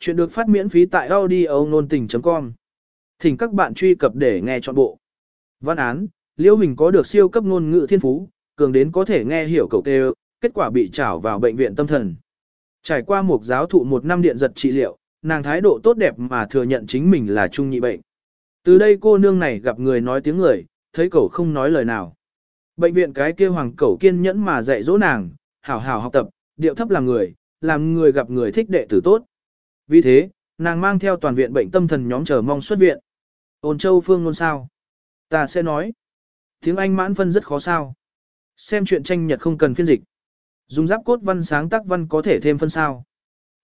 Chuyện được phát miễn phí tại audio nôn tình.com. Thỉnh các bạn truy cập để nghe trọn bộ. Văn án, Liễu Hình có được siêu cấp ngôn ngữ thiên phú, cường đến có thể nghe hiểu cậu tê kết quả bị trảo vào bệnh viện tâm thần. Trải qua một giáo thụ một năm điện giật trị liệu, nàng thái độ tốt đẹp mà thừa nhận chính mình là trung nhị bệnh. Từ đây cô nương này gặp người nói tiếng người, thấy cậu không nói lời nào. Bệnh viện cái kia hoàng cẩu kiên nhẫn mà dạy dỗ nàng, hảo hảo học tập, điệu thấp làm người, làm người gặp người thích đệ tử tốt. Vì thế, nàng mang theo toàn viện bệnh tâm thần nhóm chờ mong xuất viện. Ôn châu phương ngôn sao? Ta sẽ nói. Tiếng Anh mãn phân rất khó sao. Xem chuyện tranh nhật không cần phiên dịch. Dùng giáp cốt văn sáng tác văn có thể thêm phân sao.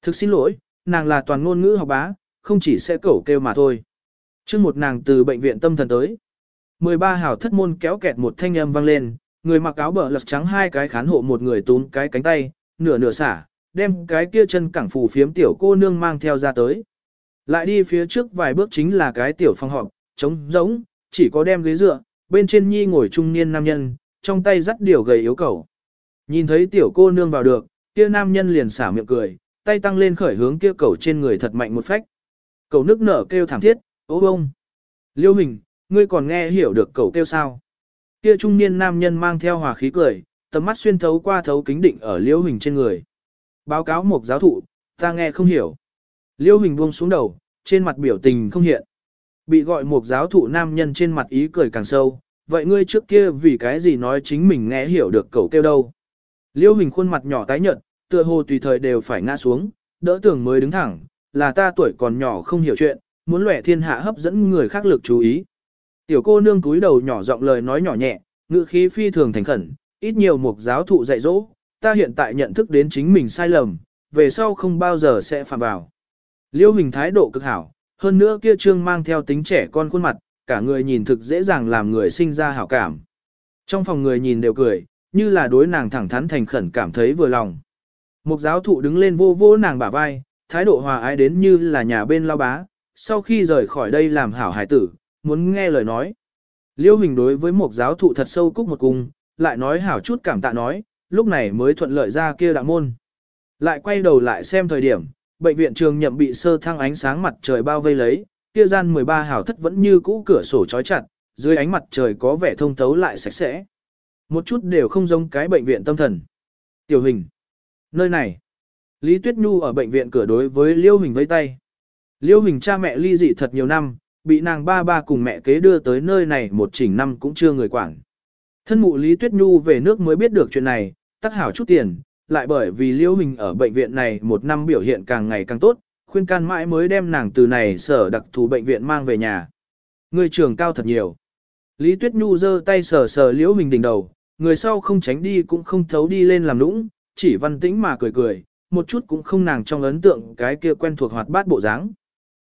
Thực xin lỗi, nàng là toàn ngôn ngữ học bá, không chỉ sẽ cẩu kêu mà thôi. Trước một nàng từ bệnh viện tâm thần tới. 13 hảo thất môn kéo kẹt một thanh âm vang lên, người mặc áo bờ lật trắng hai cái khán hộ một người túm cái cánh tay, nửa nửa xả, đem cái kia chân cẳng phù phiếm tiểu cô nương mang theo ra tới. Lại đi phía trước vài bước chính là cái tiểu phòng họp, trống rỗng, chỉ có đem ghế dựa, bên trên nhi ngồi trung niên nam nhân, trong tay dắt điều gầy yếu cầu. Nhìn thấy tiểu cô nương vào được, kia nam nhân liền xả miệng cười, tay tăng lên khởi hướng kia cầu trên người thật mạnh một phách. Cầu nước nở kêu thảm thiết, ố bông. Liêu hình, ngươi còn nghe hiểu được cầu kêu sao? Kia trung niên nam nhân mang theo hòa khí cười, tầm mắt xuyên thấu qua thấu kính định ở liêu hình trên người. Báo cáo một giáo thụ, ta nghe không hiểu. Liêu hình buông xuống đầu, trên mặt biểu tình không hiện. Bị gọi một giáo thụ nam nhân trên mặt ý cười càng sâu, vậy ngươi trước kia vì cái gì nói chính mình nghe hiểu được cậu kêu đâu. Liêu hình khuôn mặt nhỏ tái nhợt, tựa hồ tùy thời đều phải ngã xuống, đỡ tưởng mới đứng thẳng, là ta tuổi còn nhỏ không hiểu chuyện, muốn lẻ thiên hạ hấp dẫn người khác lực chú ý. Tiểu cô nương cúi đầu nhỏ giọng lời nói nhỏ nhẹ, ngữ khí phi thường thành khẩn, ít nhiều một giáo thụ dạy dỗ, ta hiện tại nhận thức đến chính mình sai lầm, về sau không bao giờ sẽ phạm vào. Liêu hình thái độ cực hảo, hơn nữa kia trương mang theo tính trẻ con khuôn mặt, cả người nhìn thực dễ dàng làm người sinh ra hảo cảm. Trong phòng người nhìn đều cười, như là đối nàng thẳng thắn thành khẩn cảm thấy vừa lòng. Một giáo thụ đứng lên vô vô nàng bả vai, thái độ hòa ái đến như là nhà bên lao bá, sau khi rời khỏi đây làm hảo hải tử, muốn nghe lời nói. Liêu hình đối với một giáo thụ thật sâu cúc một cung, lại nói hảo chút cảm tạ nói, lúc này mới thuận lợi ra kia đạo môn. Lại quay đầu lại xem thời điểm, bệnh viện trường nhậm bị sơ thăng ánh sáng mặt trời bao vây lấy, kia gian 13 hảo thất vẫn như cũ cửa sổ chói chặt, dưới ánh mặt trời có vẻ thông thấu lại sạch sẽ. Một chút đều không giống cái bệnh viện tâm thần. Tiểu hình. Nơi này. Lý Tuyết Nhu ở bệnh viện cửa đối với Liêu Hình vây tay. Liêu Hình cha mẹ ly dị thật nhiều năm, bị nàng ba ba cùng mẹ kế đưa tới nơi này một chỉnh năm cũng chưa người quản. Thân mụ Lý Tuyết Nhu về nước mới biết được chuyện này, tắc hảo chút tiền, lại bởi vì liễu Hình ở bệnh viện này một năm biểu hiện càng ngày càng tốt, khuyên can mãi mới đem nàng từ này sở đặc thù bệnh viện mang về nhà. Người trưởng cao thật nhiều. Lý Tuyết Nhu giơ tay sờ sờ Liễu Hình đỉnh đầu, người sau không tránh đi cũng không thấu đi lên làm nũng, chỉ văn tĩnh mà cười cười, một chút cũng không nàng trong ấn tượng cái kia quen thuộc hoạt bát bộ dáng.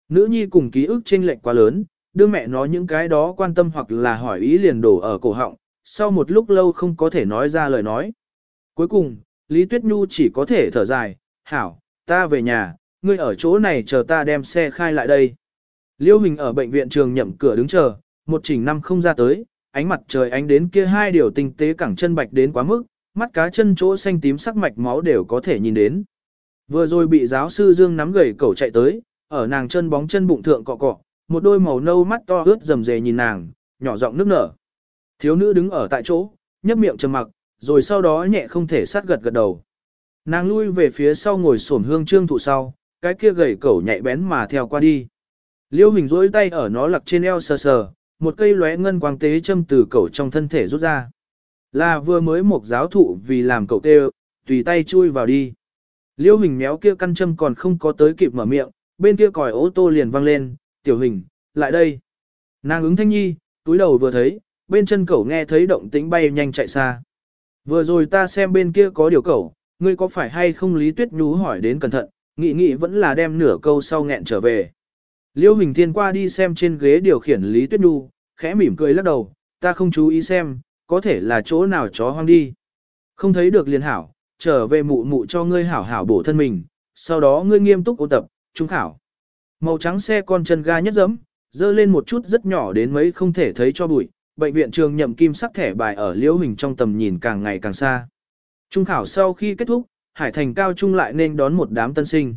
Nữ nhi cùng ký ức chênh lệch quá lớn, đưa mẹ nói những cái đó quan tâm hoặc là hỏi ý liền đổ ở cổ họng, sau một lúc lâu không có thể nói ra lời nói. Cuối cùng, Lý Tuyết Nhu chỉ có thể thở dài, hảo, ta về nhà, ngươi ở chỗ này chờ ta đem xe khai lại đây. Liêu Hình ở bệnh viện trường nhậm cửa đứng chờ, một chỉnh năm không ra tới, ánh mặt trời ánh đến kia hai điều tinh tế cẳng chân bạch đến quá mức, mắt cá chân chỗ xanh tím sắc mạch máu đều có thể nhìn đến. Vừa rồi bị giáo sư Dương nắm gầy cẩu chạy tới, ở nàng chân bóng chân bụng thượng cọ cọ, một đôi màu nâu mắt to ướt rầm rề nhìn nàng, nhỏ giọng nước nở. Thiếu nữ đứng ở tại chỗ, nhấp miệng trầm mặc, rồi sau đó nhẹ không thể sát gật gật đầu. Nàng lui về phía sau ngồi xổm hương trương thụ sau, cái kia gầy cẩu nhạy bén mà theo qua đi. Liêu hình rỗi tay ở nó lặc trên eo sờ sờ, một cây lóe ngân quang tế châm từ cẩu trong thân thể rút ra. Là vừa mới một giáo thụ vì làm cậu tê tùy tay chui vào đi. Liêu hình méo kia căn châm còn không có tới kịp mở miệng, bên kia còi ô tô liền vang lên, tiểu hình, lại đây. Nàng ứng thanh nhi, túi đầu vừa thấy, bên chân cẩu nghe thấy động tĩnh bay nhanh chạy xa. Vừa rồi ta xem bên kia có điều cầu, ngươi có phải hay không Lý Tuyết Nhu hỏi đến cẩn thận, nghĩ nghĩ vẫn là đem nửa câu sau nghẹn trở về. Liêu Hình Thiên qua đi xem trên ghế điều khiển Lý Tuyết Nhu, khẽ mỉm cười lắc đầu, ta không chú ý xem, có thể là chỗ nào chó hoang đi. Không thấy được liền hảo, trở về mụ mụ cho ngươi hảo hảo bổ thân mình, sau đó ngươi nghiêm túc ôn tập, trung khảo. Màu trắng xe con chân ga nhất dẫm, dơ lên một chút rất nhỏ đến mấy không thể thấy cho bụi, bệnh viện trường nhậm kim sắc thẻ bài ở liễu hình trong tầm nhìn càng ngày càng xa. Trung khảo sau khi kết thúc, Hải Thành cao trung lại nên đón một đám tân sinh.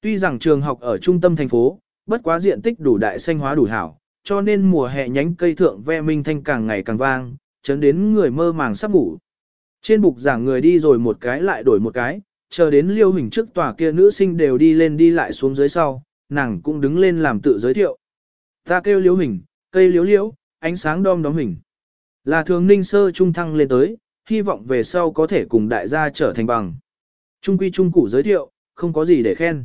Tuy rằng trường học ở trung tâm thành phố, bất quá diện tích đủ đại xanh hóa đủ hảo, cho nên mùa hè nhánh cây thượng ve minh thanh càng ngày càng vang, chấn đến người mơ màng sắp ngủ. Trên bục giảng người đi rồi một cái lại đổi một cái, chờ đến liêu hình trước tòa kia nữ sinh đều đi lên đi lại xuống dưới sau, nàng cũng đứng lên làm tự giới thiệu. Ta kêu liêu hình, cây liếu liếu, ánh sáng đom đóm hình. Là thường ninh sơ trung thăng lên tới, hy vọng về sau có thể cùng đại gia trở thành bằng. Trung quy trung cụ giới thiệu, không có gì để khen.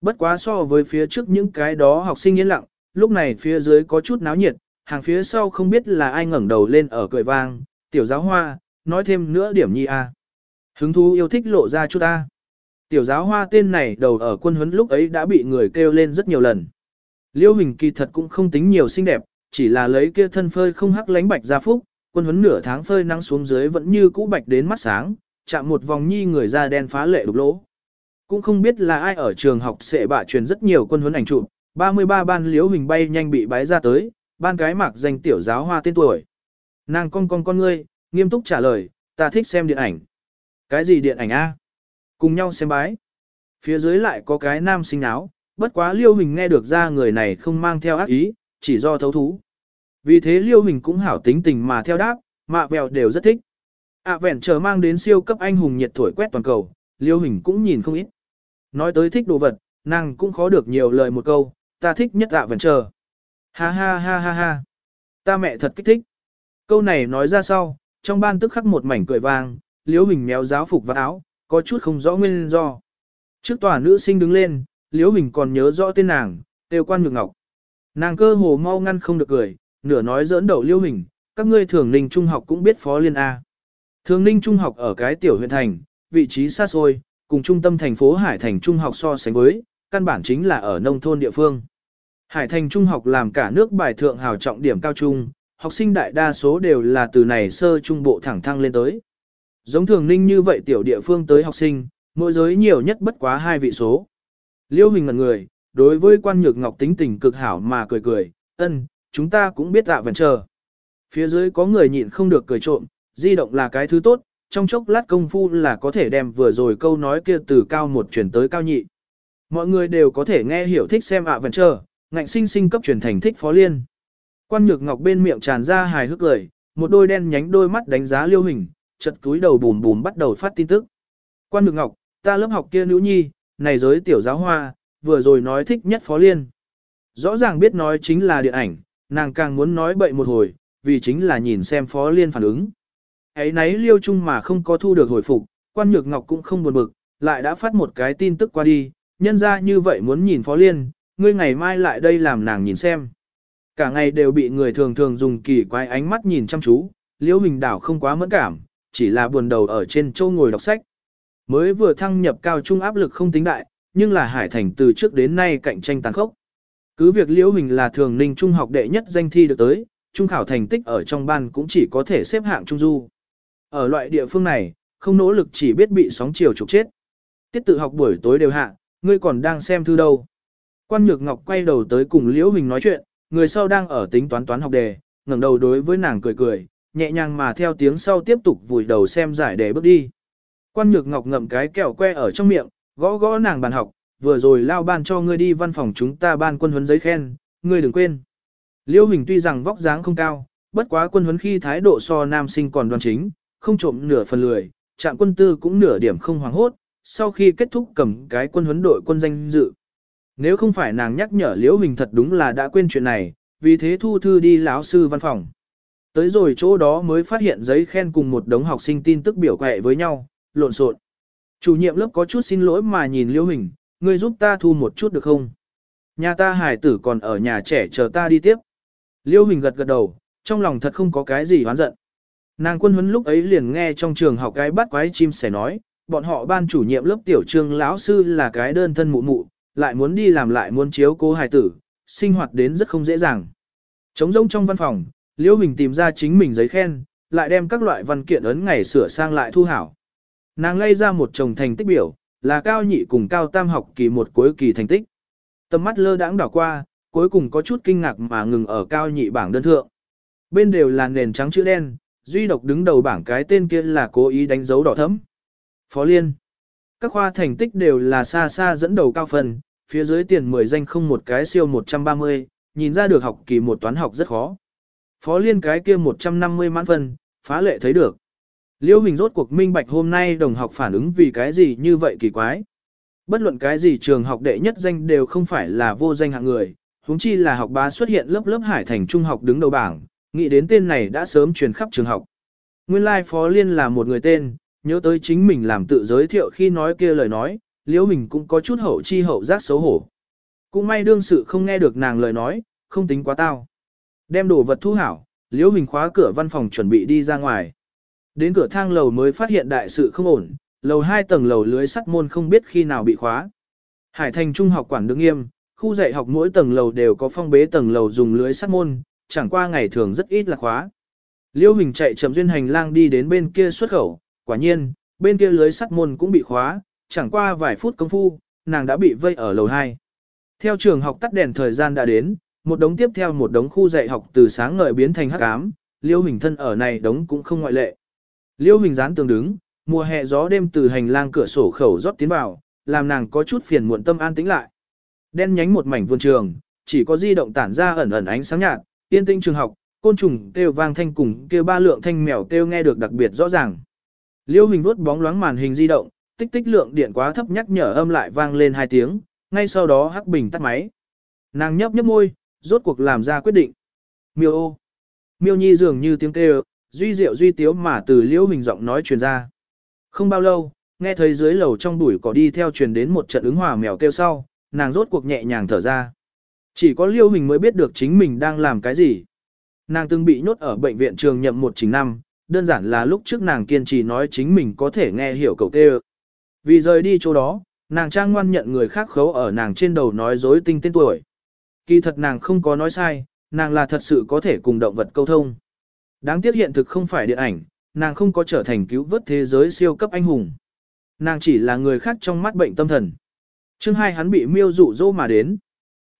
Bất quá so với phía trước những cái đó học sinh yên lặng, lúc này phía dưới có chút náo nhiệt, hàng phía sau không biết là ai ngẩng đầu lên ở cười vang, tiểu giáo hoa, nói thêm nữa điểm nhi a. Hứng thú yêu thích lộ ra chút a. Tiểu giáo hoa tên này đầu ở quân huấn lúc ấy đã bị người kêu lên rất nhiều lần. Liêu hình kỳ thật cũng không tính nhiều xinh đẹp, chỉ là lấy kia thân phơi không hắc lánh bạch ra phúc, quân huấn nửa tháng phơi nắng xuống dưới vẫn như cũ bạch đến mắt sáng, chạm một vòng nhi người da đen phá lệ đục lỗ. Cũng không biết là ai ở trường học sẽ bạ truyền rất nhiều quân huấn ảnh chụp, 33 ban liếu hình bay nhanh bị bái ra tới, ban cái mạc danh tiểu giáo hoa tên tuổi. Nàng con con con ngươi, nghiêm túc trả lời, ta thích xem điện ảnh. Cái gì điện ảnh a? Cùng nhau xem bái. Phía dưới lại có cái nam sinh áo, bất quá liêu hình nghe được ra người này không mang theo ác ý, chỉ do thấu thú. Vì thế liêu hình cũng hảo tính tình mà theo đáp, mạ vèo đều rất thích. À vẹn chờ mang đến siêu cấp anh hùng nhiệt thổi quét toàn cầu, liêu hình cũng nhìn không ít. Nói tới thích đồ vật, nàng cũng khó được nhiều lời một câu, ta thích nhất ạ vẹn chờ. Ha ha ha ha ha. Ta mẹ thật kích thích. Câu này nói ra sau, trong ban tức khắc một mảnh cười vang, liêu hình méo giáo phục và áo, có chút không rõ nguyên do. Trước tòa nữ sinh đứng lên, liêu hình còn nhớ rõ tên nàng, tiêu quan nhược ngọc. Nàng cơ hồ mau ngăn không được cười, nửa nói giỡn đầu liêu hình, các ngươi thường ninh trung học cũng biết phó liên A. Thường ninh trung học ở cái tiểu huyện thành, vị trí xa xôi, cùng trung tâm thành phố Hải Thành Trung học so sánh với, căn bản chính là ở nông thôn địa phương. Hải Thành Trung học làm cả nước bài thượng hào trọng điểm cao trung, học sinh đại đa số đều là từ này sơ trung bộ thẳng thăng lên tới. Giống thường ninh như vậy tiểu địa phương tới học sinh, mỗi giới nhiều nhất bất quá hai vị số. Liêu hình ngần người, đối với quan nhược ngọc tính tình cực hảo mà cười cười, ân, chúng ta cũng biết tạ vẫn chờ. Phía dưới có người nhịn không được cười trộm, di động là cái thứ tốt, trong chốc lát công phu là có thể đem vừa rồi câu nói kia từ cao một chuyển tới cao nhị. Mọi người đều có thể nghe hiểu thích xem ạ vẫn chờ, ngạnh sinh sinh cấp truyền thành thích phó liên. Quan nhược ngọc bên miệng tràn ra hài hước cười, một đôi đen nhánh đôi mắt đánh giá liêu hình, chật túi đầu bùm bùm bắt đầu phát tin tức. Quan nhược ngọc, ta lớp học kia nữ nhi, này giới tiểu giáo hoa, vừa rồi nói thích nhất phó liên. Rõ ràng biết nói chính là điện ảnh, nàng càng muốn nói bậy một hồi, vì chính là nhìn xem phó liên phản ứng. Ấy nấy liêu chung mà không có thu được hồi phục, quan nhược ngọc cũng không buồn bực, lại đã phát một cái tin tức qua đi, nhân ra như vậy muốn nhìn phó liên, ngươi ngày mai lại đây làm nàng nhìn xem. Cả ngày đều bị người thường thường dùng kỳ quái ánh mắt nhìn chăm chú, liêu hình đảo không quá mẫn cảm, chỉ là buồn đầu ở trên châu ngồi đọc sách. Mới vừa thăng nhập cao trung áp lực không tính đại, nhưng là Hải Thành từ trước đến nay cạnh tranh tàn khốc. Cứ việc Liễu Hình là thường ninh trung học đệ nhất danh thi được tới, trung khảo thành tích ở trong ban cũng chỉ có thể xếp hạng trung du. Ở loại địa phương này, không nỗ lực chỉ biết bị sóng chiều trục chết. Tiết tự học buổi tối đều hạ, ngươi còn đang xem thư đâu. Quan Nhược Ngọc quay đầu tới cùng Liễu Hình nói chuyện, người sau đang ở tính toán toán học đề, ngẩng đầu đối với nàng cười cười, nhẹ nhàng mà theo tiếng sau tiếp tục vùi đầu xem giải đề bước đi. Quan Nhược Ngọc ngậm cái kẹo que ở trong miệng, gõ gõ nàng bàn học, vừa rồi lao ban cho ngươi đi văn phòng chúng ta ban quân huấn giấy khen, ngươi đừng quên. Liêu Hình tuy rằng vóc dáng không cao, bất quá quân huấn khi thái độ so nam sinh còn đoan chính, không trộm nửa phần lười, trạm quân tư cũng nửa điểm không hoàng hốt, sau khi kết thúc cầm cái quân huấn đội quân danh dự. Nếu không phải nàng nhắc nhở Liễu Hình thật đúng là đã quên chuyện này, vì thế thu thư đi lão sư văn phòng. Tới rồi chỗ đó mới phát hiện giấy khen cùng một đống học sinh tin tức biểu quẹ với nhau, lộn xộn. Chủ nhiệm lớp có chút xin lỗi mà nhìn Liễu Hình, ngươi giúp ta thu một chút được không? Nhà ta hải tử còn ở nhà trẻ chờ ta đi tiếp. Liễu Hình gật gật đầu, trong lòng thật không có cái gì hoán giận. Nàng quân huấn lúc ấy liền nghe trong trường học cái bắt quái chim sẻ nói, bọn họ ban chủ nhiệm lớp tiểu trương lão sư là cái đơn thân mụ mụ, lại muốn đi làm lại muốn chiếu cố hài tử, sinh hoạt đến rất không dễ dàng. Trống rỗng trong văn phòng, Liễu Hình tìm ra chính mình giấy khen, lại đem các loại văn kiện ấn ngày sửa sang lại thu hảo. Nàng lay ra một chồng thành tích biểu, là cao nhị cùng cao tam học kỳ một cuối kỳ thành tích. Tầm mắt lơ đãng đảo qua, cuối cùng có chút kinh ngạc mà ngừng ở cao nhị bảng đơn thượng. Bên đều là nền trắng chữ đen, duy độc đứng đầu bảng cái tên kia là cố ý đánh dấu đỏ thấm. Phó Liên. Các khoa thành tích đều là xa xa dẫn đầu cao phần, phía dưới tiền 10 danh không một cái siêu 130, nhìn ra được học kỳ một toán học rất khó. Phó liên cái kia 150 mãn phân, phá lệ thấy được. Liễu Hình rốt cuộc minh bạch hôm nay đồng học phản ứng vì cái gì như vậy kỳ quái. Bất luận cái gì trường học đệ nhất danh đều không phải là vô danh hạng người, huống chi là học bá xuất hiện lớp lớp hải thành trung học đứng đầu bảng, nghĩ đến tên này đã sớm truyền khắp trường học. Nguyên lai like Phó Liên là một người tên, nhớ tới chính mình làm tự giới thiệu khi nói kia lời nói, liễu Hình cũng có chút hậu chi hậu giác xấu hổ. Cũng may đương sự không nghe được nàng lời nói, không tính quá tao. Đem đồ vật thu hảo, liễu Hình khóa cửa văn phòng chuẩn bị đi ra ngoài. Đến cửa thang lầu mới phát hiện đại sự không ổn, lầu hai tầng lầu lưới sắt môn không biết khi nào bị khóa. Hải thành trung học quản đứng nghiêm, khu dạy học mỗi tầng lầu đều có phong bế tầng lầu dùng lưới sắt môn, chẳng qua ngày thường rất ít là khóa. Liêu Hình chạy chậm duyên hành lang đi đến bên kia xuất khẩu, quả nhiên, bên kia lưới sắt môn cũng bị khóa, chẳng qua vài phút công phu, nàng đã bị vây ở lầu 2. Theo trường học tắt đèn thời gian đã đến, một đống tiếp theo một đống khu dạy học từ sáng ngời biến thành hắc ám, Liêu Hình thân ở này đống cũng không ngoại lệ. Liêu Hình dán tường đứng, mùa hè gió đêm từ hành lang cửa sổ khẩu rót tiến vào, làm nàng có chút phiền muộn tâm an tĩnh lại. Đen nhánh một mảnh vườn trường, chỉ có di động tản ra ẩn ẩn ánh sáng nhạt, yên tĩnh trường học, côn trùng kêu vang thanh cùng kêu ba lượng thanh mèo kêu nghe được đặc biệt rõ ràng. Liêu Hình vuốt bóng loáng màn hình di động, tích tích lượng điện quá thấp nhắc nhở âm lại vang lên hai tiếng, ngay sau đó hắc bình tắt máy. Nàng nhấp nhấp môi, rốt cuộc làm ra quyết định. Miêu ô. Miêu nhi dường như tiếng kêu, duy diệu duy tiếu mà từ liễu hình giọng nói truyền ra. Không bao lâu, nghe thấy dưới lầu trong bụi cỏ đi theo truyền đến một trận ứng hòa mèo kêu sau, nàng rốt cuộc nhẹ nhàng thở ra. Chỉ có liễu hình mới biết được chính mình đang làm cái gì. Nàng từng bị nhốt ở bệnh viện trường nhậm một chính năm, đơn giản là lúc trước nàng kiên trì nói chính mình có thể nghe hiểu cậu kêu. Vì rời đi chỗ đó, nàng trang ngoan nhận người khác khấu ở nàng trên đầu nói dối tinh tên tuổi. Kỳ thật nàng không có nói sai, nàng là thật sự có thể cùng động vật câu thông. Đáng tiếc hiện thực không phải điện ảnh, nàng không có trở thành cứu vớt thế giới siêu cấp anh hùng. Nàng chỉ là người khác trong mắt bệnh tâm thần. Chương hai hắn bị miêu dụ dỗ mà đến.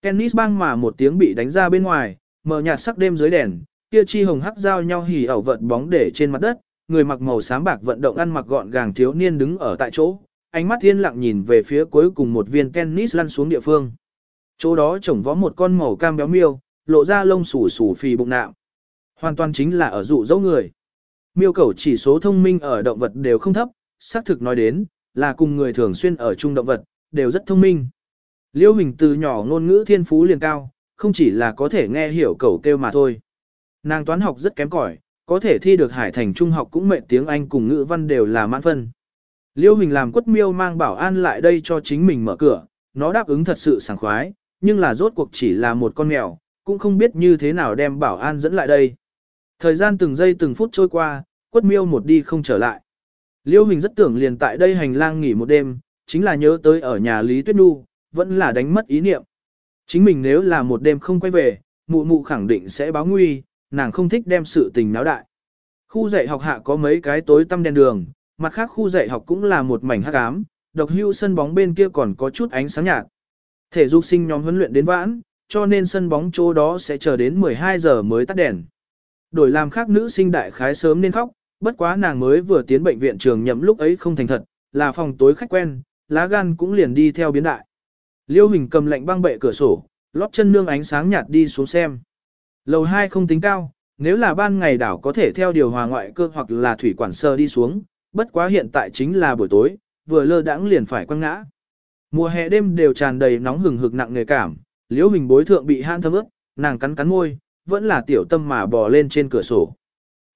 Kennis bang mà một tiếng bị đánh ra bên ngoài, mở nhạt sắc đêm dưới đèn, kia chi hồng hắc giao nhau hỉ ảo vận bóng để trên mặt đất, người mặc màu xám bạc vận động ăn mặc gọn gàng thiếu niên đứng ở tại chỗ, ánh mắt thiên lặng nhìn về phía cuối cùng một viên tennis lăn xuống địa phương. Chỗ đó trồng vó một con màu cam béo miêu, lộ ra lông xù xù phì bụng nạm. Hoàn toàn chính là ở dụ dỗ người. Miêu cẩu chỉ số thông minh ở động vật đều không thấp, xác thực nói đến, là cùng người thường xuyên ở chung động vật, đều rất thông minh. Liêu Hình từ nhỏ ngôn ngữ thiên phú liền cao, không chỉ là có thể nghe hiểu cẩu kêu mà thôi. Nàng toán học rất kém cỏi, có thể thi được hải thành trung học cũng mệnh tiếng Anh cùng ngữ văn đều là mãn phân. Liêu Hình làm quất miêu mang bảo an lại đây cho chính mình mở cửa, nó đáp ứng thật sự sảng khoái, nhưng là rốt cuộc chỉ là một con mèo, cũng không biết như thế nào đem bảo an dẫn lại đây. Thời gian từng giây từng phút trôi qua, quất miêu một đi không trở lại. Liêu Hình rất tưởng liền tại đây hành lang nghỉ một đêm, chính là nhớ tới ở nhà Lý Tuyết Nhu, vẫn là đánh mất ý niệm. Chính mình nếu là một đêm không quay về, mụ mụ khẳng định sẽ báo nguy, nàng không thích đem sự tình náo đại. Khu dạy học hạ có mấy cái tối tăm đen đường, mặt khác khu dạy học cũng là một mảnh hắc ám, độc hưu sân bóng bên kia còn có chút ánh sáng nhạt. Thể dục sinh nhóm huấn luyện đến vãn, cho nên sân bóng chỗ đó sẽ chờ đến 12 giờ mới tắt đèn. Đổi làm khác nữ sinh đại khái sớm nên khóc, bất quá nàng mới vừa tiến bệnh viện trường nhậm lúc ấy không thành thật, là phòng tối khách quen, lá gan cũng liền đi theo biến đại. Liêu Hình cầm lệnh băng bệ cửa sổ, lóp chân nương ánh sáng nhạt đi xuống xem. Lầu 2 không tính cao, nếu là ban ngày đảo có thể theo điều hòa ngoại cơ hoặc là thủy quản sơ đi xuống, bất quá hiện tại chính là buổi tối, vừa lơ đãng liền phải quăng ngã. Mùa hè đêm đều tràn đầy nóng hừng hực nặng nề cảm, Liễu Hình bối thượng bị han thấm ướt, nàng cắn cắn môi, vẫn là tiểu tâm mà bò lên trên cửa sổ.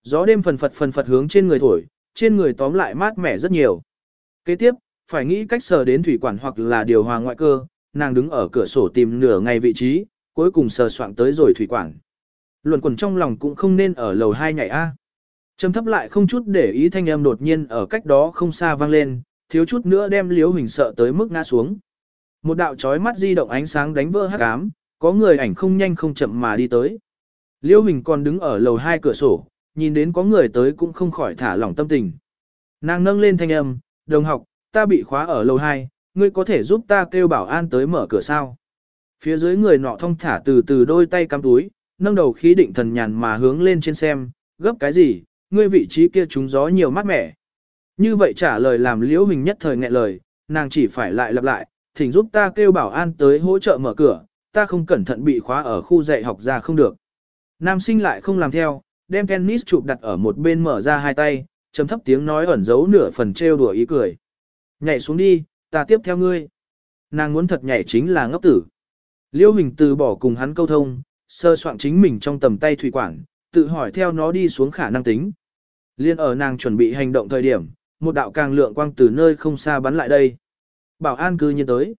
Gió đêm phần phật phần phật hướng trên người thổi, trên người tóm lại mát mẻ rất nhiều. Kế tiếp, phải nghĩ cách sờ đến thủy quản hoặc là điều hòa ngoại cơ, nàng đứng ở cửa sổ tìm nửa ngày vị trí, cuối cùng sờ soạn tới rồi thủy quản. Luận quần trong lòng cũng không nên ở lầu hai nhảy A. Trầm thấp lại không chút để ý thanh âm đột nhiên ở cách đó không xa vang lên, thiếu chút nữa đem liếu hình sợ tới mức ngã xuống. Một đạo chói mắt di động ánh sáng đánh vỡ hắc ám, có người ảnh không nhanh không chậm mà đi tới. Liêu hình còn đứng ở lầu hai cửa sổ, nhìn đến có người tới cũng không khỏi thả lỏng tâm tình. Nàng nâng lên thanh âm, đồng học, ta bị khóa ở lầu hai, ngươi có thể giúp ta kêu bảo an tới mở cửa sao? Phía dưới người nọ thông thả từ từ đôi tay cắm túi, nâng đầu khí định thần nhàn mà hướng lên trên xem, gấp cái gì, ngươi vị trí kia trúng gió nhiều mát mẻ. Như vậy trả lời làm liễu hình nhất thời nghẹn lời, nàng chỉ phải lại lặp lại, thỉnh giúp ta kêu bảo an tới hỗ trợ mở cửa, ta không cẩn thận bị khóa ở khu dạy học ra không được. Nam sinh lại không làm theo, đem tennis chụp đặt ở một bên mở ra hai tay, trầm thấp tiếng nói ẩn giấu nửa phần trêu đùa ý cười. Nhảy xuống đi, ta tiếp theo ngươi. Nàng muốn thật nhảy chính là ngốc tử. Liêu Hình từ bỏ cùng hắn câu thông, sơ soạn chính mình trong tầm tay thủy quản, tự hỏi theo nó đi xuống khả năng tính. Liên ở nàng chuẩn bị hành động thời điểm, một đạo càng lượng quang từ nơi không xa bắn lại đây. Bảo an cư nhiên tới.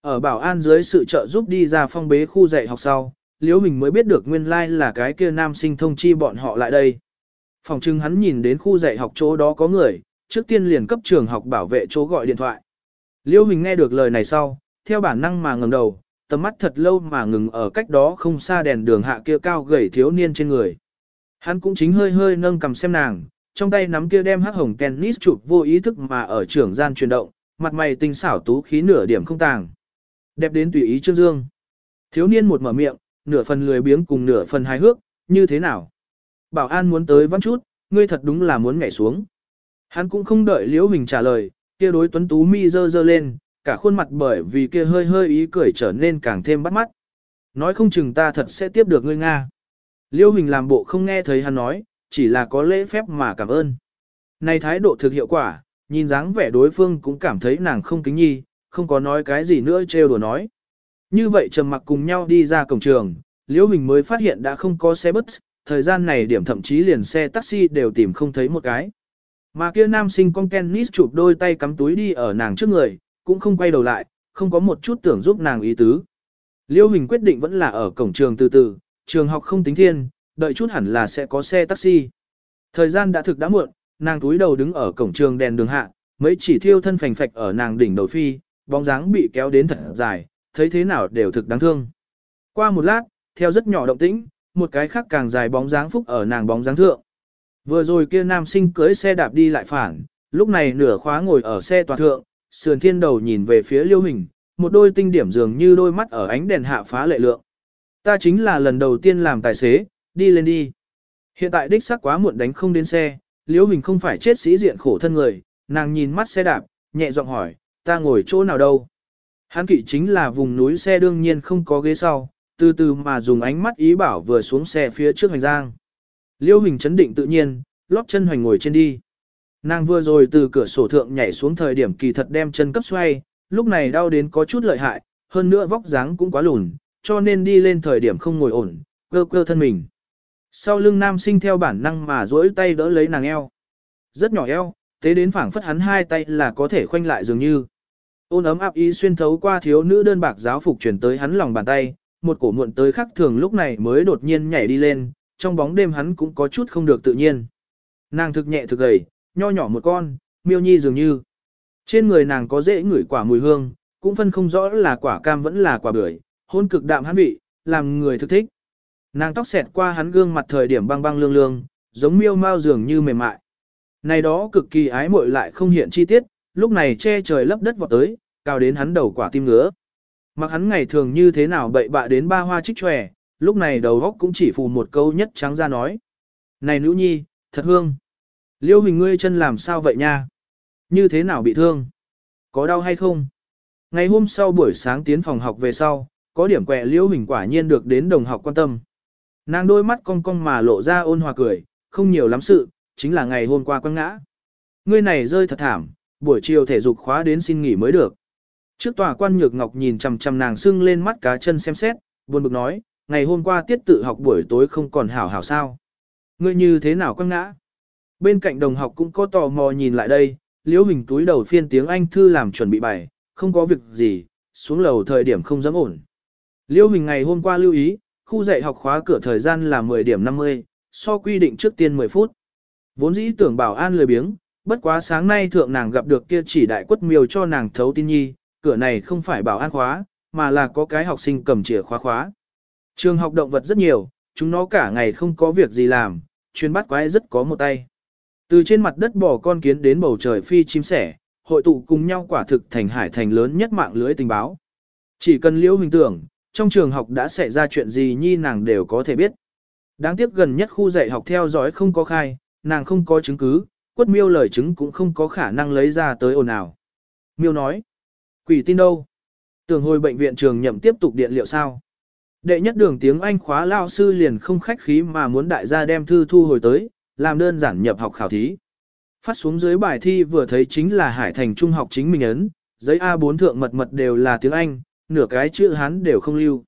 Ở bảo an dưới sự trợ giúp đi ra phong bế khu dạy học sau, Liễu Hình mới biết được nguyên lai like là cái kia nam sinh thông chi bọn họ lại đây. Phòng trưng hắn nhìn đến khu dạy học chỗ đó có người, trước tiên liền cấp trường học bảo vệ chỗ gọi điện thoại. Liễu Hình nghe được lời này sau, theo bản năng mà ngẩng đầu, tầm mắt thật lâu mà ngừng ở cách đó không xa đèn đường hạ kia cao gầy thiếu niên trên người. Hắn cũng chính hơi hơi nâng cầm xem nàng, trong tay nắm kia đem hắc hồng tennis chụp vô ý thức mà ở trường gian chuyển động, mặt mày tinh xảo tú khí nửa điểm không tàng. Đẹp đến tùy ý Trương Dương. Thiếu niên một mở miệng, nửa phần lười biếng cùng nửa phần hài hước, như thế nào? Bảo an muốn tới văn chút, ngươi thật đúng là muốn nhảy xuống. Hắn cũng không đợi Liễu Hình trả lời, kia đối tuấn tú mi dơ dơ lên, cả khuôn mặt bởi vì kia hơi hơi ý cười trở nên càng thêm bắt mắt. Nói không chừng ta thật sẽ tiếp được ngươi Nga. Liễu Hình làm bộ không nghe thấy hắn nói, chỉ là có lễ phép mà cảm ơn. Này thái độ thực hiệu quả, nhìn dáng vẻ đối phương cũng cảm thấy nàng không kính nhi, không có nói cái gì nữa trêu đùa nói. Như vậy trầm mặc cùng nhau đi ra cổng trường, Liễu Hình mới phát hiện đã không có xe bus, thời gian này điểm thậm chí liền xe taxi đều tìm không thấy một cái. Mà kia nam sinh con tennis chụp đôi tay cắm túi đi ở nàng trước người, cũng không quay đầu lại, không có một chút tưởng giúp nàng ý tứ. Liễu Hình quyết định vẫn là ở cổng trường từ từ, trường học không tính thiên, đợi chút hẳn là sẽ có xe taxi. Thời gian đã thực đã muộn, nàng túi đầu đứng ở cổng trường đèn đường hạ, mấy chỉ thiêu thân phành phạch ở nàng đỉnh đầu phi, bóng dáng bị kéo đến thật dài, thấy thế nào đều thực đáng thương. Qua một lát, theo rất nhỏ động tĩnh, một cái khác càng dài bóng dáng phúc ở nàng bóng dáng thượng. Vừa rồi kia nam sinh cưới xe đạp đi lại phản, lúc này nửa khóa ngồi ở xe toàn thượng, sườn thiên đầu nhìn về phía liêu hình, một đôi tinh điểm dường như đôi mắt ở ánh đèn hạ phá lệ lượng. Ta chính là lần đầu tiên làm tài xế, đi lên đi. Hiện tại đích xác quá muộn đánh không đến xe, liêu hình không phải chết sĩ diện khổ thân người, nàng nhìn mắt xe đạp, nhẹ giọng hỏi, ta ngồi chỗ nào đâu? Hắn kỵ chính là vùng núi xe đương nhiên không có ghế sau, từ từ mà dùng ánh mắt ý bảo vừa xuống xe phía trước hành giang. Liêu hình chấn định tự nhiên, lóp chân hoành ngồi trên đi. Nàng vừa rồi từ cửa sổ thượng nhảy xuống thời điểm kỳ thật đem chân cấp xoay, lúc này đau đến có chút lợi hại, hơn nữa vóc dáng cũng quá lùn, cho nên đi lên thời điểm không ngồi ổn, cơ cơ thân mình. Sau lưng nam sinh theo bản năng mà duỗi tay đỡ lấy nàng eo. Rất nhỏ eo, thế đến phảng phất hắn hai tay là có thể khoanh lại dường như. Ôn ấm áp ý xuyên thấu qua thiếu nữ đơn bạc giáo phục chuyển tới hắn lòng bàn tay, một cổ muộn tới khắc thường lúc này mới đột nhiên nhảy đi lên, trong bóng đêm hắn cũng có chút không được tự nhiên. Nàng thực nhẹ thực gầy, nho nhỏ một con, miêu nhi dường như. Trên người nàng có dễ ngửi quả mùi hương, cũng phân không rõ là quả cam vẫn là quả bưởi, hôn cực đạm hắn vị, làm người thực thích. Nàng tóc xẹt qua hắn gương mặt thời điểm băng băng lương lương, giống miêu mao dường như mềm mại. Này đó cực kỳ ái muội lại không hiện chi tiết, lúc này che trời lấp đất vọt tới, cao đến hắn đầu quả tim ngứa. Mặc hắn ngày thường như thế nào bậy bạ đến ba hoa trích tròe, lúc này đầu góc cũng chỉ phù một câu nhất trắng ra nói. Này nữ nhi, thật hương. Liêu hình ngươi chân làm sao vậy nha? Như thế nào bị thương? Có đau hay không? Ngày hôm sau buổi sáng tiến phòng học về sau, có điểm quẹ liêu hình quả nhiên được đến đồng học quan tâm. Nàng đôi mắt cong cong mà lộ ra ôn hòa cười, không nhiều lắm sự, chính là ngày hôm qua quăng ngã. Ngươi này rơi thật thảm, buổi chiều thể dục khóa đến xin nghỉ mới được. Trước tòa quan nhược ngọc nhìn chằm chằm nàng sưng lên mắt cá chân xem xét, buồn bực nói, ngày hôm qua tiết tự học buổi tối không còn hảo hảo sao. Ngươi như thế nào quăng ngã? Bên cạnh đồng học cũng có tò mò nhìn lại đây, liễu hình túi đầu phiên tiếng Anh thư làm chuẩn bị bài, không có việc gì, xuống lầu thời điểm không dám ổn. Liễu hình ngày hôm qua lưu ý, khu dạy học khóa cửa thời gian là 10 điểm 50, so quy định trước tiên 10 phút. Vốn dĩ tưởng bảo an lười biếng, bất quá sáng nay thượng nàng gặp được kia chỉ đại quất miêu cho nàng thấu tin nhi, cửa này không phải bảo an khóa, mà là có cái học sinh cầm chìa khóa khóa. Trường học động vật rất nhiều, chúng nó cả ngày không có việc gì làm, chuyên bắt quái rất có một tay. Từ trên mặt đất bò con kiến đến bầu trời phi chim sẻ, hội tụ cùng nhau quả thực thành hải thành lớn nhất mạng lưới tình báo. Chỉ cần liễu hình tưởng, trong trường học đã xảy ra chuyện gì nhi nàng đều có thể biết. Đáng tiếc gần nhất khu dạy học theo dõi không có khai, nàng không có chứng cứ, quất miêu lời chứng cũng không có khả năng lấy ra tới ồn ào. Miêu nói, Quỷ tin đâu? Tưởng hồi bệnh viện trường nhậm tiếp tục điện liệu sao? Đệ nhất đường tiếng Anh khóa lao sư liền không khách khí mà muốn đại gia đem thư thu hồi tới, làm đơn giản nhập học khảo thí. Phát xuống dưới bài thi vừa thấy chính là Hải Thành Trung học chính mình ấn, giấy A4 thượng mật mật đều là tiếng Anh, nửa cái chữ Hán đều không lưu.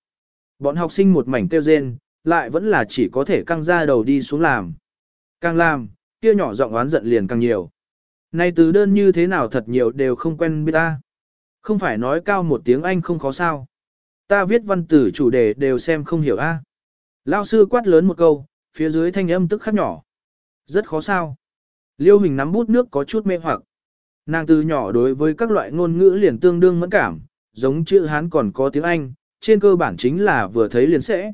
Bọn học sinh một mảnh tiêu rên, lại vẫn là chỉ có thể căng ra đầu đi xuống làm. Càng làm, kia nhỏ giọng oán giận liền càng nhiều. Này từ đơn như thế nào thật nhiều đều không quen biết ta. Không phải nói cao một tiếng Anh không khó sao. Ta viết văn tử chủ đề đều xem không hiểu a. À. Lao sư quát lớn một câu, phía dưới thanh âm tức khắc nhỏ. Rất khó sao. Liêu hình nắm bút nước có chút mê hoặc. Nàng từ nhỏ đối với các loại ngôn ngữ liền tương đương mẫn cảm, giống chữ Hán còn có tiếng Anh, trên cơ bản chính là vừa thấy liền sẽ.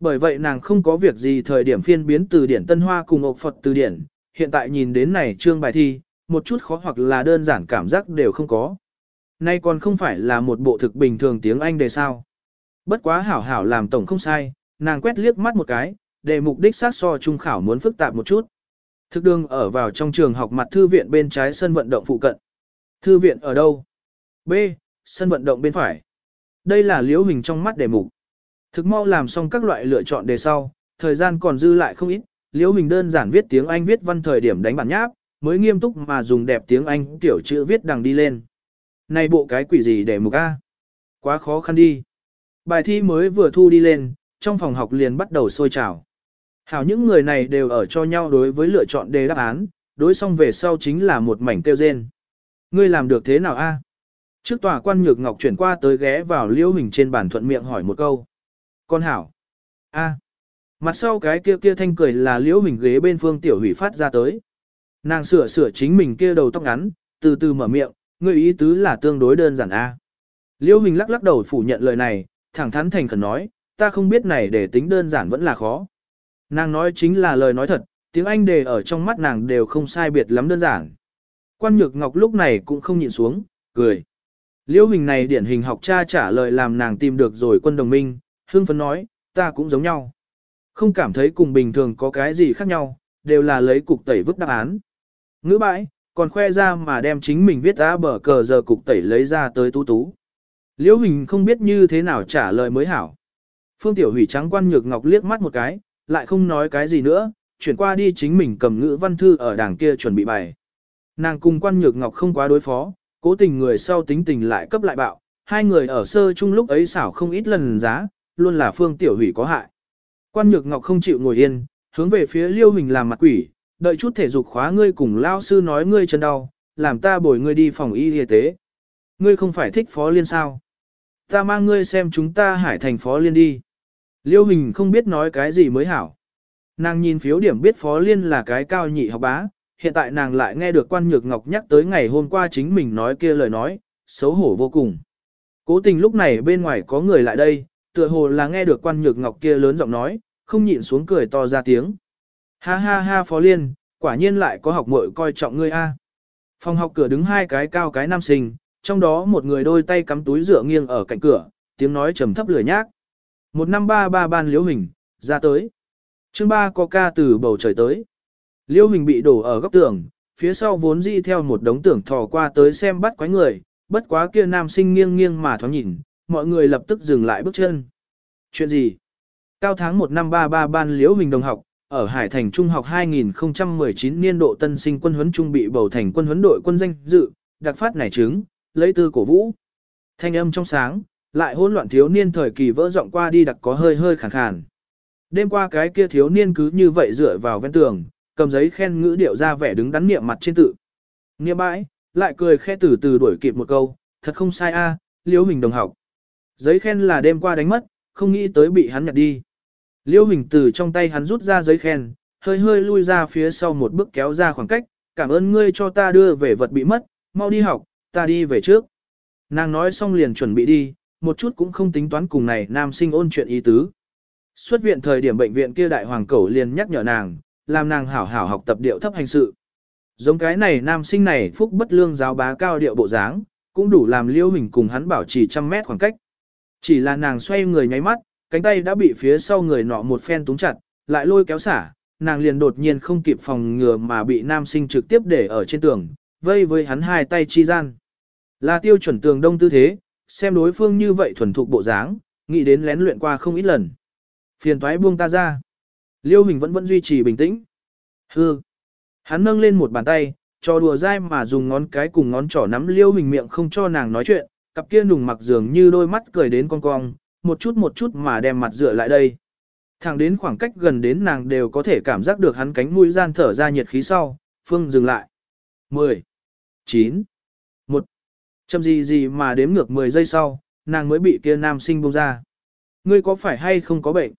Bởi vậy nàng không có việc gì thời điểm phiên biến từ điển Tân Hoa cùng ộc Phật từ điển, hiện tại nhìn đến này trương bài thi, một chút khó hoặc là đơn giản cảm giác đều không có. Nay còn không phải là một bộ thực bình thường tiếng Anh đề sao. Bất quá hảo hảo làm tổng không sai, nàng quét liếc mắt một cái, để mục đích sát so trung khảo muốn phức tạp một chút. Thực đương ở vào trong trường học mặt thư viện bên trái sân vận động phụ cận. Thư viện ở đâu? B. Sân vận động bên phải. Đây là liễu hình trong mắt đề mục. Thực mau làm xong các loại lựa chọn đề sau, thời gian còn dư lại không ít, liễu hình đơn giản viết tiếng Anh viết văn thời điểm đánh bản nháp, mới nghiêm túc mà dùng đẹp tiếng Anh tiểu chữ viết đằng đi lên. Này bộ cái quỷ gì để mục A? Quá khó khăn đi. Bài thi mới vừa thu đi lên, trong phòng học liền bắt đầu sôi trào. Hảo những người này đều ở cho nhau đối với lựa chọn đề đáp án, đối xong về sau chính là một mảnh tiêu rên. Ngươi làm được thế nào a? Trước tòa quan nhược ngọc chuyển qua tới ghé vào liễu hình trên bàn thuận miệng hỏi một câu. Con hảo. a. Mặt sau cái kia kia thanh cười là liễu hình ghế bên phương tiểu hủy phát ra tới. Nàng sửa sửa chính mình kia đầu tóc ngắn, từ từ mở miệng, người ý tứ là tương đối đơn giản a. Liễu hình lắc lắc đầu phủ nhận lời này, thẳng thắn thành khẩn nói, ta không biết này để tính đơn giản vẫn là khó. Nàng nói chính là lời nói thật, tiếng Anh đề ở trong mắt nàng đều không sai biệt lắm đơn giản. Quan Nhược Ngọc lúc này cũng không nhịn xuống, cười. Liễu hình này điển hình học cha trả lời làm nàng tìm được rồi quân đồng minh, hương phấn nói, ta cũng giống nhau. Không cảm thấy cùng bình thường có cái gì khác nhau, đều là lấy cục tẩy vứt đáp án. Ngữ bãi, còn khoe ra mà đem chính mình viết ra bờ cờ giờ cục tẩy lấy ra tới tú tú. Liễu hình không biết như thế nào trả lời mới hảo. Phương Tiểu Hủy trắng quan nhược ngọc liếc mắt một cái, lại không nói cái gì nữa, chuyển qua đi chính mình cầm ngữ văn thư ở đàng kia chuẩn bị bài. Nàng cùng quan nhược ngọc không quá đối phó, cố tình người sau tính tình lại cấp lại bạo, hai người ở sơ chung lúc ấy xảo không ít lần giá, luôn là phương tiểu hủy có hại. Quan nhược ngọc không chịu ngồi yên, hướng về phía liêu hình làm mặt quỷ, đợi chút thể dục khóa ngươi cùng lao sư nói ngươi chân đau, làm ta bồi ngươi đi phòng y y tế. Ngươi không phải thích phó liên sao? Ta mang ngươi xem chúng ta hải thành phó liên đi. Liêu hình không biết nói cái gì mới hảo. Nàng nhìn phiếu điểm biết phó liên là cái cao nhị học bá, hiện tại nàng lại nghe được quan nhược ngọc nhắc tới ngày hôm qua chính mình nói kia lời nói, xấu hổ vô cùng. Cố tình lúc này bên ngoài có người lại đây, tựa hồ là nghe được quan nhược ngọc kia lớn giọng nói, không nhịn xuống cười to ra tiếng. Ha ha ha phó liên, quả nhiên lại có học muội coi trọng ngươi a. Phòng học cửa đứng hai cái cao cái nam sinh, trong đó một người đôi tay cắm túi rửa nghiêng ở cạnh cửa, tiếng nói trầm thấp lười nhác. Một năm ba ba ban liễu hình, ra tới. chương ba có ca từ bầu trời tới. Liễu hình bị đổ ở góc tường, phía sau vốn di theo một đống tưởng thò qua tới xem bắt quái người, bất quá kia nam sinh nghiêng nghiêng mà thoáng nhìn, mọi người lập tức dừng lại bước chân. Chuyện gì? Cao tháng 1 năm 33 ban liễu hình đồng học, ở Hải Thành Trung học 2019 niên độ tân sinh quân huấn trung bị bầu thành quân huấn đội quân danh dự, đặc phát nảy trứng, lấy tư cổ vũ. Thanh âm trong sáng, lại hỗn loạn thiếu niên thời kỳ vỡ rộng qua đi đặc có hơi hơi khàn khàn. Đêm qua cái kia thiếu niên cứ như vậy dựa vào ven tường, cầm giấy khen ngữ điệu ra vẻ đứng đắn niệm mặt trên tự. Niệm bãi, lại cười khẽ từ từ đuổi kịp một câu, thật không sai a, liễu hình đồng học. Giấy khen là đêm qua đánh mất, không nghĩ tới bị hắn nhặt đi. Liêu hình từ trong tay hắn rút ra giấy khen, hơi hơi lui ra phía sau một bước kéo ra khoảng cách, cảm ơn ngươi cho ta đưa về vật bị mất, mau đi học, ta đi về trước. Nàng nói xong liền chuẩn bị đi, một chút cũng không tính toán cùng này nam sinh ôn chuyện ý tứ. Xuất viện thời điểm bệnh viện kia đại hoàng cẩu liền nhắc nhở nàng, làm nàng hảo hảo học tập điệu thấp hành sự. Giống cái này nam sinh này phúc bất lương giáo bá cao điệu bộ dáng, cũng đủ làm liêu hình cùng hắn bảo trì trăm mét khoảng cách. Chỉ là nàng xoay người nháy mắt, cánh tay đã bị phía sau người nọ một phen túng chặt, lại lôi kéo xả, nàng liền đột nhiên không kịp phòng ngừa mà bị nam sinh trực tiếp để ở trên tường, vây với hắn hai tay chi gian. Là tiêu chuẩn tường đông tư thế, xem đối phương như vậy thuần thục bộ dáng, nghĩ đến lén luyện qua không ít lần. Phiền toái buông ta ra. Liêu Hình vẫn vẫn duy trì bình tĩnh. Hư. Hắn nâng lên một bàn tay, cho đùa dai mà dùng ngón cái cùng ngón trỏ nắm Liêu Hình miệng không cho nàng nói chuyện, cặp kia nùng mặc dường như đôi mắt cười đến cong cong, một chút một chút mà đem mặt dựa lại đây. Thẳng đến khoảng cách gần đến nàng đều có thể cảm giác được hắn cánh mũi gian thở ra nhiệt khí sau, Phương dừng lại. 10, 9, 1. Chậm gì gì mà đếm ngược 10 giây sau, nàng mới bị kia nam sinh buông ra. Ngươi có phải hay không có bệnh?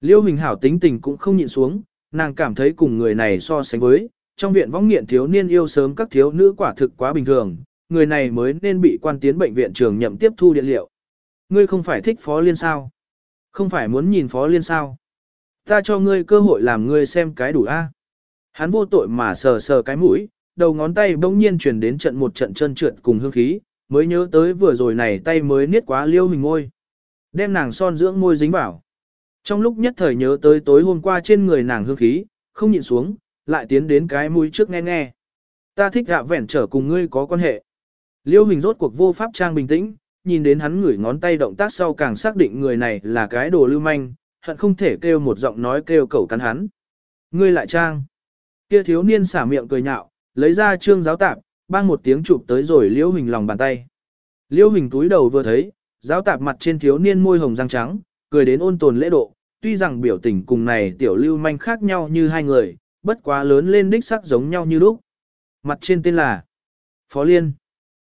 Liêu Hình Hảo tính tình cũng không nhịn xuống, nàng cảm thấy cùng người này so sánh với, trong viện võng nghiện thiếu niên yêu sớm các thiếu nữ quả thực quá bình thường, người này mới nên bị quan tiến bệnh viện trường nhậm tiếp thu điện liệu. Ngươi không phải thích Phó Liên sao? Không phải muốn nhìn Phó Liên sao? Ta cho ngươi cơ hội làm ngươi xem cái đủ a. Hắn vô tội mà sờ sờ cái mũi, đầu ngón tay bỗng nhiên chuyển đến trận một trận chân trượt cùng hương khí, mới nhớ tới vừa rồi này tay mới niết quá liêu hình ngôi. Đem nàng son dưỡng môi dính vào. Trong lúc nhất thời nhớ tới tối hôm qua trên người nàng hương khí, không nhịn xuống, lại tiến đến cái mũi trước nghe nghe. Ta thích gạ vẻn trở cùng ngươi có quan hệ. Liêu hình rốt cuộc vô pháp trang bình tĩnh, nhìn đến hắn ngửi ngón tay động tác sau càng xác định người này là cái đồ lưu manh, hận không thể kêu một giọng nói kêu cẩu cắn hắn. Ngươi lại trang. Kia thiếu niên xả miệng cười nhạo, lấy ra trương giáo tạp, bang một tiếng chụp tới rồi liêu hình lòng bàn tay. Liêu hình túi đầu vừa thấy, giáo tạp mặt trên thiếu niên môi hồng răng trắng, cười đến ôn tồn lễ độ, tuy rằng biểu tình cùng này tiểu lưu manh khác nhau như hai người, bất quá lớn lên đích sắc giống nhau như lúc. Mặt trên tên là Phó Liên.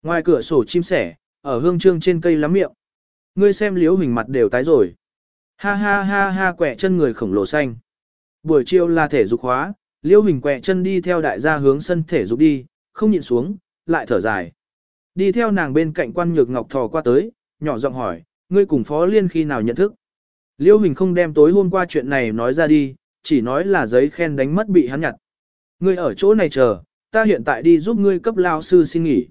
Ngoài cửa sổ chim sẻ, ở hương trương trên cây lắm miệng. Ngươi xem liếu hình mặt đều tái rồi. Ha ha ha ha quẹ chân người khổng lồ xanh. Buổi chiều là thể dục hóa, liêu hình quẹ chân đi theo đại gia hướng sân thể dục đi, không nhịn xuống, lại thở dài. Đi theo nàng bên cạnh quan nhược ngọc thò qua tới, nhỏ giọng hỏi, ngươi cùng phó liên khi nào nhận thức. Liêu hình không đem tối hôm qua chuyện này nói ra đi, chỉ nói là giấy khen đánh mất bị hắn nhặt. Ngươi ở chỗ này chờ, ta hiện tại đi giúp ngươi cấp lao sư xin nghỉ.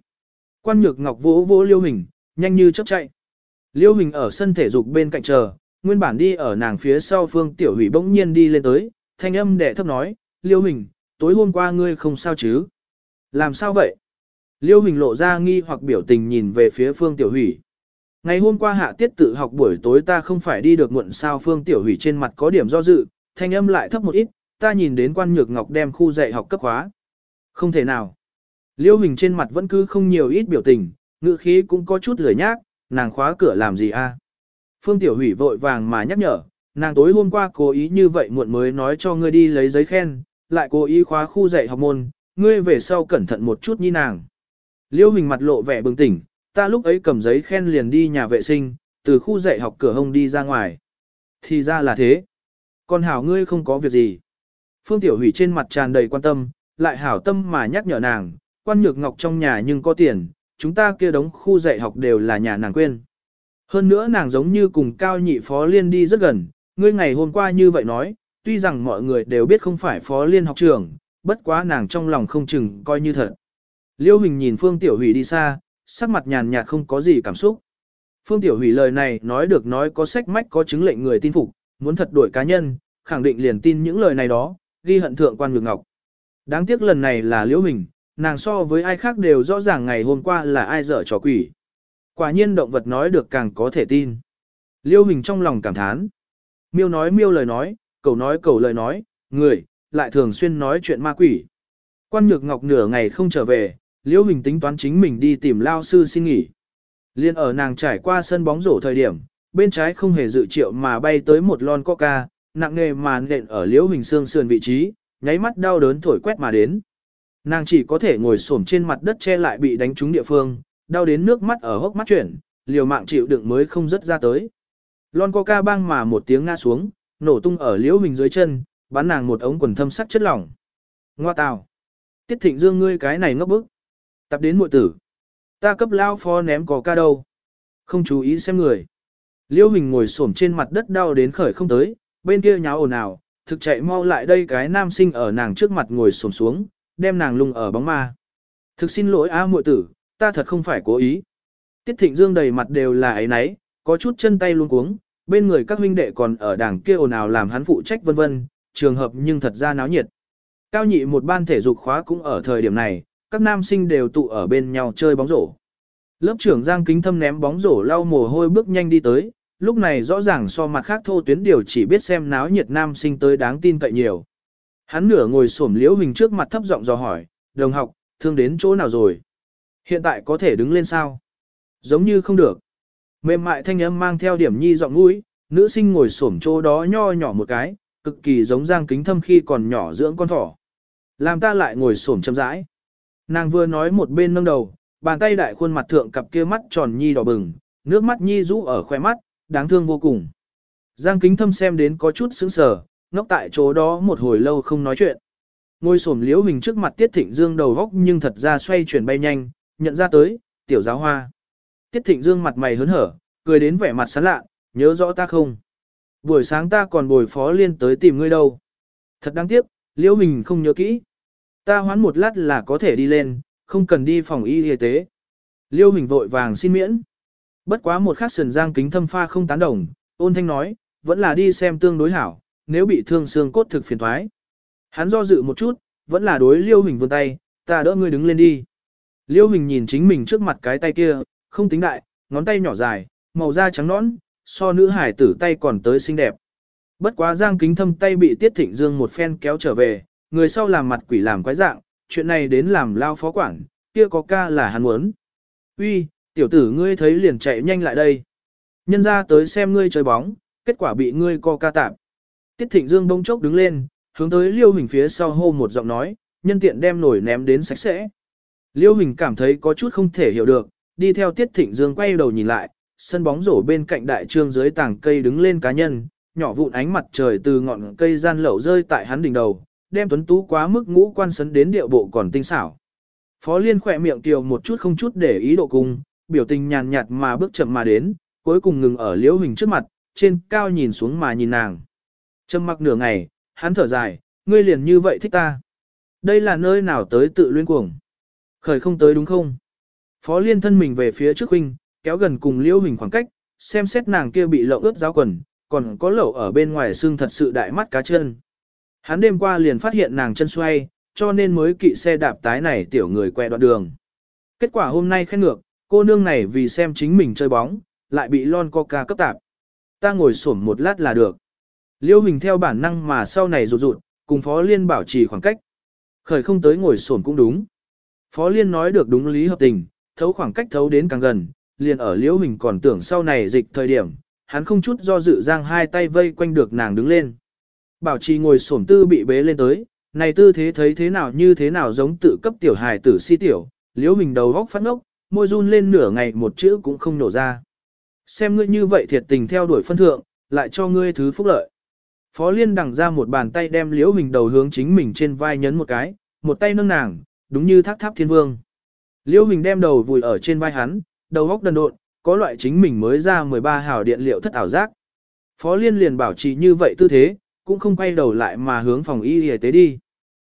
Quan nhược ngọc vỗ vỗ liêu hình, nhanh như chớp chạy. Liêu hình ở sân thể dục bên cạnh chờ, nguyên bản đi ở nàng phía sau phương tiểu hủy bỗng nhiên đi lên tới, thanh âm đẻ thấp nói, liêu hình, tối hôm qua ngươi không sao chứ? Làm sao vậy? Liêu hình lộ ra nghi hoặc biểu tình nhìn về phía phương tiểu hủy. Ngày hôm qua hạ tiết tự học buổi tối ta không phải đi được muộn sao phương tiểu hủy trên mặt có điểm do dự, thanh âm lại thấp một ít, ta nhìn đến quan nhược ngọc đem khu dạy học cấp khóa. Không thể nào. Liêu hình trên mặt vẫn cứ không nhiều ít biểu tình, ngữ khí cũng có chút lười nhác, nàng khóa cửa làm gì a? Phương Tiểu Hủy vội vàng mà nhắc nhở, nàng tối hôm qua cố ý như vậy muộn mới nói cho ngươi đi lấy giấy khen, lại cố ý khóa khu dạy học môn, ngươi về sau cẩn thận một chút như nàng. Liêu hình mặt lộ vẻ bừng tỉnh, ta lúc ấy cầm giấy khen liền đi nhà vệ sinh, từ khu dạy học cửa hông đi ra ngoài. Thì ra là thế. Còn hảo ngươi không có việc gì. Phương Tiểu Hủy trên mặt tràn đầy quan tâm, lại hảo tâm mà nhắc nhở nàng, quan nhược ngọc trong nhà nhưng có tiền, chúng ta kia đóng khu dạy học đều là nhà nàng quên. Hơn nữa nàng giống như cùng cao nhị phó liên đi rất gần, ngươi ngày hôm qua như vậy nói, tuy rằng mọi người đều biết không phải phó liên học trường, bất quá nàng trong lòng không chừng coi như thật. Liêu Hình nhìn Phương Tiểu Hủy đi xa, sắc mặt nhàn nhạt không có gì cảm xúc. Phương Tiểu Hủy lời này nói được nói có sách mách có chứng lệnh người tin phục, muốn thật đổi cá nhân, khẳng định liền tin những lời này đó, ghi hận thượng quan ngược ngọc. Đáng tiếc lần này là Liễu Hình, nàng so với ai khác đều rõ ràng ngày hôm qua là ai dở trò quỷ. Quả nhiên động vật nói được càng có thể tin. Liêu Hình trong lòng cảm thán. Miêu nói miêu lời nói, cầu nói cầu lời nói, người, lại thường xuyên nói chuyện ma quỷ. Quan Nhược Ngọc nửa ngày không trở về, Liêu Hình tính toán chính mình đi tìm lao sư xin nghỉ. Liên ở nàng trải qua sân bóng rổ thời điểm, bên trái không hề dự triệu mà bay tới một lon coca, nặng nề mà nện ở Liêu Hình xương sườn vị trí, nháy mắt đau đớn thổi quét mà đến. Nàng chỉ có thể ngồi xổm trên mặt đất che lại bị đánh trúng địa phương, đau đến nước mắt ở hốc mắt chuyển, liều mạng chịu đựng mới không rớt ra tới. Lon coca bang mà một tiếng ngã xuống, nổ tung ở liễu mình dưới chân, bắn nàng một ống quần thâm sắc chất lỏng. Ngoa tào. Tiết thịnh dương ngươi cái này ngốc bức. Tập đến muội tử. Ta cấp lao phó ném coca đâu. Không chú ý xem người. Liễu hình ngồi xổm trên mặt đất đau đến khởi không tới, bên kia nháo ồn ào, thực chạy mau lại đây cái nam sinh ở nàng trước mặt ngồi xổm xuống, đem nàng lung ở bóng ma. Thực xin lỗi a muội tử, ta thật không phải cố ý. Tiết Thịnh Dương đầy mặt đều là ấy nấy, có chút chân tay luôn cuống, bên người các huynh đệ còn ở đảng kia ồn ào làm hắn phụ trách vân vân, trường hợp nhưng thật ra náo nhiệt. Cao nhị một ban thể dục khóa cũng ở thời điểm này, các nam sinh đều tụ ở bên nhau chơi bóng rổ. Lớp trưởng Giang Kính Thâm ném bóng rổ lau mồ hôi bước nhanh đi tới, lúc này rõ ràng so mặt khác thô tuyến điều chỉ biết xem náo nhiệt nam sinh tới đáng tin cậy nhiều. Hắn nửa ngồi xổm liễu hình trước mặt thấp giọng dò hỏi, đồng học, thương đến chỗ nào rồi? Hiện tại có thể đứng lên sao? Giống như không được. Mềm mại thanh âm mang theo điểm nhi giọng mũi, nữ sinh ngồi xổm chỗ đó nho nhỏ một cái, cực kỳ giống Giang Kính Thâm khi còn nhỏ dưỡng con thỏ. Làm ta lại ngồi xổm chậm rãi. Nàng vừa nói một bên nâng đầu, bàn tay đại khuôn mặt thượng cặp kia mắt tròn nhi đỏ bừng, nước mắt nhi rũ ở khoe mắt, đáng thương vô cùng. Giang kính thâm xem đến có chút sững sờ, ngốc tại chỗ đó một hồi lâu không nói chuyện. Ngôi sổm liễu hình trước mặt Tiết Thịnh Dương đầu góc nhưng thật ra xoay chuyển bay nhanh, nhận ra tới, tiểu giáo hoa. Tiết Thịnh Dương mặt mày hớn hở, cười đến vẻ mặt sán lạ, nhớ rõ ta không? Buổi sáng ta còn bồi phó liên tới tìm ngươi đâu. Thật đáng tiếc, liễu hình không nhớ kỹ. Ta hoán một lát là có thể đi lên, không cần đi phòng y y tế. Liêu hình vội vàng xin miễn. Bất quá một khắc sườn giang kính thâm pha không tán đồng, ôn thanh nói, vẫn là đi xem tương đối hảo, nếu bị thương xương cốt thực phiền thoái. Hắn do dự một chút, vẫn là đối liêu hình vươn tay, ta đỡ ngươi đứng lên đi. Liêu hình nhìn chính mình trước mặt cái tay kia, không tính đại, ngón tay nhỏ dài, màu da trắng nõn, so nữ hải tử tay còn tới xinh đẹp. Bất quá giang kính thâm tay bị tiết thịnh dương một phen kéo trở về, người sau làm mặt quỷ làm quái dạng, chuyện này đến làm lao phó quản, kia có ca là hắn muốn. Uy, tiểu tử ngươi thấy liền chạy nhanh lại đây. Nhân ra tới xem ngươi chơi bóng, kết quả bị ngươi co ca tạp. Tiết Thịnh Dương bỗng chốc đứng lên, hướng tới Liêu Hình phía sau hô một giọng nói, nhân tiện đem nổi ném đến sạch sẽ. Liêu Hình cảm thấy có chút không thể hiểu được, đi theo Tiết Thịnh Dương quay đầu nhìn lại, sân bóng rổ bên cạnh đại trương dưới tảng cây đứng lên cá nhân, nhỏ vụn ánh mặt trời từ ngọn cây gian lậu rơi tại hắn đỉnh đầu, đem tuấn tú quá mức ngũ quan sấn đến điệu bộ còn tinh xảo. Phó Liên khỏe miệng kiều một chút không chút để ý độ cung, biểu tình nhàn nhạt mà bước chậm mà đến, cuối cùng ngừng ở liễu hình trước mặt, trên cao nhìn xuống mà nhìn nàng. Trầm mặc nửa ngày, hắn thở dài, ngươi liền như vậy thích ta. Đây là nơi nào tới tự luyên cuồng. Khởi không tới đúng không? Phó Liên thân mình về phía trước huynh, kéo gần cùng liễu hình khoảng cách, xem xét nàng kia bị lậu ướt giáo quần, còn có lậu ở bên ngoài xương thật sự đại mắt cá chân. Hắn đêm qua liền phát hiện nàng chân xoay, cho nên mới kỵ xe đạp tái này tiểu người quẹ đoạn đường. Kết quả hôm nay khen ngược, cô nương này vì xem chính mình chơi bóng, lại bị lon coca cấp tạp. Ta ngồi xổm một lát là được. Liêu hình theo bản năng mà sau này rụt rụt, cùng Phó Liên bảo trì khoảng cách. Khởi không tới ngồi xổm cũng đúng. Phó Liên nói được đúng lý hợp tình, thấu khoảng cách thấu đến càng gần, liền ở Liêu hình còn tưởng sau này dịch thời điểm, hắn không chút do dự giang hai tay vây quanh được nàng đứng lên. Bảo trì ngồi xổm tư bị bế lên tới, này tư thế thấy thế nào như thế nào giống tự cấp tiểu hài tử si tiểu, Liêu Hình đầu góc phát ngốc, môi run lên nửa ngày một chữ cũng không nổ ra. Xem ngươi như vậy thiệt tình theo đuổi phân thượng, lại cho ngươi thứ phúc lợi. Phó Liên đằng ra một bàn tay đem liễu hình đầu hướng chính mình trên vai nhấn một cái, một tay nâng nàng, đúng như tháp tháp thiên vương. Liễu hình đem đầu vùi ở trên vai hắn, đầu góc đần độn, có loại chính mình mới ra 13 hào điện liệu thất ảo giác. Phó Liên liền bảo trì như vậy tư thế, cũng không quay đầu lại mà hướng phòng y y tế đi.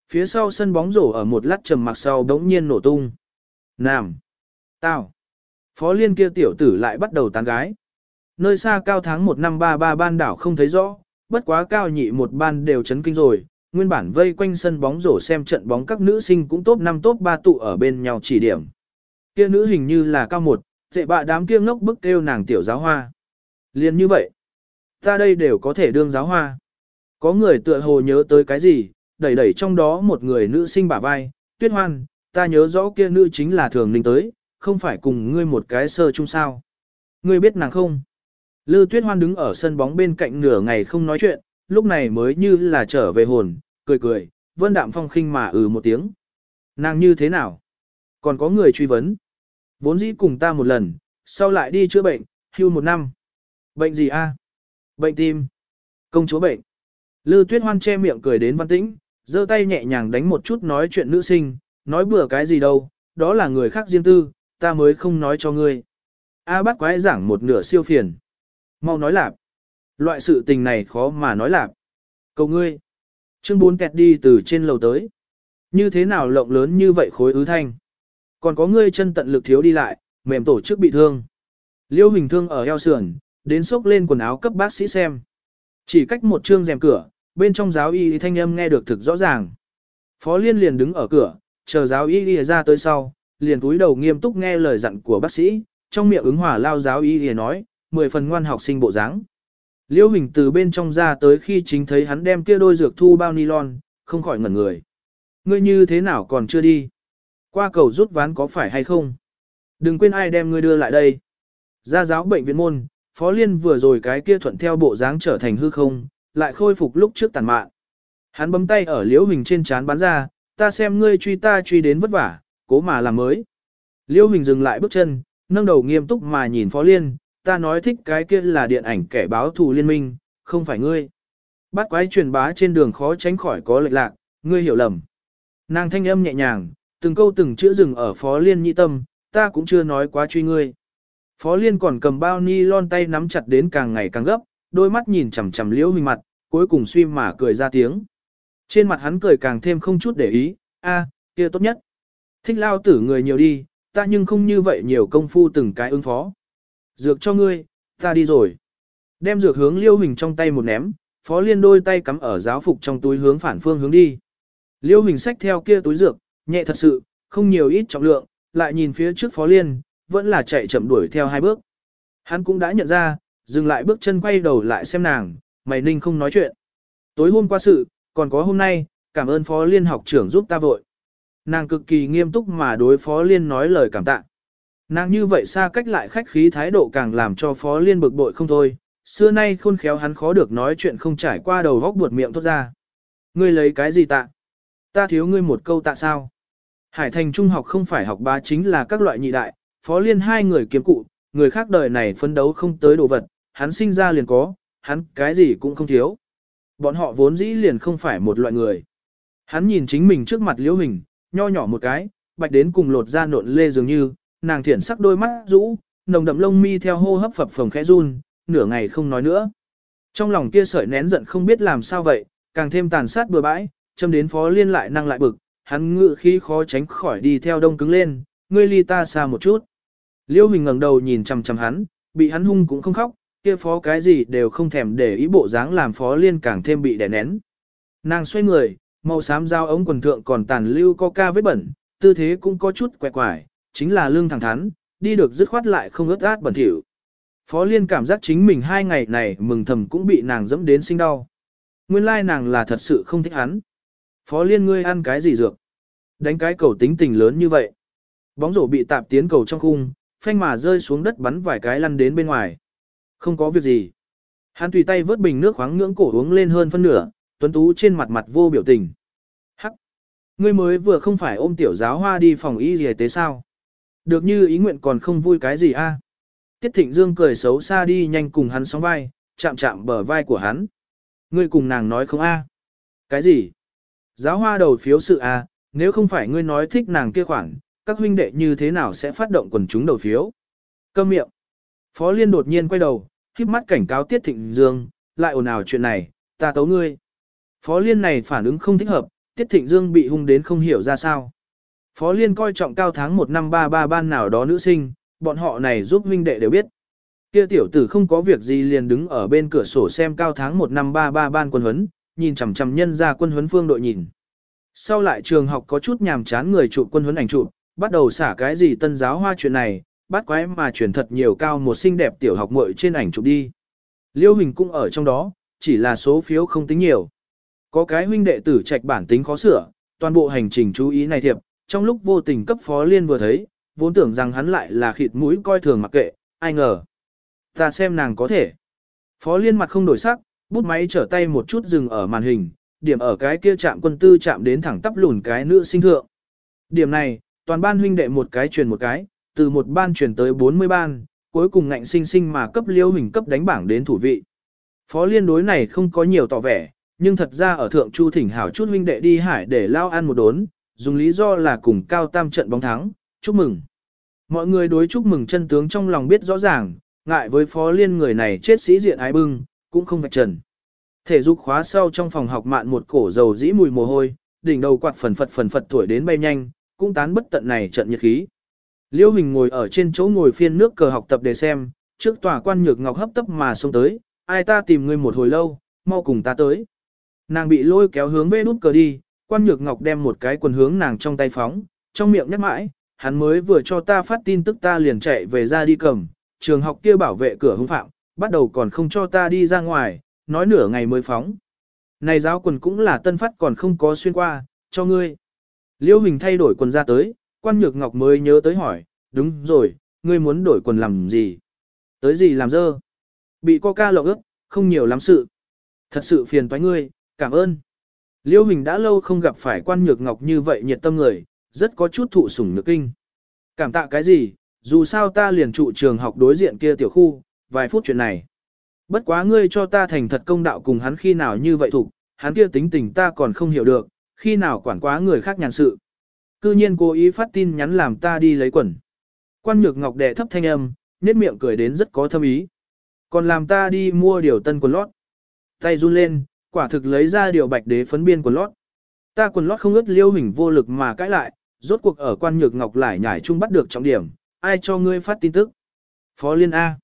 Phía sau sân bóng rổ ở một lát trầm mặc sau đống nhiên nổ tung. Nam! Tao! Phó liên kia tiểu tử lại bắt đầu tán gái. Nơi xa cao tháng 1 năm 33 ban đảo không thấy rõ, bất quá cao nhị một ban đều chấn kinh rồi. Nguyên bản vây quanh sân bóng rổ xem trận bóng các nữ sinh cũng top 5 top 3 tụ ở bên nhau chỉ điểm. Kia nữ hình như là cao một, dệ bạ đám kia ngốc bức kêu nàng tiểu giáo hoa. Liên như vậy, ta đây đều có thể đương giáo hoa. Có người tựa hồ nhớ tới cái gì, đẩy đẩy trong đó một người nữ sinh bả vai, tuyết hoan, ta nhớ rõ kia nữ chính là thường ninh tới, không phải cùng ngươi một cái sơ chung sao. Ngươi biết nàng không? Lư tuyết hoan đứng ở sân bóng bên cạnh nửa ngày không nói chuyện, lúc này mới như là trở về hồn, cười cười, vân đạm phong khinh mà ừ một tiếng. Nàng như thế nào? Còn có người truy vấn. Vốn dĩ cùng ta một lần, sau lại đi chữa bệnh, hưu một năm. Bệnh gì a? Bệnh tim. Công chúa bệnh. Lư tuyết hoan che miệng cười đến văn tĩnh, giơ tay nhẹ nhàng đánh một chút nói chuyện nữ sinh, nói bừa cái gì đâu, đó là người khác riêng tư, ta mới không nói cho ngươi. A bác quái giảng một nửa siêu phiền. Mau nói lạp. Loại sự tình này khó mà nói lạp. Cầu ngươi. Chương bốn kẹt đi từ trên lầu tới. Như thế nào lộng lớn như vậy khối ứ thanh. Còn có ngươi chân tận lực thiếu đi lại, mềm tổ chức bị thương. Liêu hình thương ở eo sườn, đến xốc lên quần áo cấp bác sĩ xem. Chỉ cách một chương rèm cửa, bên trong giáo y thanh âm nghe được thực rõ ràng. Phó Liên liền đứng ở cửa, chờ giáo y đi ra tới sau, liền túi đầu nghiêm túc nghe lời dặn của bác sĩ, trong miệng ứng hòa lao giáo y nói, mười phần ngoan học sinh bộ dáng. Liễu Hình từ bên trong ra tới khi chính thấy hắn đem kia đôi dược thu bao nylon, không khỏi ngẩn người. Ngươi như thế nào còn chưa đi? Qua cầu rút ván có phải hay không? Đừng quên ai đem ngươi đưa lại đây. Ra giáo bệnh viện môn, Phó Liên vừa rồi cái kia thuận theo bộ dáng trở thành hư không, lại khôi phục lúc trước tàn mạn. Hắn bấm tay ở liễu hình trên chán bắn ra, ta xem ngươi truy ta truy đến vất vả, cố mà làm mới. Liễu hình dừng lại bước chân, nâng đầu nghiêm túc mà nhìn Phó Liên, ta nói thích cái kia là điện ảnh kẻ báo thù liên minh, không phải ngươi. Bắt quái truyền bá trên đường khó tránh khỏi có lệch lạc, ngươi hiểu lầm. Nàng thanh âm nhẹ nhàng, từng câu từng chữ dừng ở Phó Liên nhị tâm, ta cũng chưa nói quá truy ngươi. Phó Liên còn cầm bao ni lon tay nắm chặt đến càng ngày càng gấp, đôi mắt nhìn chằm chằm liễu hình mặt, cuối cùng suy mà cười ra tiếng. Trên mặt hắn cười càng thêm không chút để ý, a, kia tốt nhất. Thích lao tử người nhiều đi, ta nhưng không như vậy nhiều công phu từng cái ứng phó. Dược cho ngươi, ta đi rồi. Đem dược hướng liêu hình trong tay một ném, phó liên đôi tay cắm ở giáo phục trong túi hướng phản phương hướng đi. Liêu hình xách theo kia túi dược, nhẹ thật sự, không nhiều ít trọng lượng, lại nhìn phía trước phó liên, vẫn là chạy chậm đuổi theo hai bước. Hắn cũng đã nhận ra, dừng lại bước chân quay đầu lại xem nàng, mày ninh không nói chuyện. Tối hôm qua sự, còn có hôm nay, cảm ơn phó liên học trưởng giúp ta vội. Nàng cực kỳ nghiêm túc mà đối phó liên nói lời cảm tạ. Nàng như vậy xa cách lại khách khí thái độ càng làm cho phó liên bực bội không thôi, xưa nay khôn khéo hắn khó được nói chuyện không trải qua đầu góc buột miệng thốt ra. Ngươi lấy cái gì tạ? Ta thiếu ngươi một câu tạ sao? Hải thành trung học không phải học bá chính là các loại nhị đại, phó liên hai người kiếm cụ, người khác đời này phấn đấu không tới đồ vật, hắn sinh ra liền có, hắn cái gì cũng không thiếu. Bọn họ vốn dĩ liền không phải một loại người. Hắn nhìn chính mình trước mặt liễu hình, nho nhỏ một cái, bạch đến cùng lột da nộn lê dường như, nàng thiển sắc đôi mắt rũ, nồng đậm lông mi theo hô hấp phập phồng khẽ run, nửa ngày không nói nữa. Trong lòng kia sợi nén giận không biết làm sao vậy, càng thêm tàn sát bừa bãi, châm đến phó liên lại năng lại bực, hắn ngự khi khó tránh khỏi đi theo đông cứng lên, ngươi ly ta xa một chút. Liêu Hình ngẩng đầu nhìn chằm chằm hắn, bị hắn hung cũng không khóc, kia phó cái gì đều không thèm để ý bộ dáng làm phó liên càng thêm bị đè nén. Nàng xoay người, màu xám dao ống quần thượng còn tàn lưu coca vết bẩn, tư thế cũng có chút quẹ quải, chính là lương thẳng thắn, đi được dứt khoát lại không ướt át bẩn thỉu. Phó liên cảm giác chính mình hai ngày này mừng thầm cũng bị nàng dẫm đến sinh đau. Nguyên lai nàng là thật sự không thích hắn. Phó liên ngươi ăn cái gì dược? Đánh cái cầu tính tình lớn như vậy. Bóng rổ bị tạp tiến cầu trong khung, phanh mà rơi xuống đất bắn vài cái lăn đến bên ngoài. Không có việc gì. Hắn tùy tay vớt bình nước khoáng ngưỡng cổ uống lên hơn phân nửa, tuấn tú trên mặt mặt vô biểu tình. Hắc! Ngươi mới vừa không phải ôm tiểu giáo hoa đi phòng y gì tế sao? Được như ý nguyện còn không vui cái gì a? Tiết Thịnh Dương cười xấu xa đi nhanh cùng hắn sóng vai, chạm chạm bờ vai của hắn. Ngươi cùng nàng nói không a? Cái gì? Giáo hoa đầu phiếu sự a, nếu không phải ngươi nói thích nàng kia khoản, các huynh đệ như thế nào sẽ phát động quần chúng đầu phiếu? Câm miệng. Phó Liên đột nhiên quay đầu, híp mắt cảnh cáo Tiết Thịnh Dương, lại ồn ào chuyện này, ta tấu ngươi. Phó Liên này phản ứng không thích hợp, Tiết Thịnh Dương bị hung đến không hiểu ra sao. Phó Liên coi trọng cao tháng 1 năm 33 ban nào đó nữ sinh, bọn họ này giúp huynh đệ đều biết. Kia tiểu tử không có việc gì liền đứng ở bên cửa sổ xem cao tháng 1 năm 33 ban quân huấn, nhìn chằm chằm nhân ra quân huấn phương đội nhìn. Sau lại trường học có chút nhàm chán người chụp quân huấn ảnh chụp, bắt đầu xả cái gì tân giáo hoa chuyện này, bắt quái mà chuyển thật nhiều cao một xinh đẹp tiểu học muội trên ảnh chụp đi. Liêu Hình cũng ở trong đó, chỉ là số phiếu không tính nhiều. Có cái huynh đệ tử trạch bản tính khó sửa, toàn bộ hành trình chú ý này thiệp, trong lúc vô tình cấp phó liên vừa thấy, vốn tưởng rằng hắn lại là khịt mũi coi thường mặc kệ, ai ngờ. Ta xem nàng có thể. Phó liên mặt không đổi sắc, bút máy trở tay một chút dừng ở màn hình, điểm ở cái kia chạm quân tư chạm đến thẳng tắp lùn cái nữ sinh thượng. Điểm này, toàn ban huynh đệ một cái truyền một cái, từ một ban truyền tới 40 ban, cuối cùng ngạnh sinh sinh mà cấp liêu hình cấp đánh bảng đến thủ vị. Phó liên đối này không có nhiều tỏ vẻ, nhưng thật ra ở thượng chu thỉnh hảo chút huynh đệ đi hải để lao ăn một đốn, dùng lý do là cùng cao tam trận bóng thắng, chúc mừng. Mọi người đối chúc mừng chân tướng trong lòng biết rõ ràng, ngại với phó liên người này chết sĩ diện ái bưng, cũng không vạch trần. Thể dục khóa sau trong phòng học mạn một cổ dầu dĩ mùi mồ hôi, đỉnh đầu quạt phần phật phần phật tuổi đến bay nhanh, cũng tán bất tận này trận nhiệt khí. Liêu Hình ngồi ở trên chỗ ngồi phiên nước cờ học tập để xem, trước tòa quan nhược ngọc hấp tấp mà xông tới, ai ta tìm ngươi một hồi lâu, mau cùng ta tới. Nàng bị lôi kéo hướng về nút cờ đi, quan nhược ngọc đem một cái quần hướng nàng trong tay phóng, trong miệng nhắc mãi, hắn mới vừa cho ta phát tin tức ta liền chạy về ra đi cầm, trường học kia bảo vệ cửa hung phạm, bắt đầu còn không cho ta đi ra ngoài, nói nửa ngày mới phóng. Này giáo quần cũng là tân phát còn không có xuyên qua, cho ngươi. Liêu Hình thay đổi quần ra tới, quan nhược ngọc mới nhớ tới hỏi, đúng rồi, ngươi muốn đổi quần làm gì? Tới gì làm dơ? Bị coca lộng ướt, không nhiều lắm sự. Thật sự phiền toái ngươi, cảm ơn. Liêu Hình đã lâu không gặp phải quan nhược ngọc như vậy nhiệt tâm người, rất có chút thụ sủng nhược kinh. Cảm tạ cái gì, dù sao ta liền trụ trường học đối diện kia tiểu khu, vài phút chuyện này. Bất quá ngươi cho ta thành thật công đạo cùng hắn khi nào như vậy thục, hắn kia tính tình ta còn không hiểu được, khi nào quản quá người khác nhàn sự. Cư nhiên cố ý phát tin nhắn làm ta đi lấy quần. Quan nhược ngọc đè thấp thanh âm, nét miệng cười đến rất có thâm ý. Còn làm ta đi mua điều tân quần lót. Tay run lên, quả thực lấy ra điều bạch đế phấn biên quần lót. Ta quần lót không ướt liêu hình vô lực mà cãi lại, rốt cuộc ở quan nhược ngọc lại nhảy chung bắt được trọng điểm, ai cho ngươi phát tin tức. Phó Liên A.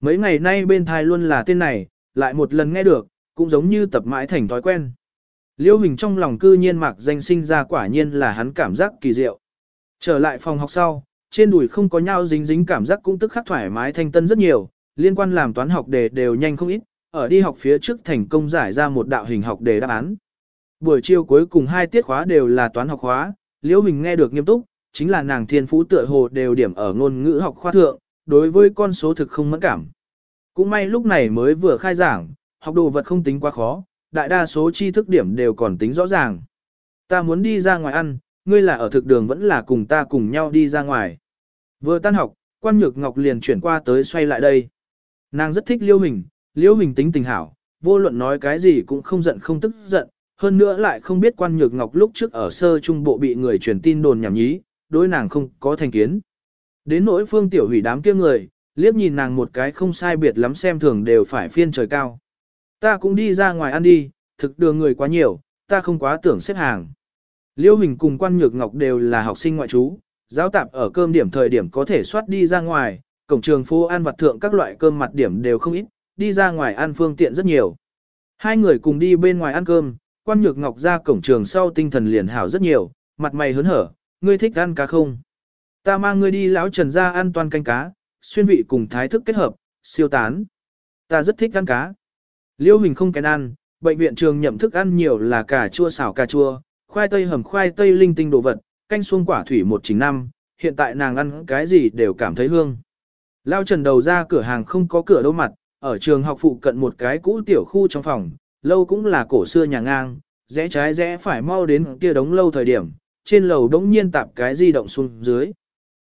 Mấy ngày nay bên thai luôn là tên này, lại một lần nghe được, cũng giống như tập mãi thành thói quen. Liêu hình trong lòng cư nhiên mạc danh sinh ra quả nhiên là hắn cảm giác kỳ diệu. Trở lại phòng học sau, trên đùi không có nhau dính dính cảm giác cũng tức khắc thoải mái thanh tân rất nhiều, liên quan làm toán học đề đều nhanh không ít, ở đi học phía trước thành công giải ra một đạo hình học đề đáp án. Buổi chiều cuối cùng hai tiết khóa đều là toán học khóa, Liễu Hình nghe được nghiêm túc, chính là nàng thiên phú tựa hồ đều điểm ở ngôn ngữ học khoa thượng, đối với con số thực không mẫn cảm. Cũng may lúc này mới vừa khai giảng, học đồ vật không tính quá khó, đại đa số tri thức điểm đều còn tính rõ ràng. Ta muốn đi ra ngoài ăn, ngươi là ở thực đường vẫn là cùng ta cùng nhau đi ra ngoài. Vừa tan học, quan nhược ngọc liền chuyển qua tới xoay lại đây. Nàng rất thích liêu hình, Liễu hình tính tình hảo, vô luận nói cái gì cũng không giận không tức giận, hơn nữa lại không biết quan nhược ngọc lúc trước ở sơ trung bộ bị người truyền tin đồn nhảm nhí, đối nàng không có thành kiến. Đến nỗi phương tiểu hủy đám kia người, liếc nhìn nàng một cái không sai biệt lắm xem thường đều phải phiên trời cao. Ta cũng đi ra ngoài ăn đi, thực đường người quá nhiều, ta không quá tưởng xếp hàng. Liêu Hình cùng quan nhược ngọc đều là học sinh ngoại trú, giáo tạp ở cơm điểm thời điểm có thể soát đi ra ngoài, cổng trường phố ăn vặt thượng các loại cơm mặt điểm đều không ít, đi ra ngoài ăn phương tiện rất nhiều. Hai người cùng đi bên ngoài ăn cơm, quan nhược ngọc ra cổng trường sau tinh thần liền hảo rất nhiều, mặt mày hớn hở, ngươi thích ăn cá không? Ta mang ngươi đi lão trần ra ăn toàn canh cá, xuyên vị cùng thái thức kết hợp, siêu tán. Ta rất thích ăn cá. Liêu Hình không kén ăn, bệnh viện trường nhậm thức ăn nhiều là cà chua xào cà chua, khoai tây hầm khoai tây linh tinh đồ vật, canh xuông quả thủy một chính năm, hiện tại nàng ăn cái gì đều cảm thấy hương. Lao trần đầu ra cửa hàng không có cửa đâu mặt, ở trường học phụ cận một cái cũ tiểu khu trong phòng, lâu cũng là cổ xưa nhà ngang, rẽ trái rẽ phải mau đến kia đống lâu thời điểm, trên lầu đống nhiên tạp cái di động xuống dưới.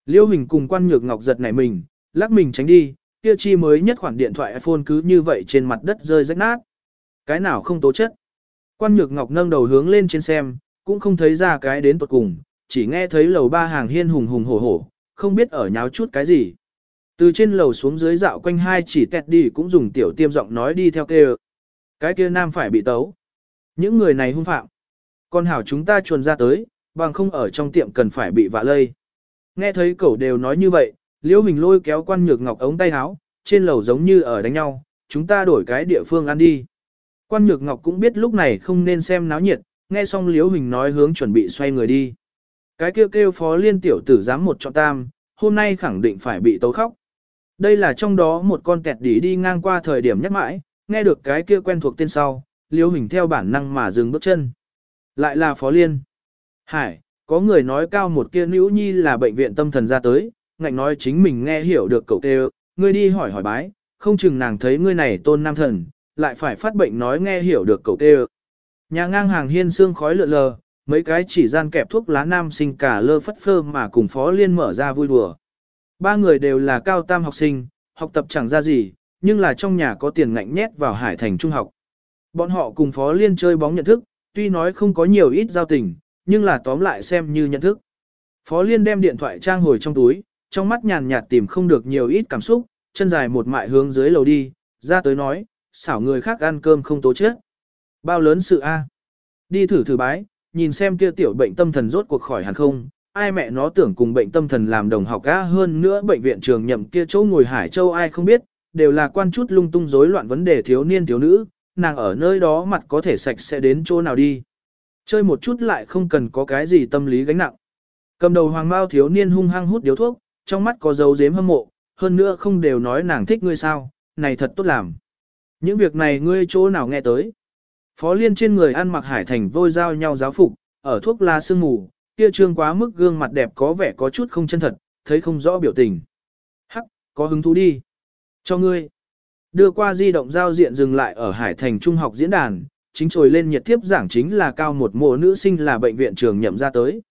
Liêu Hình cùng quan nhược ngọc giật nảy mình, lắc mình tránh đi, kia chi mới nhất khoản điện thoại iPhone cứ như vậy trên mặt đất rơi rách nát. Cái nào không tố chất. Quan nhược ngọc nâng đầu hướng lên trên xem, cũng không thấy ra cái đến tuột cùng, chỉ nghe thấy lầu ba hàng hiên hùng hùng hổ hổ, không biết ở nháo chút cái gì. Từ trên lầu xuống dưới dạo quanh hai chỉ tẹt đi cũng dùng tiểu tiêm giọng nói đi theo kêu. Cái kia nam phải bị tấu. Những người này hung phạm. Con hảo chúng ta chuồn ra tới, bằng không ở trong tiệm cần phải bị vạ lây. Nghe thấy cậu đều nói như vậy, Liễu Hình lôi kéo quan nhược ngọc ống tay áo, trên lầu giống như ở đánh nhau, chúng ta đổi cái địa phương ăn đi. Quan nhược ngọc cũng biết lúc này không nên xem náo nhiệt, nghe xong Liễu Hình nói hướng chuẩn bị xoay người đi. Cái kêu kêu phó liên tiểu tử dám một chọn tam, hôm nay khẳng định phải bị tấu khóc. Đây là trong đó một con kẹt đỉ đi ngang qua thời điểm nhắc mãi, nghe được cái kia quen thuộc tên sau, liêu Hình theo bản năng mà dừng bước chân. Lại là phó liên. Hải, có người nói cao một kia nữ nhi là bệnh viện tâm thần ra tới, ngạnh nói chính mình nghe hiểu được cậu tê ngươi đi hỏi hỏi bái, không chừng nàng thấy ngươi này tôn nam thần, lại phải phát bệnh nói nghe hiểu được cậu tê Nhà ngang hàng hiên xương khói lượn lờ, mấy cái chỉ gian kẹp thuốc lá nam sinh cả lơ phất phơ mà cùng phó liên mở ra vui đùa. Ba người đều là cao tam học sinh, học tập chẳng ra gì, nhưng là trong nhà có tiền ngạnh nhét vào hải thành trung học. Bọn họ cùng phó liên chơi bóng nhận thức, tuy nói không có nhiều ít giao tình, nhưng là tóm lại xem như nhận thức. Phó liên đem điện thoại trang hồi trong túi, trong mắt nhàn nhạt tìm không được nhiều ít cảm xúc, chân dài một mại hướng dưới lầu đi, ra tới nói, xảo người khác ăn cơm không tố chết. Bao lớn sự a? Đi thử thử bái, nhìn xem kia tiểu bệnh tâm thần rốt cuộc khỏi hẳn không, ai mẹ nó tưởng cùng bệnh tâm thần làm đồng học á hơn nữa bệnh viện trường nhậm kia chỗ ngồi Hải Châu ai không biết, đều là quan chút lung tung rối loạn vấn đề thiếu niên thiếu nữ, nàng ở nơi đó mặt có thể sạch sẽ đến chỗ nào đi. Chơi một chút lại không cần có cái gì tâm lý gánh nặng. Cầm đầu hoàng bao thiếu niên hung hăng hút điếu thuốc, trong mắt có dấu dếm hâm mộ, hơn nữa không đều nói nàng thích ngươi sao, này thật tốt làm. Những việc này ngươi chỗ nào nghe tới. Phó liên trên người ăn mặc hải thành vôi giao nhau giáo phục, ở thuốc la sương ngủ kia trương quá mức gương mặt đẹp có vẻ có chút không chân thật, thấy không rõ biểu tình. Hắc, có hứng thú đi. Cho ngươi. Đưa qua di động giao diện dừng lại ở Hải Thành Trung học diễn đàn, chính trồi lên nhiệt thiếp giảng chính là cao một mộ nữ sinh là bệnh viện trường nhậm ra tới.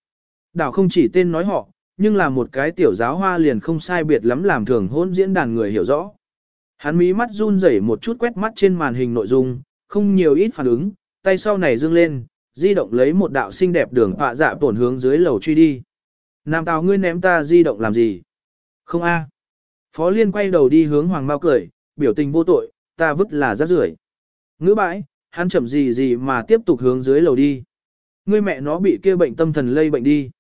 Đảo không chỉ tên nói họ, nhưng là một cái tiểu giáo hoa liền không sai biệt lắm làm thường hôn diễn đàn người hiểu rõ. Hắn mí mắt run rẩy một chút quét mắt trên màn hình nội dung, không nhiều ít phản ứng, tay sau này dương lên, di động lấy một đạo xinh đẹp đường họa dạ tổn hướng dưới lầu truy đi. Nam tào ngươi ném ta di động làm gì? Không a. Phó Liên quay đầu đi hướng Hoàng Mao cười, biểu tình vô tội, ta vứt là rác rưởi. Ngữ bãi, hắn chậm gì gì mà tiếp tục hướng dưới lầu đi. Ngươi mẹ nó bị kia bệnh tâm thần lây bệnh đi.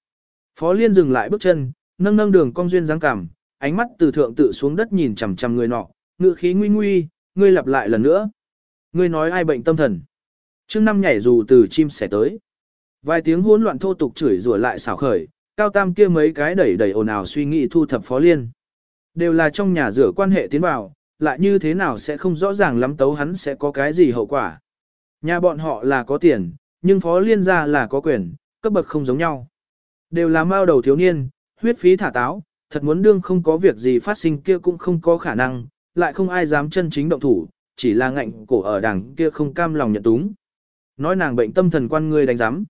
Phó Liên dừng lại bước chân, nâng nâng đường cong duyên dáng cảm, ánh mắt từ thượng tự xuống đất nhìn chằm chằm người nọ, ngự khí nguy nguy, ngươi lặp lại lần nữa. Ngươi nói ai bệnh tâm thần? Trước năm nhảy dù từ chim sẻ tới. Vài tiếng hỗn loạn thô tục chửi rủa lại xảo khởi, cao tam kia mấy cái đẩy đẩy ồn ào suy nghĩ thu thập Phó Liên. Đều là trong nhà rửa quan hệ tiến vào, lại như thế nào sẽ không rõ ràng lắm tấu hắn sẽ có cái gì hậu quả. Nhà bọn họ là có tiền, nhưng Phó Liên gia là có quyền, cấp bậc không giống nhau. Đều là mao đầu thiếu niên, huyết phí thả táo, thật muốn đương không có việc gì phát sinh kia cũng không có khả năng, lại không ai dám chân chính động thủ, chỉ là ngạnh cổ ở đằng kia không cam lòng nhận túng. Nói nàng bệnh tâm thần quan ngươi đánh giám.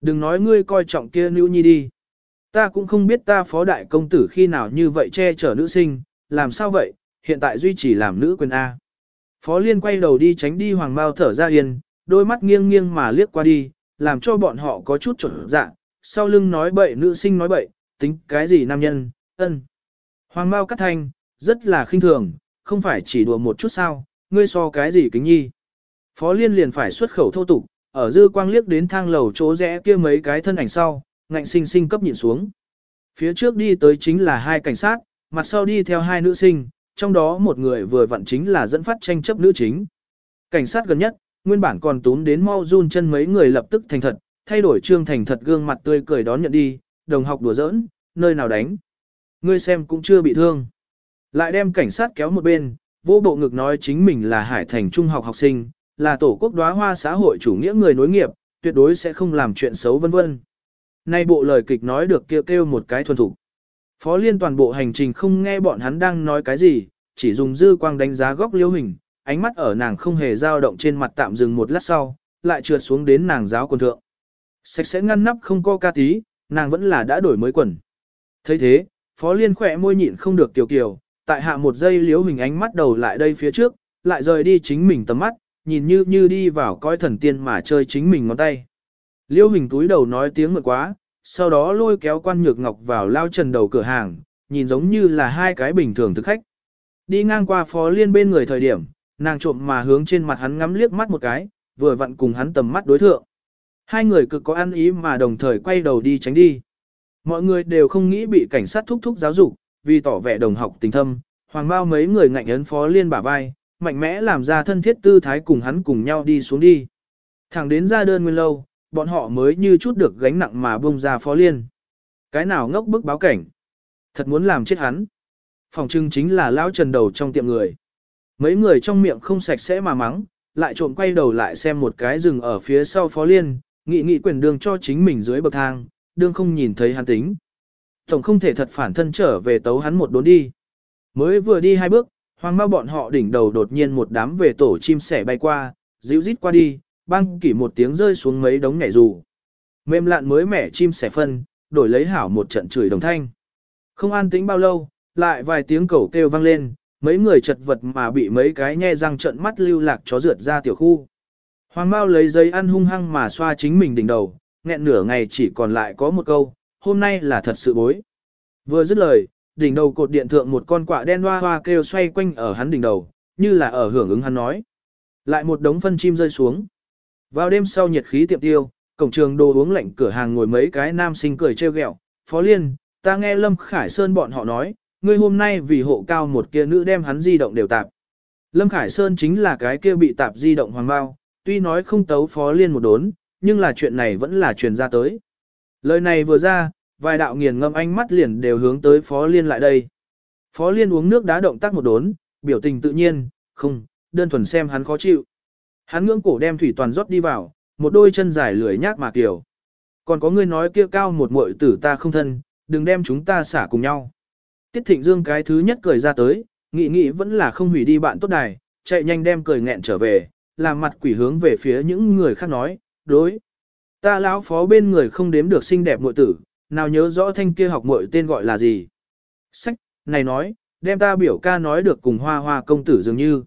Đừng nói ngươi coi trọng kia nữ nhi đi. Ta cũng không biết ta phó đại công tử khi nào như vậy che chở nữ sinh, làm sao vậy, hiện tại duy trì làm nữ quyền A. Phó Liên quay đầu đi tránh đi hoàng bao thở ra yên, đôi mắt nghiêng nghiêng mà liếc qua đi, làm cho bọn họ có chút trộn dạ, sau lưng nói bậy nữ sinh nói bậy, tính cái gì nam nhân, ân. Hoàng bao cắt thanh, rất là khinh thường, không phải chỉ đùa một chút sao, ngươi so cái gì kính nhi. Phó Liên liền phải xuất khẩu thô tục, ở dư quang liếc đến thang lầu chỗ rẽ kia mấy cái thân ảnh sau, ngạnh sinh sinh cấp nhìn xuống. Phía trước đi tới chính là hai cảnh sát, mặt sau đi theo hai nữ sinh, trong đó một người vừa vặn chính là dẫn phát tranh chấp nữ chính. Cảnh sát gần nhất, nguyên bản còn tún đến mau run chân mấy người lập tức thành thật, thay đổi trương thành thật gương mặt tươi cười đón nhận đi, đồng học đùa giỡn, nơi nào đánh. Ngươi xem cũng chưa bị thương. Lại đem cảnh sát kéo một bên, vô bộ ngực nói chính mình là hải thành trung học học sinh, là tổ quốc đóa hoa xã hội chủ nghĩa người nối nghiệp, tuyệt đối sẽ không làm chuyện xấu vân vân. Nay bộ lời kịch nói được kêu kêu một cái thuần thủ. Phó liên toàn bộ hành trình không nghe bọn hắn đang nói cái gì, chỉ dùng dư quang đánh giá góc liêu hình, ánh mắt ở nàng không hề dao động trên mặt tạm dừng một lát sau, lại trượt xuống đến nàng giáo quần thượng. Sạch sẽ ngăn nắp không co ca tí, nàng vẫn là đã đổi mới quần. thấy thế, phó liên khỏe môi nhịn không được kiều kiều, tại hạ một giây liếu hình ánh mắt đầu lại đây phía trước, lại rời đi chính mình tầm mắt, nhìn như như đi vào coi thần tiên mà chơi chính mình ngón tay. Liêu hình túi đầu nói tiếng mượn quá, sau đó lôi kéo quan nhược ngọc vào lao trần đầu cửa hàng, nhìn giống như là hai cái bình thường thực khách. Đi ngang qua phó liên bên người thời điểm, nàng trộm mà hướng trên mặt hắn ngắm liếc mắt một cái, vừa vặn cùng hắn tầm mắt đối thượng. Hai người cực có ăn ý mà đồng thời quay đầu đi tránh đi. Mọi người đều không nghĩ bị cảnh sát thúc thúc giáo dục, vì tỏ vẻ đồng học tình thâm, hoàng bao mấy người ngạnh ấn phó liên bả vai, mạnh mẽ làm ra thân thiết tư thái cùng hắn cùng nhau đi xuống đi. Thẳng đến ra đơn nguyên lâu, bọn họ mới như chút được gánh nặng mà bông ra phó liên. Cái nào ngốc bức báo cảnh. Thật muốn làm chết hắn. Phòng trưng chính là lão trần đầu trong tiệm người. Mấy người trong miệng không sạch sẽ mà mắng, lại trộm quay đầu lại xem một cái rừng ở phía sau phó liên, nghị nghị quyền đường cho chính mình dưới bậc thang, đương không nhìn thấy hắn tính. Tổng không thể thật phản thân trở về tấu hắn một đốn đi. Mới vừa đi hai bước, hoàng bao bọn họ đỉnh đầu đột nhiên một đám về tổ chim sẻ bay qua, dịu rít qua đi, băng kỷ một tiếng rơi xuống mấy đống nhảy dù. Mềm lạn mới mẻ chim sẻ phân, đổi lấy hảo một trận chửi đồng thanh. Không an tĩnh bao lâu, lại vài tiếng cẩu kêu vang lên, mấy người chật vật mà bị mấy cái nhe răng trận mắt lưu lạc chó rượt ra tiểu khu. Hoàng Mao lấy giấy ăn hung hăng mà xoa chính mình đỉnh đầu, nghẹn nửa ngày chỉ còn lại có một câu, hôm nay là thật sự bối. Vừa dứt lời, đỉnh đầu cột điện thượng một con quạ đen hoa hoa kêu xoay quanh ở hắn đỉnh đầu, như là ở hưởng ứng hắn nói. Lại một đống phân chim rơi xuống. Vào đêm sau nhiệt khí tiệm tiêu, cổng trường đồ uống lạnh cửa hàng ngồi mấy cái nam sinh cười trêu ghẹo. Phó Liên, ta nghe Lâm Khải Sơn bọn họ nói, ngươi hôm nay vì hộ cao một kia nữ đem hắn di động đều tạp. Lâm Khải Sơn chính là cái kia bị tạp di động hoàng bao, tuy nói không tấu Phó Liên một đốn, nhưng là chuyện này vẫn là truyền ra tới. Lời này vừa ra, vài đạo nghiền ngâm ánh mắt liền đều hướng tới Phó Liên lại đây. Phó Liên uống nước đá động tác một đốn, biểu tình tự nhiên, không, đơn thuần xem hắn khó chịu. Hắn ngưỡng cổ đem thủy toàn rót đi vào, một đôi chân dài lười nhác mà kiểu. Còn có người nói kia cao một muội tử ta không thân, đừng đem chúng ta xả cùng nhau. Tiết Thịnh Dương cái thứ nhất cười ra tới, nghĩ nghĩ vẫn là không hủy đi bạn tốt đài, chạy nhanh đem cười nghẹn trở về, làm mặt quỷ hướng về phía những người khác nói, đối. Ta lão phó bên người không đếm được xinh đẹp muội tử, nào nhớ rõ thanh kia học muội tên gọi là gì. Sách, này nói, đem ta biểu ca nói được cùng hoa hoa công tử dường như.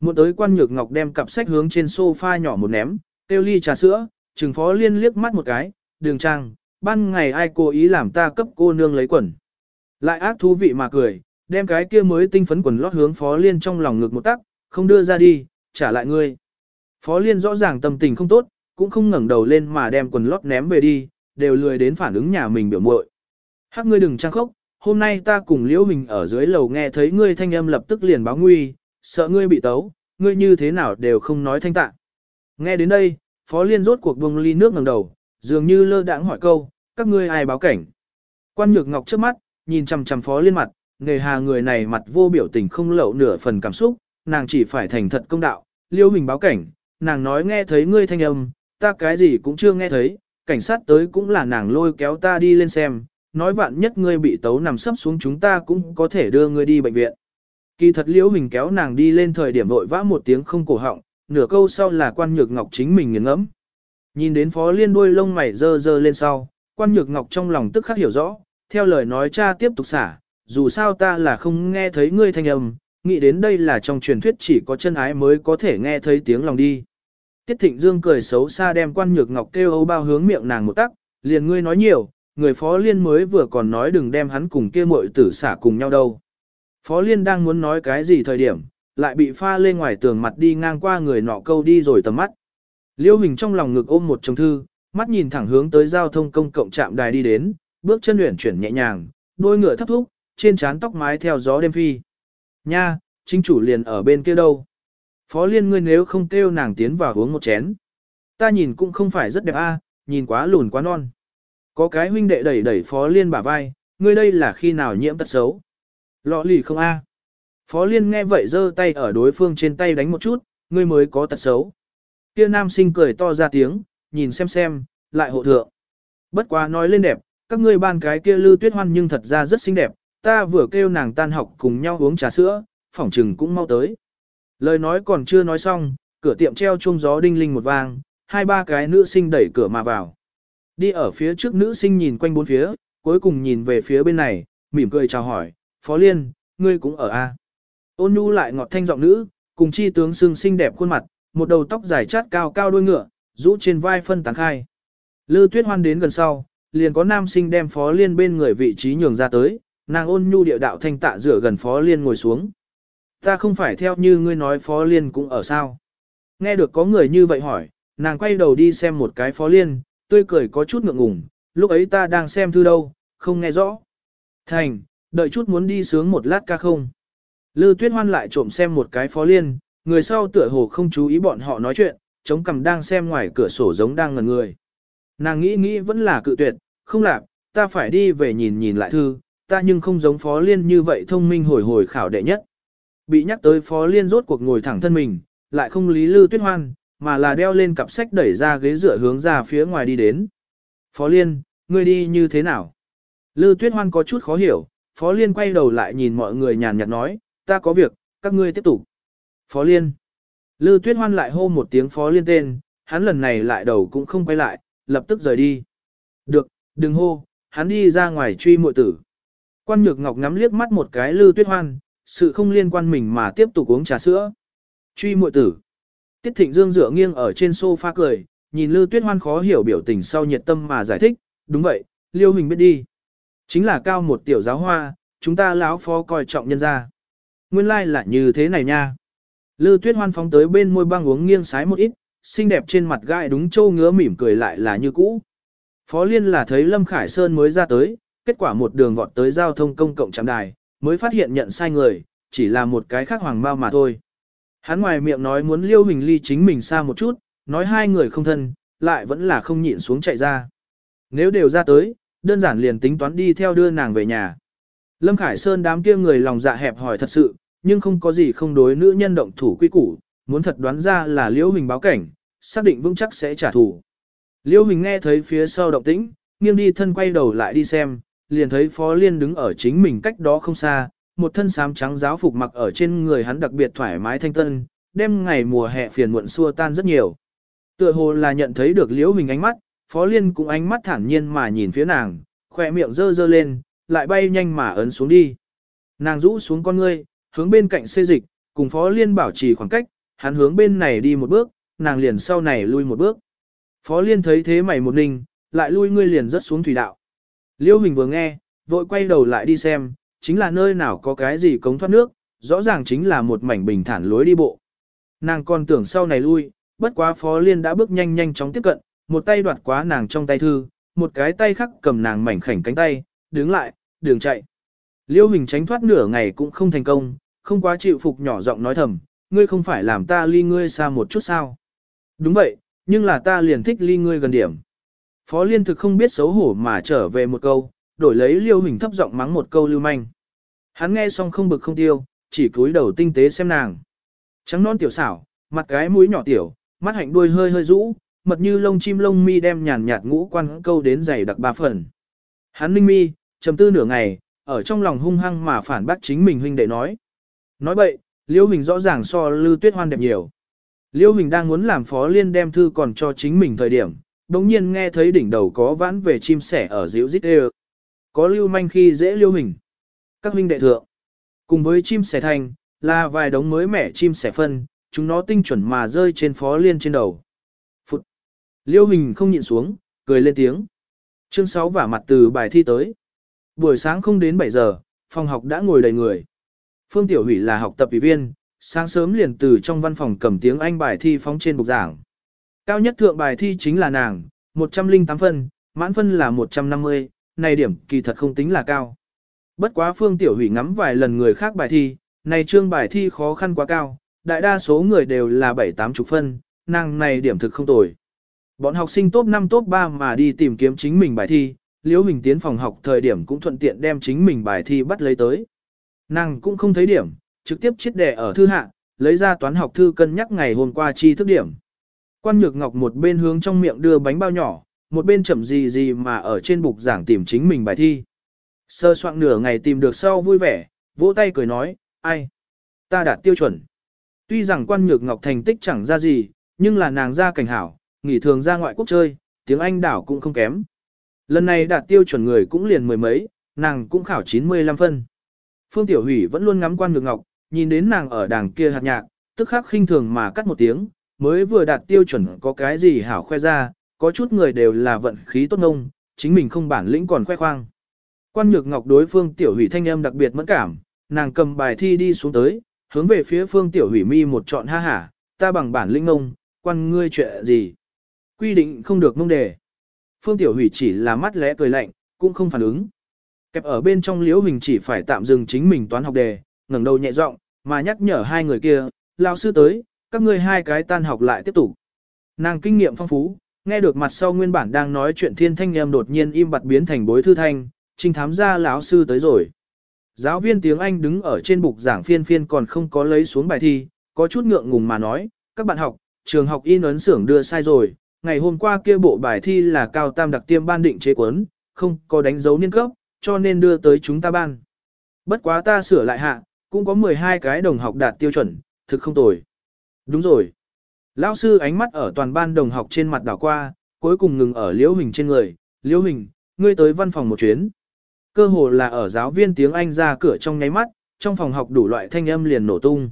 Một tới quan nhược ngọc đem cặp sách hướng trên sofa nhỏ một ném, tiêu ly trà sữa, trừng phó liên liếc mắt một cái, đường trang, ban ngày ai cố ý làm ta cấp cô nương lấy quần. Lại ác thú vị mà cười, đem cái kia mới tinh phấn quần lót hướng phó liên trong lòng ngực một tắc, không đưa ra đi, trả lại ngươi. Phó liên rõ ràng tâm tình không tốt, cũng không ngẩng đầu lên mà đem quần lót ném về đi, đều lười đến phản ứng nhà mình biểu muội. Hắc ngươi đừng trang khốc, hôm nay ta cùng Liễu Hình ở dưới lầu nghe thấy ngươi thanh âm lập tức liền báo nguy, sợ ngươi bị tấu, ngươi như thế nào đều không nói thanh tạ. Nghe đến đây, Phó Liên rốt cuộc buông ly nước ngẩng đầu, dường như lơ đãng hỏi câu, các ngươi ai báo cảnh. Quan Nhược Ngọc trước mắt, nhìn chằm chằm Phó Liên mặt, nghề hà người này mặt vô biểu tình không lậu nửa phần cảm xúc, nàng chỉ phải thành thật công đạo, Liễu Hình báo cảnh, nàng nói nghe thấy ngươi thanh âm, ta cái gì cũng chưa nghe thấy, cảnh sát tới cũng là nàng lôi kéo ta đi lên xem, nói vạn nhất ngươi bị tấu nằm sấp xuống chúng ta cũng có thể đưa ngươi đi bệnh viện. Kỳ thật liễu mình kéo nàng đi lên thời điểm vội vã một tiếng không cổ họng, nửa câu sau là quan nhược ngọc chính mình nghiền ngẫm. Nhìn đến phó liên đuôi lông mày dơ dơ lên sau, quan nhược ngọc trong lòng tức khắc hiểu rõ, theo lời nói cha tiếp tục xả, dù sao ta là không nghe thấy ngươi thanh âm, nghĩ đến đây là trong truyền thuyết chỉ có chân ái mới có thể nghe thấy tiếng lòng đi. Tiết Thịnh Dương cười xấu xa đem quan nhược ngọc kêu âu bao hướng miệng nàng một tắc, liền ngươi nói nhiều, người phó liên mới vừa còn nói đừng đem hắn cùng kia muội tử xả cùng nhau đâu. Phó liên đang muốn nói cái gì thời điểm, lại bị pha lên ngoài tường mặt đi ngang qua người nọ câu đi rồi tầm mắt. Liêu Hình trong lòng ngực ôm một chồng thư, mắt nhìn thẳng hướng tới giao thông công cộng trạm đài đi đến, bước chân luyện chuyển nhẹ nhàng, đôi ngựa thấp thúc, trên trán tóc mái theo gió đêm phi. Nha, chính chủ liền ở bên kia đâu. Phó liên ngươi nếu không kêu nàng tiến vào uống một chén. Ta nhìn cũng không phải rất đẹp a, nhìn quá lùn quá non. Có cái huynh đệ đẩy đẩy phó liên bả vai, ngươi đây là khi nào nhiễm tật xấu. Lọ lì không a. Phó liên nghe vậy giơ tay ở đối phương trên tay đánh một chút, ngươi mới có tật xấu. Kia nam sinh cười to ra tiếng, nhìn xem xem, lại hộ thượng. Bất quá nói lên đẹp, các ngươi ban cái kia lư tuyết hoan nhưng thật ra rất xinh đẹp, ta vừa kêu nàng tan học cùng nhau uống trà sữa, phỏng trừng cũng mau tới. Lời nói còn chưa nói xong, cửa tiệm treo chuông gió đinh linh một vang, hai ba cái nữ sinh đẩy cửa mà vào. Đi ở phía trước nữ sinh nhìn quanh bốn phía, cuối cùng nhìn về phía bên này, mỉm cười chào hỏi, Phó Liên, ngươi cũng ở a à? Ôn nhu lại ngọt thanh giọng nữ, cùng chi tướng xương xinh đẹp khuôn mặt, một đầu tóc dài chát cao cao đuôi ngựa, rũ trên vai phân tán khai. Lư tuyết hoan đến gần sau, liền có nam sinh đem Phó Liên bên người vị trí nhường ra tới, nàng ôn nhu địa đạo thanh tạ rửa gần Phó Liên ngồi xuống. Ta không phải theo như ngươi nói Phó Liên cũng ở sao. Nghe được có người như vậy hỏi, nàng quay đầu đi xem một cái Phó Liên, tươi cười có chút ngượng ngùng, lúc ấy ta đang xem thư đâu, không nghe rõ. Thành, đợi chút muốn đi sướng một lát ca không. Lư tuyết hoan lại trộm xem một cái phó liên, người sau tựa hồ không chú ý bọn họ nói chuyện, chống cằm đang xem ngoài cửa sổ giống đang ngần người. Nàng nghĩ nghĩ vẫn là cự tuyệt, không làm, ta phải đi về nhìn nhìn lại thư, ta nhưng không giống phó liên như vậy thông minh hồi hồi khảo đệ nhất. Bị nhắc tới phó liên rốt cuộc ngồi thẳng thân mình, lại không lý lư tuyết hoan, mà là đeo lên cặp sách đẩy ra ghế dựa hướng ra phía ngoài đi đến. Phó Liên, ngươi đi như thế nào? Lư Tuyết Hoan có chút khó hiểu, Phó Liên quay đầu lại nhìn mọi người nhàn nhạt nói, ta có việc, các ngươi tiếp tục. Phó Liên. Lư Tuyết Hoan lại hô một tiếng Phó Liên tên, hắn lần này lại đầu cũng không quay lại, lập tức rời đi. Được, đừng hô, hắn đi ra ngoài truy muội tử. Quan Nhược Ngọc ngắm liếc mắt một cái Lư Tuyết Hoan, sự không liên quan mình mà tiếp tục uống trà sữa. Truy muội tử. Tiết Thịnh Dương dựa nghiêng ở trên sofa cười, nhìn Lư Tuyết Hoan khó hiểu biểu tình sau nhiệt tâm mà giải thích, đúng vậy, Liêu Hình biết đi. Chính là cao một tiểu giáo hoa, chúng ta lão phó coi trọng nhân ra. Nguyên lai like là như thế này nha. Lư Tuyết Hoan phóng tới bên môi băng uống nghiêng sái một ít, xinh đẹp trên mặt gai đúng châu ngứa mỉm cười lại là như cũ. Phó Liên là thấy Lâm Khải Sơn mới ra tới, kết quả một đường vọt tới giao thông công cộng trạm đài, mới phát hiện nhận sai người, chỉ là một cái khác hoàng bao mà thôi. Hắn ngoài miệng nói muốn liêu hình ly chính mình xa một chút, nói hai người không thân, lại vẫn là không nhịn xuống chạy ra. Nếu đều ra tới, đơn giản liền tính toán đi theo đưa nàng về nhà. Lâm Khải Sơn đám kia người lòng dạ hẹp hỏi thật sự, nhưng không có gì không đối nữ nhân động thủ quy củ, muốn thật đoán ra là Liễu hình báo cảnh, xác định vững chắc sẽ trả thù. Liễu hình nghe thấy phía sau động tĩnh, nghiêng đi thân quay đầu lại đi xem, liền thấy Phó Liên đứng ở chính mình cách đó không xa, một thân xám trắng giáo phục mặc ở trên người hắn đặc biệt thoải mái thanh tân, đem ngày mùa hè phiền muộn xua tan rất nhiều. Tựa hồ là nhận thấy được Liễu Hình ánh mắt, Phó Liên cũng ánh mắt thản nhiên mà nhìn phía nàng, khỏe miệng dơ dơ lên, lại bay nhanh mà ấn xuống đi. Nàng rũ xuống con ngươi, hướng bên cạnh xê dịch, cùng Phó Liên bảo trì khoảng cách, hắn hướng bên này đi một bước, nàng liền sau này lui một bước. Phó Liên thấy thế mày một ninh, lại lui ngươi liền rất xuống thủy đạo. Liêu Hình vừa nghe, vội quay đầu lại đi xem, chính là nơi nào có cái gì cống thoát nước, rõ ràng chính là một mảnh bình thản lối đi bộ. Nàng còn tưởng sau này lui, bất quá Phó Liên đã bước nhanh nhanh chóng tiếp cận, một tay đoạt quá nàng trong tay thư, một cái tay khác cầm nàng mảnh khảnh cánh tay, đứng lại, đường chạy. Liêu Hình tránh thoát nửa ngày cũng không thành công, không quá chịu phục nhỏ giọng nói thầm, ngươi không phải làm ta ly ngươi xa một chút sao. Đúng vậy, nhưng là ta liền thích ly ngươi gần điểm. Phó Liên thực không biết xấu hổ mà trở về một câu, đổi lấy Liêu Hình thấp giọng mắng một câu lưu manh. Hắn nghe xong không bực không tiêu, chỉ cúi đầu tinh tế xem nàng. Trắng non tiểu xảo, mặt cái mũi nhỏ tiểu, mắt hạnh đuôi hơi hơi rũ, mật như lông chim lông mi đem nhàn nhạt ngũ quan câu đến dày đặc ba phần. Hắn ninh mi, trầm tư nửa ngày, ở trong lòng hung hăng mà phản bác chính mình huynh đệ nói. Nói bậy, Liêu Hình rõ ràng so Lư Tuyết Hoan đẹp nhiều. Liêu Hình đang muốn làm phó liên đem thư còn cho chính mình thời điểm, đồng nhiên nghe thấy đỉnh đầu có vãn về chim sẻ ở dịu dít ê Có lưu manh khi dễ Liêu Hình. Các huynh đệ thượng, cùng với chim sẻ thành, là vài đống mới mẻ chim sẻ phân, chúng nó tinh chuẩn mà rơi trên phó liên trên đầu. Phụt. Liêu Hình không nhịn xuống, cười lên tiếng. Chương 6 vả mặt từ bài thi tới. Buổi sáng không đến 7 giờ, phòng học đã ngồi đầy người. Phương Tiểu Hủy là học tập ủy viên, sáng sớm liền từ trong văn phòng cầm tiếng Anh bài thi phóng trên bục giảng. Cao nhất thượng bài thi chính là nàng, 108 phân, mãn phân là 150, này điểm kỳ thật không tính là cao. Bất quá Phương Tiểu Hủy ngắm vài lần người khác bài thi, này trương bài thi khó khăn quá cao, đại đa số người đều là 7-8 chục phân, nàng này điểm thực không tồi. Bọn học sinh top 5 top 3 mà đi tìm kiếm chính mình bài thi, Liễu Hình tiến phòng học thời điểm cũng thuận tiện đem chính mình bài thi bắt lấy tới. Nàng cũng không thấy điểm, trực tiếp chiết đẻ ở thư hạ, lấy ra toán học thư cân nhắc ngày hôm qua chi thức điểm. Quan Nhược Ngọc một bên hướng trong miệng đưa bánh bao nhỏ, một bên chậm gì gì mà ở trên bục giảng tìm chính mình bài thi. Sơ soạn nửa ngày tìm được sau vui vẻ, vỗ tay cười nói, ai? Ta đạt tiêu chuẩn. Tuy rằng Quan Nhược Ngọc thành tích chẳng ra gì, nhưng là nàng ra cảnh hảo, nghỉ thường ra ngoại quốc chơi, tiếng Anh đảo cũng không kém. Lần này đạt tiêu chuẩn người cũng liền mười mấy, nàng cũng khảo 95 phân. Phương Tiểu Hủy vẫn luôn ngắm quan nhược ngọc, nhìn đến nàng ở đàng kia hạt nhạc, tức khắc khinh thường mà cắt một tiếng, mới vừa đạt tiêu chuẩn có cái gì hảo khoe ra, có chút người đều là vận khí tốt ngông, chính mình không bản lĩnh còn khoe khoang. Quan nhược ngọc đối Phương Tiểu Hủy thanh âm đặc biệt mẫn cảm, nàng cầm bài thi đi xuống tới, hướng về phía Phương Tiểu Hủy mi một trọn ha hả, ta bằng bản lĩnh ngông, quan ngươi chuyện gì. Quy định không được mông đề. Phương Tiểu Hủy chỉ là mắt lẽ cười lạnh, cũng không phản ứng. Kẹp ở bên trong Liễu Hình chỉ phải tạm dừng chính mình toán học đề, ngẩng đầu nhẹ giọng, mà nhắc nhở hai người kia, lao sư tới, các ngươi hai cái tan học lại tiếp tục. Nàng kinh nghiệm phong phú, nghe được mặt sau nguyên bản đang nói chuyện thiên thanh em đột nhiên im bặt biến thành bối thư thanh, trinh thám gia lão sư tới rồi. Giáo viên tiếng Anh đứng ở trên bục giảng phiên phiên còn không có lấy xuống bài thi, có chút ngượng ngùng mà nói, các bạn học, trường học in ấn xưởng đưa sai rồi, ngày hôm qua kia bộ bài thi là cao tam đặc tiêm ban định chế quấn, không có đánh dấu niên cấp, cho nên đưa tới chúng ta ban. Bất quá ta sửa lại hạ, cũng có 12 cái đồng học đạt tiêu chuẩn, thực không tồi. Đúng rồi. Lão sư ánh mắt ở toàn ban đồng học trên mặt đảo qua, cuối cùng ngừng ở Liễu Hình trên người. Liễu Hình, ngươi tới văn phòng một chuyến. Cơ hồ là ở giáo viên tiếng Anh ra cửa trong nháy mắt, trong phòng học đủ loại thanh âm liền nổ tung.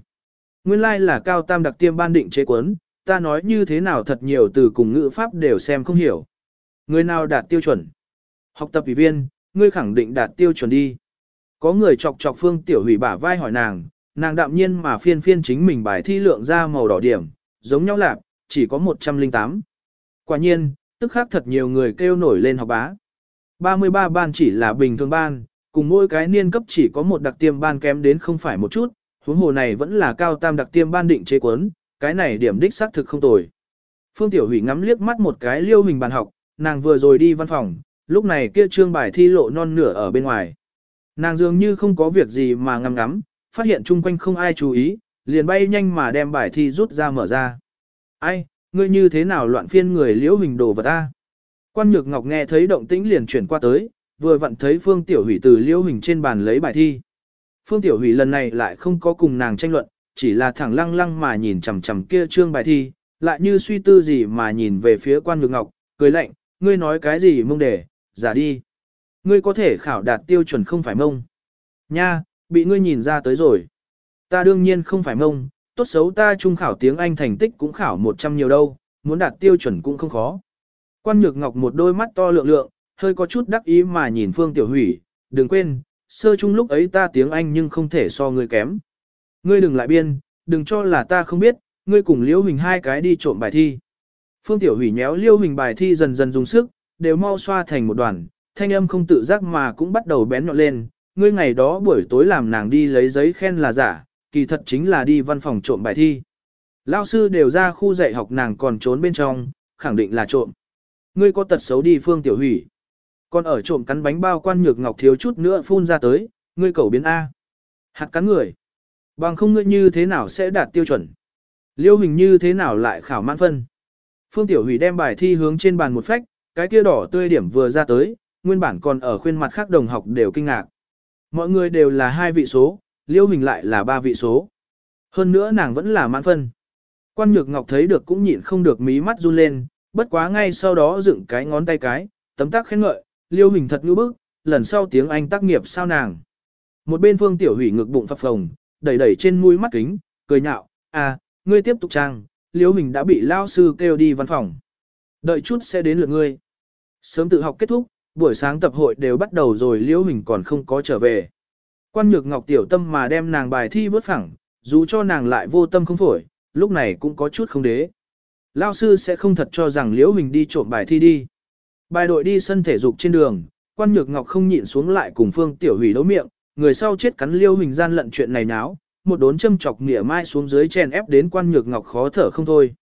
Nguyên lai like là cao tam đặc tiêm ban định chế quấn, ta nói như thế nào thật nhiều từ cùng ngữ pháp đều xem không hiểu. Người nào đạt tiêu chuẩn? Học tập ủy viên, ngươi khẳng định đạt tiêu chuẩn đi. Có người chọc chọc phương tiểu hủy bả vai hỏi nàng, nàng đạm nhiên mà phiên phiên chính mình bài thi lượng ra màu đỏ điểm, giống nhau lạc, chỉ có 108. Quả nhiên, tức khác thật nhiều người kêu nổi lên học bá. 33 ban chỉ là bình thường ban, cùng mỗi cái niên cấp chỉ có một đặc tiêm ban kém đến không phải một chút, huống hồ này vẫn là cao tam đặc tiêm ban định chế quấn, cái này điểm đích xác thực không tồi. Phương Tiểu Hủy ngắm liếc mắt một cái liêu hình bàn học, nàng vừa rồi đi văn phòng, lúc này kia trương bài thi lộ non nửa ở bên ngoài. Nàng dường như không có việc gì mà ngắm ngắm, phát hiện chung quanh không ai chú ý, liền bay nhanh mà đem bài thi rút ra mở ra. Ai, ngươi như thế nào loạn phiên người liễu hình đồ vật ta? Quan Nhược Ngọc nghe thấy động tĩnh liền chuyển qua tới, vừa vặn thấy Phương Tiểu Hủy từ liễu hình trên bàn lấy bài thi. Phương Tiểu Hủy lần này lại không có cùng nàng tranh luận, chỉ là thẳng lăng lăng mà nhìn chằm chằm kia trương bài thi, lại như suy tư gì mà nhìn về phía Quan Nhược Ngọc, cười lạnh, ngươi nói cái gì mông đề, giả đi. Ngươi có thể khảo đạt tiêu chuẩn không phải mông. Nha, bị ngươi nhìn ra tới rồi. Ta đương nhiên không phải mông, tốt xấu ta trung khảo tiếng Anh thành tích cũng khảo 100 nhiều đâu, muốn đạt tiêu chuẩn cũng không khó. Quan Nhược Ngọc một đôi mắt to lượng lượng, hơi có chút đắc ý mà nhìn Phương Tiểu Hủy, đừng quên, sơ chung lúc ấy ta tiếng Anh nhưng không thể so ngươi kém. Ngươi đừng lại biên, đừng cho là ta không biết, ngươi cùng Liễu Huỳnh hai cái đi trộm bài thi. Phương Tiểu Hủy nhéo Liễu Huỳnh bài thi dần dần dùng sức, đều mau xoa thành một đoàn, thanh âm không tự giác mà cũng bắt đầu bén nhọn lên, ngươi ngày đó buổi tối làm nàng đi lấy giấy khen là giả, kỳ thật chính là đi văn phòng trộm bài thi. Lao sư đều ra khu dạy học nàng còn trốn bên trong, khẳng định là trộm. Ngươi có tật xấu đi phương tiểu hủy. Còn ở trộm cắn bánh bao quan nhược ngọc thiếu chút nữa phun ra tới, ngươi cầu biến A. Hạt cắn người. Bằng không ngươi như thế nào sẽ đạt tiêu chuẩn. Liêu hình như thế nào lại khảo mãn phân. Phương tiểu hủy đem bài thi hướng trên bàn một phách, cái kia đỏ tươi điểm vừa ra tới, nguyên bản còn ở khuyên mặt khác đồng học đều kinh ngạc. Mọi người đều là hai vị số, liêu hình lại là ba vị số. Hơn nữa nàng vẫn là mãn phân. Quan nhược ngọc thấy được cũng nhịn không được mí mắt run lên, bất quá ngay sau đó dựng cái ngón tay cái, tấm tắc khen ngợi, liêu hình thật ngữ bức, lần sau tiếng Anh tác nghiệp sao nàng. Một bên phương tiểu hủy ngực bụng phập phồng, đẩy đẩy trên mũi mắt kính, cười nhạo, à, ngươi tiếp tục trang, liêu hình đã bị lao sư kêu đi văn phòng. Đợi chút sẽ đến lượt ngươi. Sớm tự học kết thúc, buổi sáng tập hội đều bắt đầu rồi Liễu hình còn không có trở về. Quan nhược ngọc tiểu tâm mà đem nàng bài thi vớt phẳng, dù cho nàng lại vô tâm không phổi, lúc này cũng có chút không đế. Lao sư sẽ không thật cho rằng Liễu Hình đi trộm bài thi đi. Bài đội đi sân thể dục trên đường, quan nhược ngọc không nhịn xuống lại cùng Phương Tiểu Hủy đấu miệng, người sau chết cắn Liễu Hình gian lận chuyện này náo, một đốn châm chọc mỉa mai xuống dưới chèn ép đến quan nhược ngọc khó thở không thôi.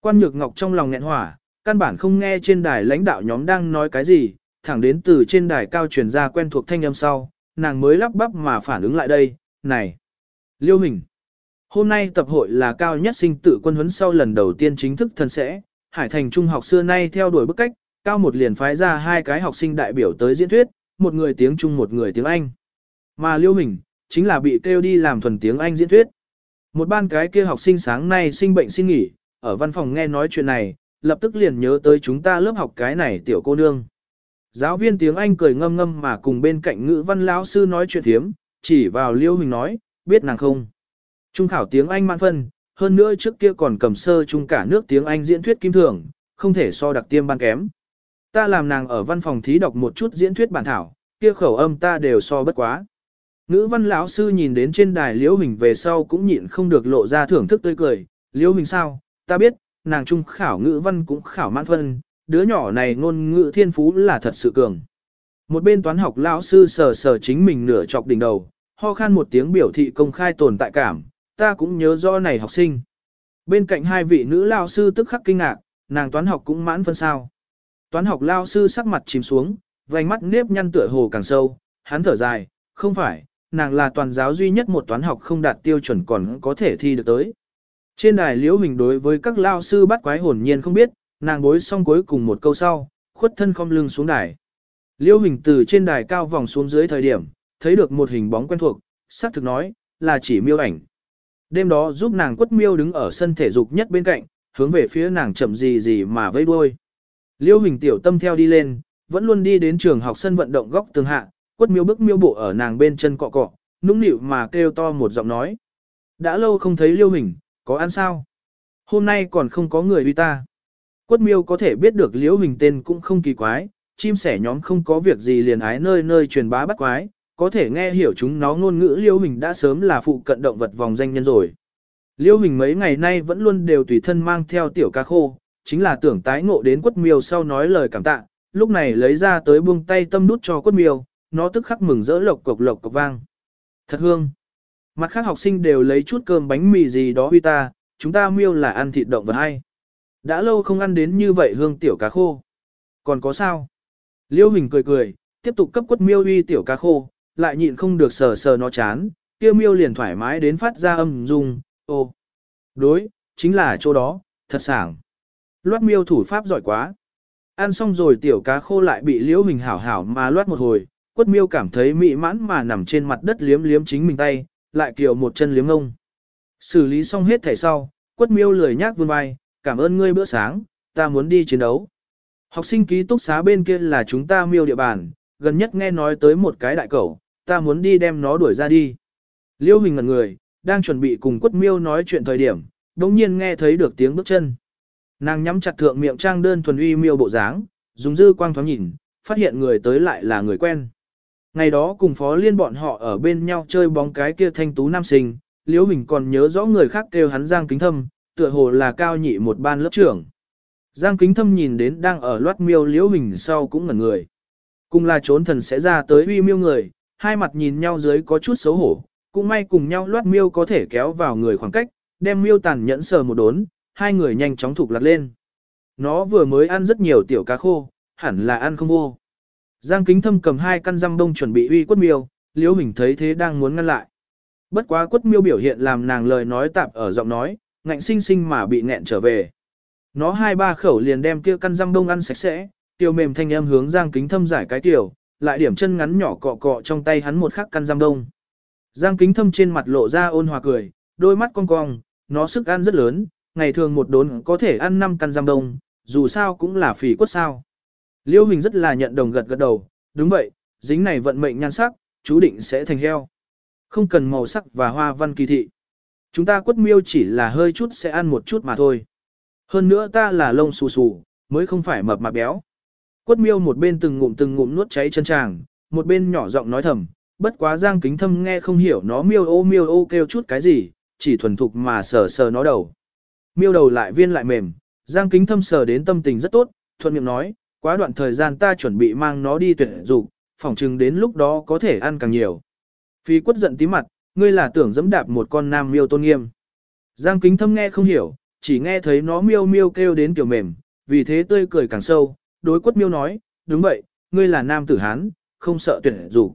Quan nhược ngọc trong lòng nghẹn hỏa, căn bản không nghe trên đài lãnh đạo nhóm đang nói cái gì, thẳng đến từ trên đài cao truyền ra quen thuộc thanh âm sau, nàng mới lắp bắp mà phản ứng lại đây, này, Liêu hình. Hôm nay tập hội là cao nhất sinh tự quân huấn sau lần đầu tiên chính thức thân sẽ, Hải Thành Trung học xưa nay theo đuổi bức cách, cao một liền phái ra hai cái học sinh đại biểu tới diễn thuyết, một người tiếng Trung một người tiếng Anh. Mà Liêu Hình, chính là bị kêu đi làm thuần tiếng Anh diễn thuyết. Một ban cái kia học sinh sáng nay sinh bệnh xin nghỉ, ở văn phòng nghe nói chuyện này, lập tức liền nhớ tới chúng ta lớp học cái này tiểu cô nương. Giáo viên tiếng Anh cười ngâm ngâm mà cùng bên cạnh ngữ văn lão sư nói chuyện thiếm, chỉ vào Liêu Huỳnh nói, biết nàng không. Trung khảo tiếng Anh mãn phân, hơn nữa trước kia còn cầm sơ trung cả nước tiếng Anh diễn thuyết kim thường, không thể so đặc tiêm ban kém. Ta làm nàng ở văn phòng thí đọc một chút diễn thuyết bản thảo, kia khẩu âm ta đều so bất quá. Ngữ văn lão sư nhìn đến trên đài Liễu Hình về sau cũng nhịn không được lộ ra thưởng thức tươi cười, Liễu Hình sao, ta biết, nàng trung khảo ngữ văn cũng khảo mãn phân, đứa nhỏ này ngôn ngữ thiên phú là thật sự cường. Một bên toán học lão sư sờ sờ chính mình nửa chọc đỉnh đầu, ho khan một tiếng biểu thị công khai tồn tại cảm, ta cũng nhớ do này học sinh. Bên cạnh hai vị nữ lao sư tức khắc kinh ngạc, nàng toán học cũng mãn phân sao. Toán học lao sư sắc mặt chìm xuống, vành mắt nếp nhăn tựa hồ càng sâu, hắn thở dài, không phải, nàng là toàn giáo duy nhất một toán học không đạt tiêu chuẩn còn có thể thi được tới. Trên đài liễu hình đối với các lao sư bắt quái hồn nhiên không biết, nàng bối xong cuối cùng một câu sau, khuất thân không lưng xuống đài. Liêu hình từ trên đài cao vòng xuống dưới thời điểm, thấy được một hình bóng quen thuộc, xác thực nói, là chỉ miêu ảnh. Đêm đó giúp nàng quất miêu đứng ở sân thể dục nhất bên cạnh, hướng về phía nàng chậm gì gì mà vây đuôi. Liêu hình tiểu tâm theo đi lên, vẫn luôn đi đến trường học sân vận động góc tường hạ, quất miêu bước miêu bộ ở nàng bên chân cọ cọ, nũng nịu mà kêu to một giọng nói. Đã lâu không thấy liêu hình, có ăn sao? Hôm nay còn không có người uy ta. Quất miêu có thể biết được liễu hình tên cũng không kỳ quái, chim sẻ nhóm không có việc gì liền ái nơi nơi truyền bá bắt quái, có thể nghe hiểu chúng nó ngôn ngữ liễu Hình đã sớm là phụ cận động vật vòng danh nhân rồi. Liễu Hình mấy ngày nay vẫn luôn đều tùy thân mang theo tiểu ca khô, chính là tưởng tái ngộ đến quất miêu sau nói lời cảm tạ, lúc này lấy ra tới buông tay tâm nút cho quất miêu, nó tức khắc mừng rỡ lộc cộc lộc cộc vang. Thật hương. Mặt khác học sinh đều lấy chút cơm bánh mì gì đó huy ta, chúng ta miêu là ăn thịt động vật hay. Đã lâu không ăn đến như vậy hương tiểu cá khô. Còn có sao? Liêu Hình cười cười, tiếp tục cấp quất miêu uy tiểu cá khô, lại nhịn không được sờ sờ nó chán, kia miêu liền thoải mái đến phát ra âm dung, ô. Đối, chính là chỗ đó, thật sảng. Loát miêu thủ pháp giỏi quá. Ăn xong rồi tiểu cá khô lại bị liễu hình hảo hảo mà loát một hồi, quất miêu cảm thấy mị mãn mà nằm trên mặt đất liếm liếm chính mình tay, lại kiều một chân liếm ngông. Xử lý xong hết thẻ sau, quất miêu lười nhác vươn vai, cảm ơn ngươi bữa sáng, ta muốn đi chiến đấu. Học sinh ký túc xá bên kia là chúng ta miêu địa bàn, gần nhất nghe nói tới một cái đại cẩu, ta muốn đi đem nó đuổi ra đi. Liêu hình ngẩn người, đang chuẩn bị cùng quất miêu nói chuyện thời điểm, đồng nhiên nghe thấy được tiếng bước chân. Nàng nhắm chặt thượng miệng trang đơn thuần uy miêu bộ dáng, dùng dư quang thoáng nhìn, phát hiện người tới lại là người quen. Ngày đó cùng phó liên bọn họ ở bên nhau chơi bóng cái kia thanh tú nam sinh, Liễu Hình còn nhớ rõ người khác kêu hắn Giang Kính Thâm, tựa hồ là cao nhị một ban lớp trưởng. Giang Kính Thâm nhìn đến đang ở loát miêu Liễu Hình sau cũng ngẩn người. Cùng là trốn thần sẽ ra tới uy miêu người, hai mặt nhìn nhau dưới có chút xấu hổ, cũng may cùng nhau loát miêu có thể kéo vào người khoảng cách, đem miêu tàn nhẫn sờ một đốn, hai người nhanh chóng thục lặt lên. Nó vừa mới ăn rất nhiều tiểu cá khô, hẳn là ăn không vô. Giang kính thâm cầm hai căn răm đông chuẩn bị uy quất miêu, liễu hình thấy thế đang muốn ngăn lại. Bất quá quất miêu biểu hiện làm nàng lời nói tạp ở giọng nói, ngạnh sinh sinh mà bị nghẹn trở về. Nó hai ba khẩu liền đem kia căn răm đông ăn sạch sẽ, tiêu mềm thanh âm hướng giang kính thâm giải cái tiểu, lại điểm chân ngắn nhỏ cọ cọ trong tay hắn một khắc căn răm đông. Giang kính thâm trên mặt lộ ra ôn hòa cười, đôi mắt cong cong, nó sức ăn rất lớn, ngày thường một đốn có thể ăn 5 căn răm đông, dù sao cũng là phỉ quất sao. Liêu Hình rất là nhận đồng gật gật đầu, đúng vậy, dính này vận mệnh nhan sắc, chú định sẽ thành heo. Không cần màu sắc và hoa văn kỳ thị. Chúng ta quất miêu chỉ là hơi chút sẽ ăn một chút mà thôi. Hơn nữa ta là lông xù xù, mới không phải mập mà béo. Quất miêu một bên từng ngụm từng ngụm nuốt cháy chân tràng, một bên nhỏ giọng nói thầm, bất quá giang kính thâm nghe không hiểu nó miêu ô miêu ô kêu chút cái gì, chỉ thuần thục mà sờ sờ nó đầu. Miêu đầu lại viên lại mềm, giang kính thâm sờ đến tâm tình rất tốt, thuận miệng nói, quá đoạn thời gian ta chuẩn bị mang nó đi tuyển dục, phỏng chừng đến lúc đó có thể ăn càng nhiều. Phi quất giận tí mặt, ngươi là tưởng dẫm đạp một con nam miêu tôn nghiêm. Giang kính thâm nghe không hiểu, chỉ nghe thấy nó miêu miêu kêu đến kiểu mềm, vì thế tươi cười càng sâu, đối quất miêu nói, đúng vậy, ngươi là nam tử hán, không sợ tuyển dục.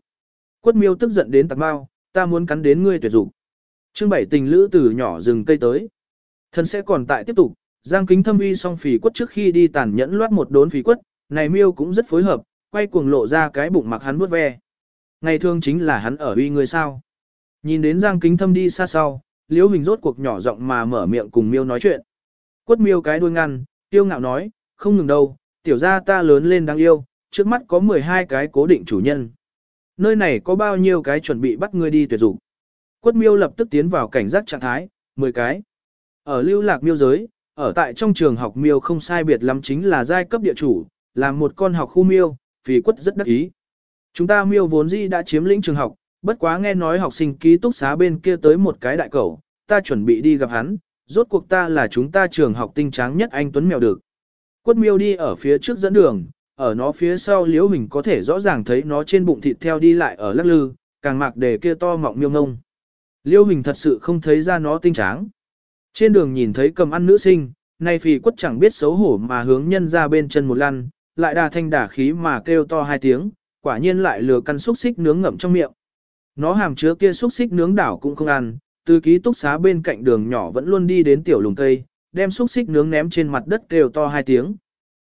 Quất miêu tức giận đến tạc bao, ta muốn cắn đến ngươi tuyệt dục. Chương bảy tình lữ từ nhỏ rừng cây tới. thân sẽ còn tại tiếp tục, Giang Kính Thâm uy xong phì quất trước khi đi tàn nhẫn loát một đốn phì quất, này miêu cũng rất phối hợp, quay cuồng lộ ra cái bụng mặc hắn vuốt ve. Ngày thường chính là hắn ở uy người sao. Nhìn đến Giang Kính Thâm đi xa sau, Liễu Hình rốt cuộc nhỏ giọng mà mở miệng cùng miêu nói chuyện. Quất miêu cái đuôi ngăn, tiêu ngạo nói, không ngừng đâu, tiểu gia ta lớn lên đáng yêu, trước mắt có 12 cái cố định chủ nhân. Nơi này có bao nhiêu cái chuẩn bị bắt ngươi đi tuyệt dụng Quất miêu lập tức tiến vào cảnh giác trạng thái, 10 cái. Ở lưu lạc miêu giới, ở tại trong trường học miêu không sai biệt lắm chính là giai cấp địa chủ, là một con học khu miêu, vì quất rất đắc ý. Chúng ta miêu vốn dĩ đã chiếm lĩnh trường học, bất quá nghe nói học sinh ký túc xá bên kia tới một cái đại cầu, ta chuẩn bị đi gặp hắn, rốt cuộc ta là chúng ta trường học tinh tráng nhất anh Tuấn Mèo được. Quất miêu đi ở phía trước dẫn đường, ở nó phía sau liễu hình có thể rõ ràng thấy nó trên bụng thịt theo đi lại ở lắc lư, càng mạc đề kia to mọng miêu ngông. Liễu hình thật sự không thấy ra nó tinh tráng. Trên đường nhìn thấy cầm ăn nữ sinh, nay phì quất chẳng biết xấu hổ mà hướng nhân ra bên chân một lăn, lại đà thanh đà khí mà kêu to hai tiếng, quả nhiên lại lừa căn xúc xích nướng ngậm trong miệng. Nó hàm chứa kia xúc xích nướng đảo cũng không ăn, từ ký túc xá bên cạnh đường nhỏ vẫn luôn đi đến tiểu lùng cây, đem xúc xích nướng ném trên mặt đất kêu to hai tiếng.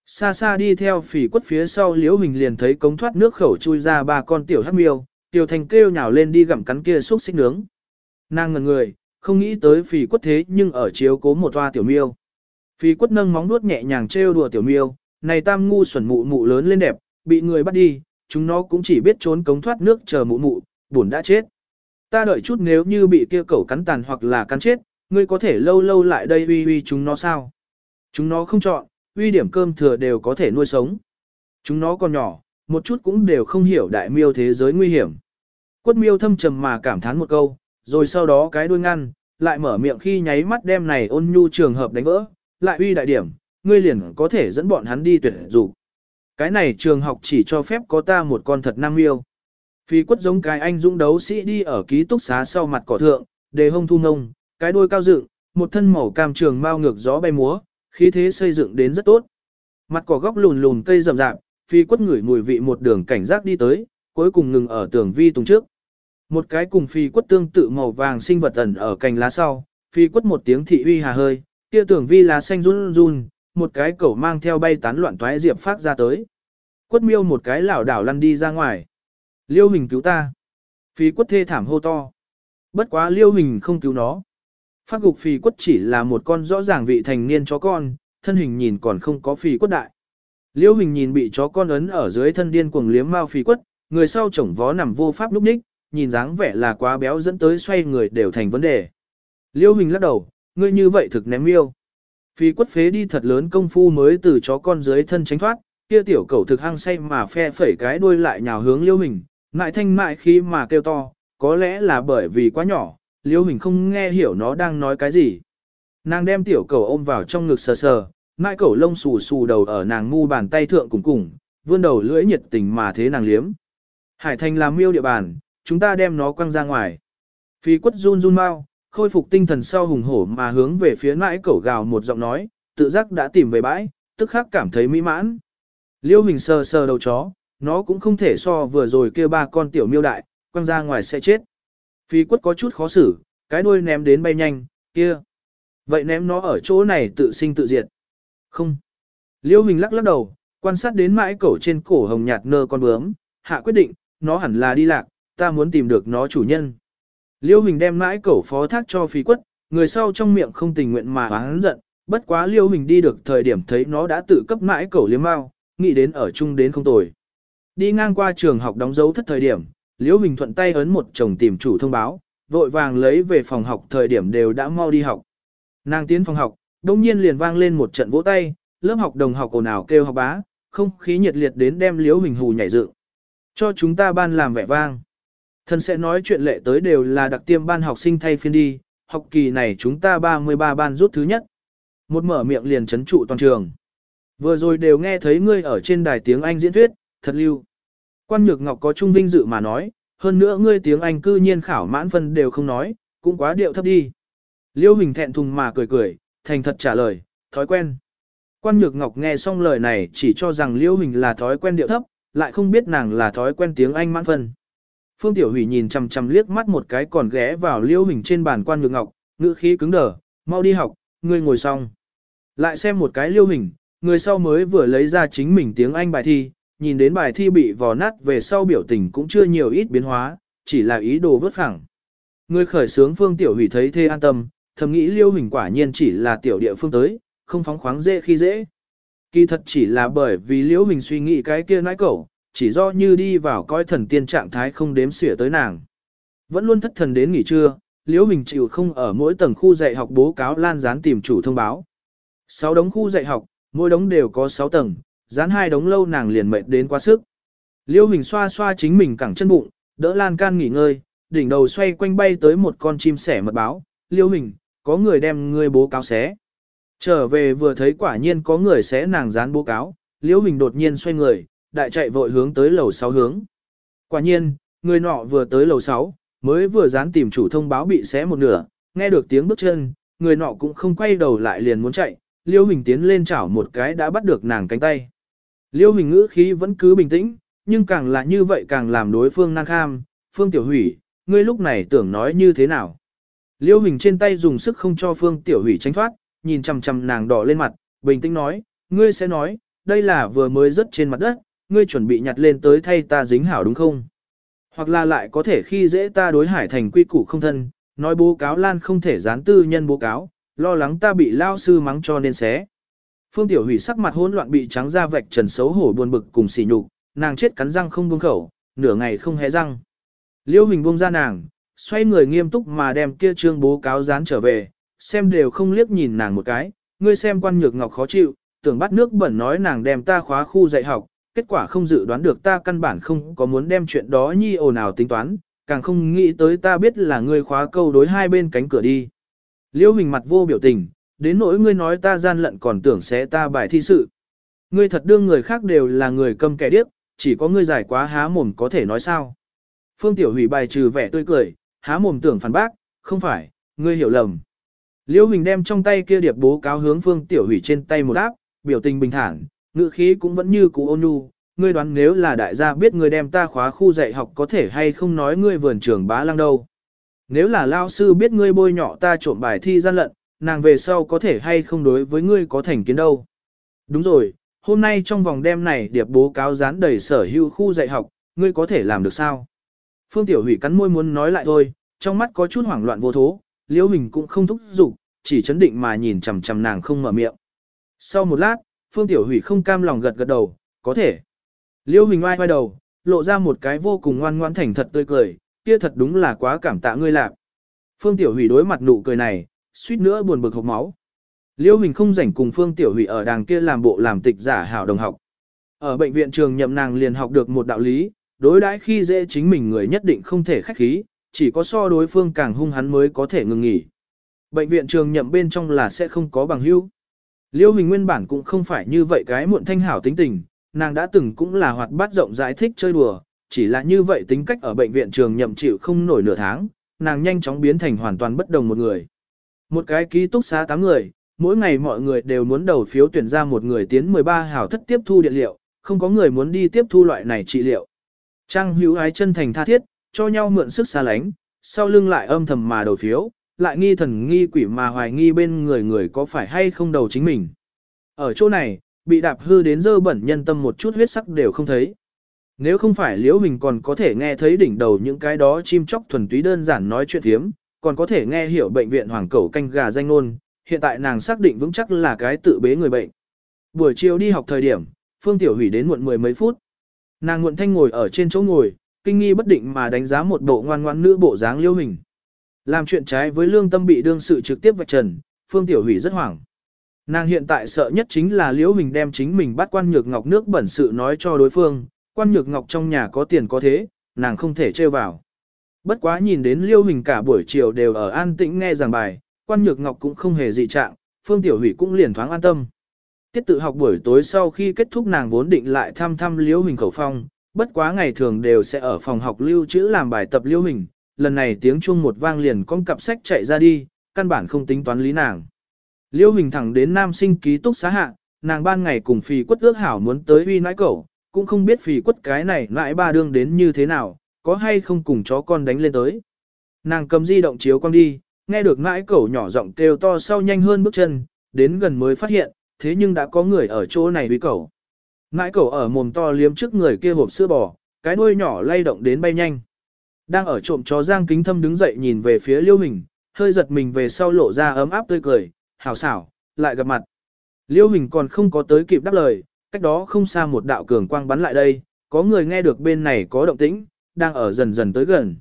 Xa xa đi theo phỉ quất phía sau liễu hình liền thấy cống thoát nước khẩu chui ra ba con tiểu hắc miêu, tiểu thành kêu nhào lên đi gặm cắn kia xúc xích nướng. Nàng ngần người, không nghĩ tới phỉ quất thế nhưng ở chiếu cố một toa tiểu miêu. Phỉ quất nâng móng nuốt nhẹ nhàng trêu đùa tiểu miêu, này tam ngu xuẩn mụ mụ lớn lên đẹp, bị người bắt đi, chúng nó cũng chỉ biết trốn cống thoát nước chờ mụ mụ, buồn đã chết. Ta đợi chút nếu như bị kia cẩu cắn tàn hoặc là cắn chết, ngươi có thể lâu lâu lại đây uy uy chúng nó sao? Chúng nó không chọn, uy điểm cơm thừa đều có thể nuôi sống. Chúng nó còn nhỏ, một chút cũng đều không hiểu đại miêu thế giới nguy hiểm. Quất miêu thâm trầm mà cảm thán một câu, rồi sau đó cái đuôi ngăn, lại mở miệng khi nháy mắt đem này ôn nhu trường hợp đánh vỡ, lại uy đại điểm, ngươi liền có thể dẫn bọn hắn đi tuyển dục. Cái này trường học chỉ cho phép có ta một con thật nam miêu. Phi quất giống cái anh dũng đấu sĩ đi ở ký túc xá sau mặt cỏ thượng, đề hông thu ngông, cái đuôi cao dựng, một thân màu cam trường mau ngược gió bay múa, khí thế xây dựng đến rất tốt. Mặt cỏ góc lùn lùn cây rậm rạp, phi quất ngửi mùi vị một đường cảnh giác đi tới, cuối cùng ngừng ở tường vi tùng trước. Một cái cùng phi quất tương tự màu vàng sinh vật ẩn ở cành lá sau, phi quất một tiếng thị uy hà hơi, kia tường vi lá xanh run run, một cái cẩu mang theo bay tán loạn toái diệp phát ra tới. Quất miêu một cái lảo đảo lăn đi ra ngoài. Liêu hình cứu ta. Phi quất thê thảm hô to. Bất quá liêu hình không cứu nó. Phát gục phi quất chỉ là một con rõ ràng vị thành niên chó con, thân hình nhìn còn không có phi quất đại. Liêu hình nhìn bị chó con ấn ở dưới thân điên cuồng liếm mau phi quất, người sau chổng vó nằm vô pháp lúc ních, nhìn dáng vẻ là quá béo dẫn tới xoay người đều thành vấn đề. Liêu hình lắc đầu, ngươi như vậy thực ném yêu. Phi quất phế đi thật lớn công phu mới từ chó con dưới thân tránh thoát, kia tiểu cẩu thực hăng say mà phe phẩy cái đuôi lại nhào hướng liêu hình, mại thanh mại khi mà kêu to, có lẽ là bởi vì quá nhỏ, liêu hình không nghe hiểu nó đang nói cái gì. Nàng đem tiểu cầu ôm vào trong ngực sờ sờ, mại cẩu lông xù xù đầu ở nàng ngu bàn tay thượng cùng cùng, vươn đầu lưỡi nhiệt tình mà thế nàng liếm. Hải thành làm miêu địa bàn, chúng ta đem nó quăng ra ngoài. Phi quất run run mau, khôi phục tinh thần sau hùng hổ mà hướng về phía mãi cẩu gào một giọng nói, tự giác đã tìm về bãi, tức khắc cảm thấy mỹ mãn. Liêu hình sờ sờ đầu chó, nó cũng không thể so vừa rồi kia ba con tiểu miêu đại, quăng ra ngoài sẽ chết. Phi quất có chút khó xử, cái đuôi ném đến bay nhanh, kia. Vậy ném nó ở chỗ này tự sinh tự diệt. Không. Liêu hình lắc lắc đầu, quan sát đến mãi cổ trên cổ hồng nhạt nơ con bướm, hạ quyết định, nó hẳn là đi lạc, ta muốn tìm được nó chủ nhân. Liêu hình đem mãi cổ phó thác cho phi quất, người sau trong miệng không tình nguyện mà hắn giận, bất quá liêu hình đi được thời điểm thấy nó đã tự cấp mãi cổ liếm mau, nghĩ đến ở chung đến không tồi. Đi ngang qua trường học đóng dấu thất thời điểm, Liễu Bình thuận tay ấn một chồng tìm chủ thông báo, vội vàng lấy về phòng học thời điểm đều đã mau đi học. Nàng tiến phòng học, đông nhiên liền vang lên một trận vỗ tay, lớp học đồng học ồn ào kêu học bá, không khí nhiệt liệt đến đem Liễu Bình hù nhảy dựng. Cho chúng ta ban làm vẻ vang. Thân sẽ nói chuyện lệ tới đều là đặc tiêm ban học sinh thay phiên đi, học kỳ này chúng ta 33 ban rút thứ nhất. Một mở miệng liền chấn trụ toàn trường. Vừa rồi đều nghe thấy ngươi ở trên đài tiếng Anh diễn thuyết, thật lưu. Quan Nhược Ngọc có trung vinh dự mà nói, hơn nữa ngươi tiếng Anh cư nhiên khảo mãn phân đều không nói, cũng quá điệu thấp đi. Liêu Hình thẹn thùng mà cười cười, thành thật trả lời, thói quen. Quan Nhược Ngọc nghe xong lời này chỉ cho rằng Liêu Hình là thói quen điệu thấp, lại không biết nàng là thói quen tiếng Anh mãn phân. Phương Tiểu Hủy nhìn chằm chằm liếc mắt một cái còn ghé vào Liêu Hình trên bàn Quan Nhược Ngọc, ngữ khí cứng đờ, mau đi học, ngươi ngồi xong. Lại xem một cái Liêu Hình, người sau mới vừa lấy ra chính mình tiếng Anh bài thi, nhìn đến bài thi bị vò nát về sau biểu tình cũng chưa nhiều ít biến hóa, chỉ là ý đồ vớt phẳng. Người khởi sướng phương tiểu hủy thấy thê an tâm, thầm nghĩ liêu hình quả nhiên chỉ là tiểu địa phương tới, không phóng khoáng dễ khi dễ. Kỳ thật chỉ là bởi vì liễu hình suy nghĩ cái kia nãi cẩu, chỉ do như đi vào coi thần tiên trạng thái không đếm xỉa tới nàng. Vẫn luôn thất thần đến nghỉ trưa, liễu hình chịu không ở mỗi tầng khu dạy học bố cáo lan dán tìm chủ thông báo. Sáu đống khu dạy học, mỗi đống đều có sáu tầng, dán hai đống lâu nàng liền mệt đến quá sức. Liêu Hình xoa xoa chính mình cẳng chân bụng, đỡ lan can nghỉ ngơi, đỉnh đầu xoay quanh bay tới một con chim sẻ mật báo. Liêu Hình, có người đem ngươi bố cáo xé. Trở về vừa thấy quả nhiên có người xé nàng dán bố cáo, Liêu Hình đột nhiên xoay người, đại chạy vội hướng tới lầu 6 hướng. Quả nhiên, người nọ vừa tới lầu 6, mới vừa dán tìm chủ thông báo bị xé một nửa, nghe được tiếng bước chân, người nọ cũng không quay đầu lại liền muốn chạy, Liêu Hình tiến lên chảo một cái đã bắt được nàng cánh tay. Liêu hình ngữ khí vẫn cứ bình tĩnh, nhưng càng là như vậy càng làm đối phương nan kham, phương tiểu hủy, ngươi lúc này tưởng nói như thế nào. Liêu hình trên tay dùng sức không cho phương tiểu hủy tránh thoát, nhìn chằm chằm nàng đỏ lên mặt, bình tĩnh nói, ngươi sẽ nói, đây là vừa mới rớt trên mặt đất, ngươi chuẩn bị nhặt lên tới thay ta dính hảo đúng không? Hoặc là lại có thể khi dễ ta đối hải thành quy củ không thân, nói bố cáo lan không thể gián tư nhân bố cáo, lo lắng ta bị lao sư mắng cho nên xé. Phương Tiểu Hủy sắc mặt hỗn loạn bị trắng da vạch trần xấu hổ buồn bực cùng sỉ nhục, nàng chết cắn răng không buông khẩu, nửa ngày không hé răng. Liêu Hình buông ra nàng, xoay người nghiêm túc mà đem kia trương bố cáo dán trở về, xem đều không liếc nhìn nàng một cái, ngươi xem quan nhược ngọc khó chịu, tưởng bắt nước bẩn nói nàng đem ta khóa khu dạy học, kết quả không dự đoán được ta căn bản không có muốn đem chuyện đó nhi ồn nào tính toán, càng không nghĩ tới ta biết là ngươi khóa câu đối hai bên cánh cửa đi. Liêu Hình mặt vô biểu tình, đến nỗi ngươi nói ta gian lận còn tưởng sẽ ta bài thi sự. Ngươi thật đương người khác đều là người câm kẻ điếc, chỉ có ngươi giải quá há mồm có thể nói sao. Phương Tiểu Hủy bài trừ vẻ tươi cười, há mồm tưởng phản bác, không phải, ngươi hiểu lầm. Liễu Huỳnh đem trong tay kia điệp bố cáo hướng Phương Tiểu Hủy trên tay một áp, biểu tình bình thản, ngữ khí cũng vẫn như cũ ôn nhu, ngươi đoán nếu là đại gia biết ngươi đem ta khóa khu dạy học có thể hay không nói ngươi vườn trường bá lăng đâu. Nếu là lao sư biết ngươi bôi nhọ ta trộm bài thi gian lận, nàng về sau có thể hay không đối với ngươi có thành kiến đâu. Đúng rồi, hôm nay trong vòng đêm này điệp bố cáo dán đầy sở hữu khu dạy học, ngươi có thể làm được sao? Phương Tiểu Hủy cắn môi muốn nói lại thôi, trong mắt có chút hoảng loạn vô thố, Liễu Hình cũng không thúc giục, chỉ chấn định mà nhìn chằm chằm nàng không mở miệng. Sau một lát, Phương Tiểu Hủy không cam lòng gật gật đầu, có thể. Liễu Hình oai oai đầu, lộ ra một cái vô cùng ngoan ngoãn thành thật tươi cười, kia thật đúng là quá cảm tạ ngươi lạc. Phương Tiểu Hủy đối mặt nụ cười này, suýt nữa buồn bực hộc máu. Liễu Hình không rảnh cùng Phương Tiểu Hủy ở đàng kia làm bộ làm tịch giả hảo đồng học. Ở bệnh viện trường nhậm nàng liền học được một đạo lý, đối đãi khi dễ chính mình người nhất định không thể khách khí, chỉ có so đối phương càng hung hắn mới có thể ngừng nghỉ. Bệnh viện trường nhậm bên trong là sẽ không có bằng hữu. Liêu Hình nguyên bản cũng không phải như vậy cái muộn thanh hảo tính tình, nàng đã từng cũng là hoạt bát rộng rãi thích chơi đùa, chỉ là như vậy tính cách ở bệnh viện trường nhậm chịu không nổi nửa tháng, nàng nhanh chóng biến thành hoàn toàn bất đồng một người. Một cái ký túc xá 8 người, mỗi ngày mọi người đều muốn đầu phiếu tuyển ra một người tiến 13 hảo thất tiếp thu điện liệu, không có người muốn đi tiếp thu loại này trị liệu. Trang hữu ái chân thành tha thiết, cho nhau mượn sức xa lánh, sau lưng lại âm thầm mà đầu phiếu, lại nghi thần nghi quỷ mà hoài nghi bên người người có phải hay không đầu chính mình. Ở chỗ này, bị đạp hư đến dơ bẩn nhân tâm một chút huyết sắc đều không thấy. Nếu không phải liễu hình còn có thể nghe thấy đỉnh đầu những cái đó chim chóc thuần túy đơn giản nói chuyện thiếm, còn có thể nghe hiểu bệnh viện hoàng cẩu canh gà danh ngôn, hiện tại nàng xác định vững chắc là cái tự bế người bệnh. Buổi chiều đi học thời điểm, Phương Tiểu Hủy đến muộn mười mấy phút. Nàng muộn thanh ngồi ở trên chỗ ngồi, kinh nghi bất định mà đánh giá một bộ ngoan ngoan nữ bộ dáng liêu hình. Làm chuyện trái với lương tâm bị đương sự trực tiếp vạch trần, Phương Tiểu Hủy rất hoảng. Nàng hiện tại sợ nhất chính là Liễu Hình đem chính mình bắt quan nhược ngọc nước bẩn sự nói cho đối phương, quan nhược ngọc trong nhà có tiền có thế, nàng không thể trêu vào. Bất quá nhìn đến liêu Hình cả buổi chiều đều ở an tĩnh nghe giảng bài, quan nhược ngọc cũng không hề dị trạng, Phương Tiểu Hủy cũng liền thoáng an tâm. Tiết tự học buổi tối sau khi kết thúc nàng vốn định lại thăm thăm liêu Hình khẩu phong, bất quá ngày thường đều sẽ ở phòng học lưu trữ làm bài tập liêu Hình, lần này tiếng chuông một vang liền con cặp sách chạy ra đi, căn bản không tính toán lý nàng. liêu Hình thẳng đến nam sinh ký túc xá hạ, nàng ban ngày cùng phì quất ước hảo muốn tới uy nãi cẩu, cũng không biết phì quất cái này nãi ba đương đến như thế nào, có hay không cùng chó con đánh lên tới. Nàng cầm di động chiếu quang đi, nghe được ngãi cẩu nhỏ giọng kêu to sau nhanh hơn bước chân, đến gần mới phát hiện, thế nhưng đã có người ở chỗ này uy cẩu. ngãi cẩu ở mồm to liếm trước người kia hộp sữa bò, cái đuôi nhỏ lay động đến bay nhanh. Đang ở trộm chó Giang Kính Thâm đứng dậy nhìn về phía Liêu Hình, hơi giật mình về sau lộ ra ấm áp tươi cười, hảo xảo, lại gặp mặt. Liêu Hình còn không có tới kịp đáp lời, cách đó không xa một đạo cường quang bắn lại đây, có người nghe được bên này có động tĩnh, đang ở dần dần tới gần.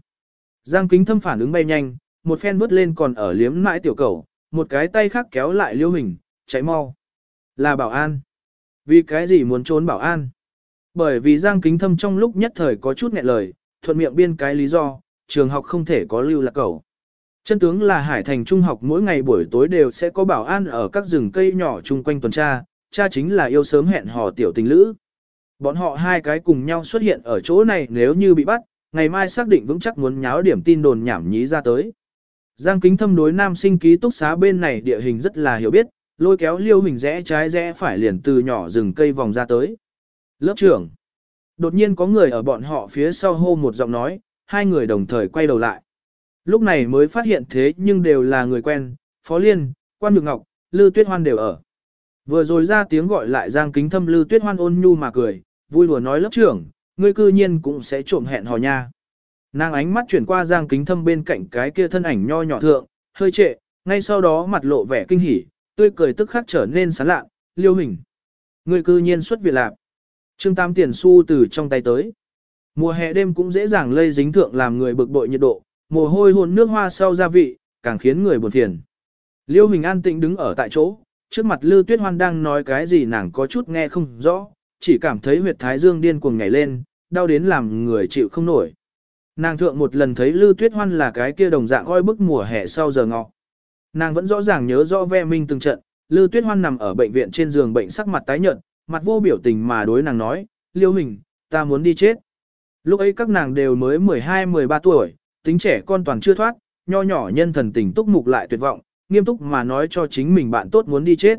Giang Kính Thâm phản ứng bay nhanh, một phen vứt lên còn ở liếm mãi tiểu cầu, một cái tay khác kéo lại Liêu Hình, chạy mau. Là bảo an. Vì cái gì muốn trốn bảo an? Bởi vì Giang Kính Thâm trong lúc nhất thời có chút nghẹn lời, thuận miệng biên cái lý do, trường học không thể có lưu lạc cầu. Chân tướng là Hải Thành Trung học mỗi ngày buổi tối đều sẽ có bảo an ở các rừng cây nhỏ chung quanh tuần tra, cha chính là yêu sớm hẹn hò tiểu tình lữ. Bọn họ hai cái cùng nhau xuất hiện ở chỗ này nếu như bị bắt, ngày mai xác định vững chắc muốn nháo điểm tin đồn nhảm nhí ra tới. Giang kính thâm đối nam sinh ký túc xá bên này địa hình rất là hiểu biết, lôi kéo liêu hình rẽ trái rẽ phải liền từ nhỏ rừng cây vòng ra tới. Lớp trưởng. Đột nhiên có người ở bọn họ phía sau hô một giọng nói, hai người đồng thời quay đầu lại. Lúc này mới phát hiện thế nhưng đều là người quen, Phó Liên, Quan Nhược Ngọc, Lư Tuyết Hoan đều ở. Vừa rồi ra tiếng gọi lại Giang Kính Thâm Lư Tuyết Hoan ôn nhu mà cười, vui lùa nói lớp trưởng, ngươi cư nhiên cũng sẽ trộm hẹn hò nha. Nàng ánh mắt chuyển qua Giang Kính Thâm bên cạnh cái kia thân ảnh nho nhỏ thượng, hơi trệ, ngay sau đó mặt lộ vẻ kinh hỉ, tươi cười tức khắc trở nên sán lạ, liêu hình. Ngươi cư nhiên xuất viện lạc. Trương Tam tiền xu từ trong tay tới. Mùa hè đêm cũng dễ dàng lây dính thượng làm người bực bội nhiệt độ, mồ hôi hôn nước hoa sau gia vị, càng khiến người buồn phiền. Liêu Hình an tĩnh đứng ở tại chỗ, trước mặt Lư Tuyết Hoan đang nói cái gì nàng có chút nghe không rõ, chỉ cảm thấy huyệt thái dương điên cuồng nhảy lên, đau đến làm người chịu không nổi. Nàng thượng một lần thấy Lư Tuyết Hoan là cái kia đồng dạng oi bức mùa hè sau giờ ngọ. Nàng vẫn rõ ràng nhớ rõ ve minh từng trận, Lư Tuyết Hoan nằm ở bệnh viện trên giường bệnh sắc mặt tái nhợt, mặt vô biểu tình mà đối nàng nói, Liêu Hình, ta muốn đi chết. Lúc ấy các nàng đều mới 12-13 tuổi, tính trẻ con toàn chưa thoát, nho nhỏ nhân thần tình túc mục lại tuyệt vọng, nghiêm túc mà nói cho chính mình bạn tốt muốn đi chết.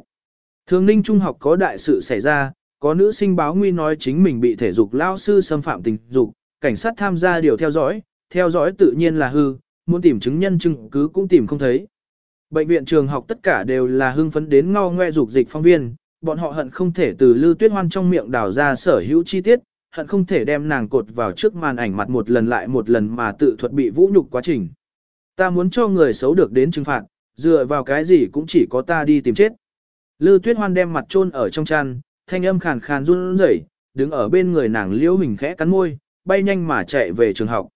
Thường ninh trung học có đại sự xảy ra, có nữ sinh báo nguy nói chính mình bị thể dục lao sư xâm phạm tình dục, cảnh sát tham gia điều theo dõi, theo dõi tự nhiên là hư, muốn tìm chứng nhân chứng cứ cũng tìm không thấy. Bệnh viện trường học tất cả đều là hưng phấn đến ngao ngoe dục dịch phóng viên, bọn họ hận không thể từ Lưu Tuyết Hoan trong miệng đào ra sở hữu chi tiết, hận không thể đem nàng cột vào trước màn ảnh mặt một lần lại một lần mà tự thuật bị vũ nhục quá trình. Ta muốn cho người xấu được đến trừng phạt, dựa vào cái gì cũng chỉ có ta đi tìm chết. Lưu Tuyết Hoan đem mặt chôn ở trong chăn, thanh âm khàn khàn run rẩy, đứng ở bên người nàng Liễu Hình khẽ cắn môi, bay nhanh mà chạy về trường học.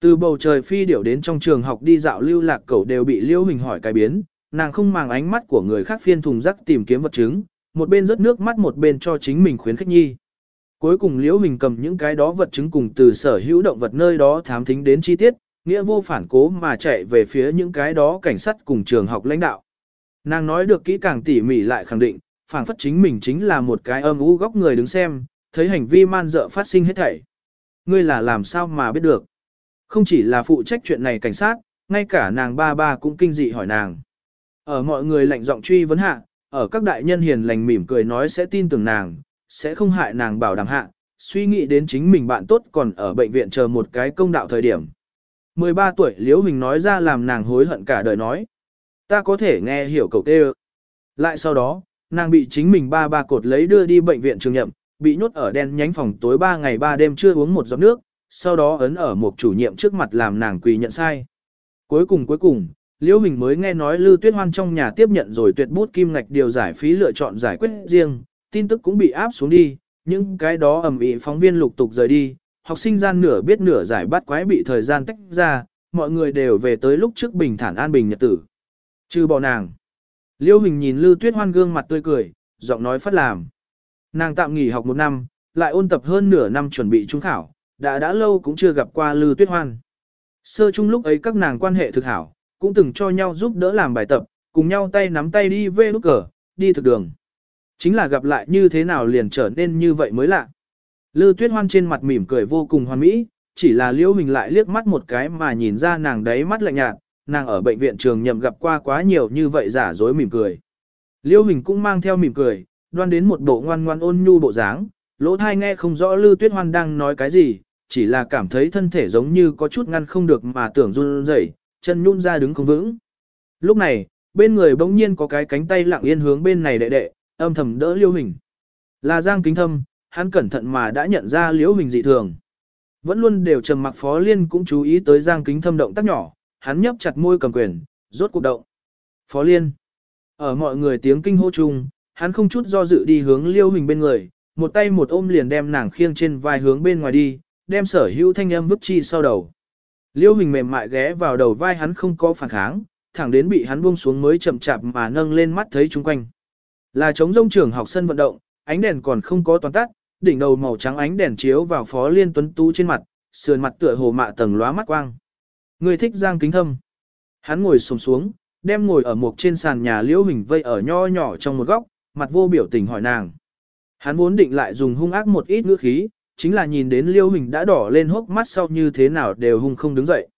Từ bầu trời phi điểu đến trong trường học đi dạo lưu lạc cẩu đều bị Liễu Hình hỏi cái biến, nàng không màng ánh mắt của người khác phiên thùng rắc tìm kiếm vật chứng, một bên rớt nước mắt một bên cho chính mình khuyến khích nhi. Cuối cùng Liễu Hình cầm những cái đó vật chứng cùng từ sở hữu động vật nơi đó thám thính đến chi tiết, nghĩa vô phản cố mà chạy về phía những cái đó cảnh sát cùng trường học lãnh đạo. Nàng nói được kỹ càng tỉ mỉ lại khẳng định, phảng phất chính mình chính là một cái âm u góc người đứng xem, thấy hành vi man dợ phát sinh hết thảy. Ngươi là làm sao mà biết được? Không chỉ là phụ trách chuyện này cảnh sát, ngay cả nàng ba ba cũng kinh dị hỏi nàng. Ở mọi người lạnh giọng truy vấn hạ, ở các đại nhân hiền lành mỉm cười nói sẽ tin tưởng nàng, sẽ không hại nàng bảo đảm hạ, suy nghĩ đến chính mình bạn tốt còn ở bệnh viện chờ một cái công đạo thời điểm. 13 tuổi Liễu hình nói ra làm nàng hối hận cả đời nói. Ta có thể nghe hiểu cậu tê Lại sau đó, nàng bị chính mình ba ba cột lấy đưa đi bệnh viện trường nhậm, bị nhốt ở đen nhánh phòng tối 3 ngày 3 đêm chưa uống một giọt nước, sau đó ấn ở một chủ nhiệm trước mặt làm nàng quỳ nhận sai. Cuối cùng cuối cùng, Liễu Hình mới nghe nói Lư Tuyết Hoan trong nhà tiếp nhận rồi tuyệt bút kim ngạch điều giải phí lựa chọn giải quyết riêng, tin tức cũng bị áp xuống đi, những cái đó ầm ĩ phóng viên lục tục rời đi, học sinh gian nửa biết nửa giải bắt quái bị thời gian tách ra, mọi người đều về tới lúc trước bình thản an bình nhật tử. Trừ bỏ nàng. Liêu Hình nhìn Lư Tuyết Hoan gương mặt tươi cười, giọng nói phát làm. Nàng tạm nghỉ học một năm, lại ôn tập hơn nửa năm chuẩn bị trung khảo, đã đã lâu cũng chưa gặp qua Lư Tuyết Hoan. Sơ chung lúc ấy các nàng quan hệ thực hảo, cũng từng cho nhau giúp đỡ làm bài tập, cùng nhau tay nắm tay đi về lúc cờ, đi thực đường. Chính là gặp lại như thế nào liền trở nên như vậy mới lạ. Lư Tuyết Hoan trên mặt mỉm cười vô cùng hoàn mỹ, chỉ là Liễu Hình lại liếc mắt một cái mà nhìn ra nàng đấy mắt lạnh nhạt, nàng ở bệnh viện trường nhậm gặp qua quá nhiều như vậy giả dối mỉm cười. Liêu Hình cũng mang theo mỉm cười, đoan đến một bộ ngoan ngoan ôn nhu bộ dáng, lỗ thai nghe không rõ Lư Tuyết Hoan đang nói cái gì, chỉ là cảm thấy thân thể giống như có chút ngăn không được mà tưởng run rẩy, chân nhún ra đứng không vững. Lúc này, bên người bỗng nhiên có cái cánh tay lặng yên hướng bên này đệ đệ, âm thầm đỡ Liêu Hình. Là Giang Kính Thâm, hắn cẩn thận mà đã nhận ra Liễu Hình dị thường. Vẫn luôn đều trầm mặc Phó Liên cũng chú ý tới Giang Kính Thâm động tác nhỏ, hắn nhấp chặt môi cầm quyền, rốt cuộc động. Phó Liên. Ở mọi người tiếng kinh hô chung, hắn không chút do dự đi hướng Liêu Hình bên người, một tay một ôm liền đem nàng khiêng trên vai hướng bên ngoài đi, đem sở hữu thanh âm vứt chi sau đầu. Liêu Hình mềm mại ghé vào đầu vai hắn không có phản kháng, thẳng đến bị hắn buông xuống mới chậm chạp mà nâng lên mắt thấy chúng quanh. Là chống rông trường học sân vận động, ánh đèn còn không có toàn tắt, đỉnh đầu màu trắng ánh đèn chiếu vào Phó Liên Tuấn Tú trên mặt, sườn mặt tựa hồ mạ tầng lóa mắt quang. Người thích Giang Kính Thâm. Hắn ngồi xổm xuống, đem ngồi ở một trên sàn nhà Liễu Hình vây ở nho nhỏ trong một góc, mặt vô biểu tình hỏi nàng. Hắn vốn định lại dùng hung ác một ít ngữ khí, chính là nhìn đến Liễu Hình đã đỏ lên hốc mắt sau như thế nào đều hung không đứng dậy.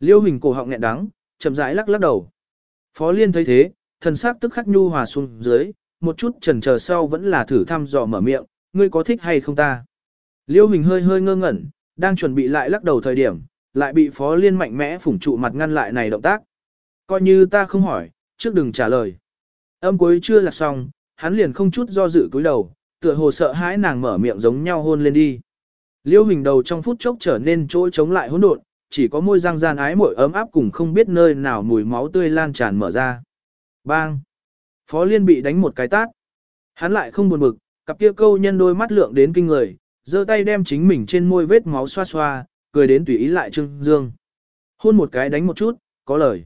Liễu Hình cổ họng nghẹn đắng, chậm rãi lắc lắc đầu. Phó Liên thấy thế, thần sắc tức khắc nhu hòa xuống dưới, một chút chần chờ sau vẫn là thử thăm dò mở miệng, ngươi có thích hay không ta? Liêu Hình hơi hơi ngơ ngẩn, đang chuẩn bị lại lắc đầu thời điểm, lại bị Phó Liên mạnh mẽ phủng trụ mặt ngăn lại này động tác. Coi như ta không hỏi, trước đừng trả lời. Âm cuối chưa là xong, hắn liền không chút do dự cúi đầu, tựa hồ sợ hãi nàng mở miệng giống nhau hôn lên đi. Liêu Hình đầu trong phút chốc trở nên chỗ chống lại hỗn độn, chỉ có môi răng gian ái mội ấm áp cùng không biết nơi nào mùi máu tươi lan tràn mở ra. Bang! Phó Liên bị đánh một cái tát. Hắn lại không buồn bực, cặp kia câu nhân đôi mắt lượng đến kinh người, giơ tay đem chính mình trên môi vết máu xoa xoa, cười đến tùy ý lại trưng dương. Hôn một cái đánh một chút, có lời.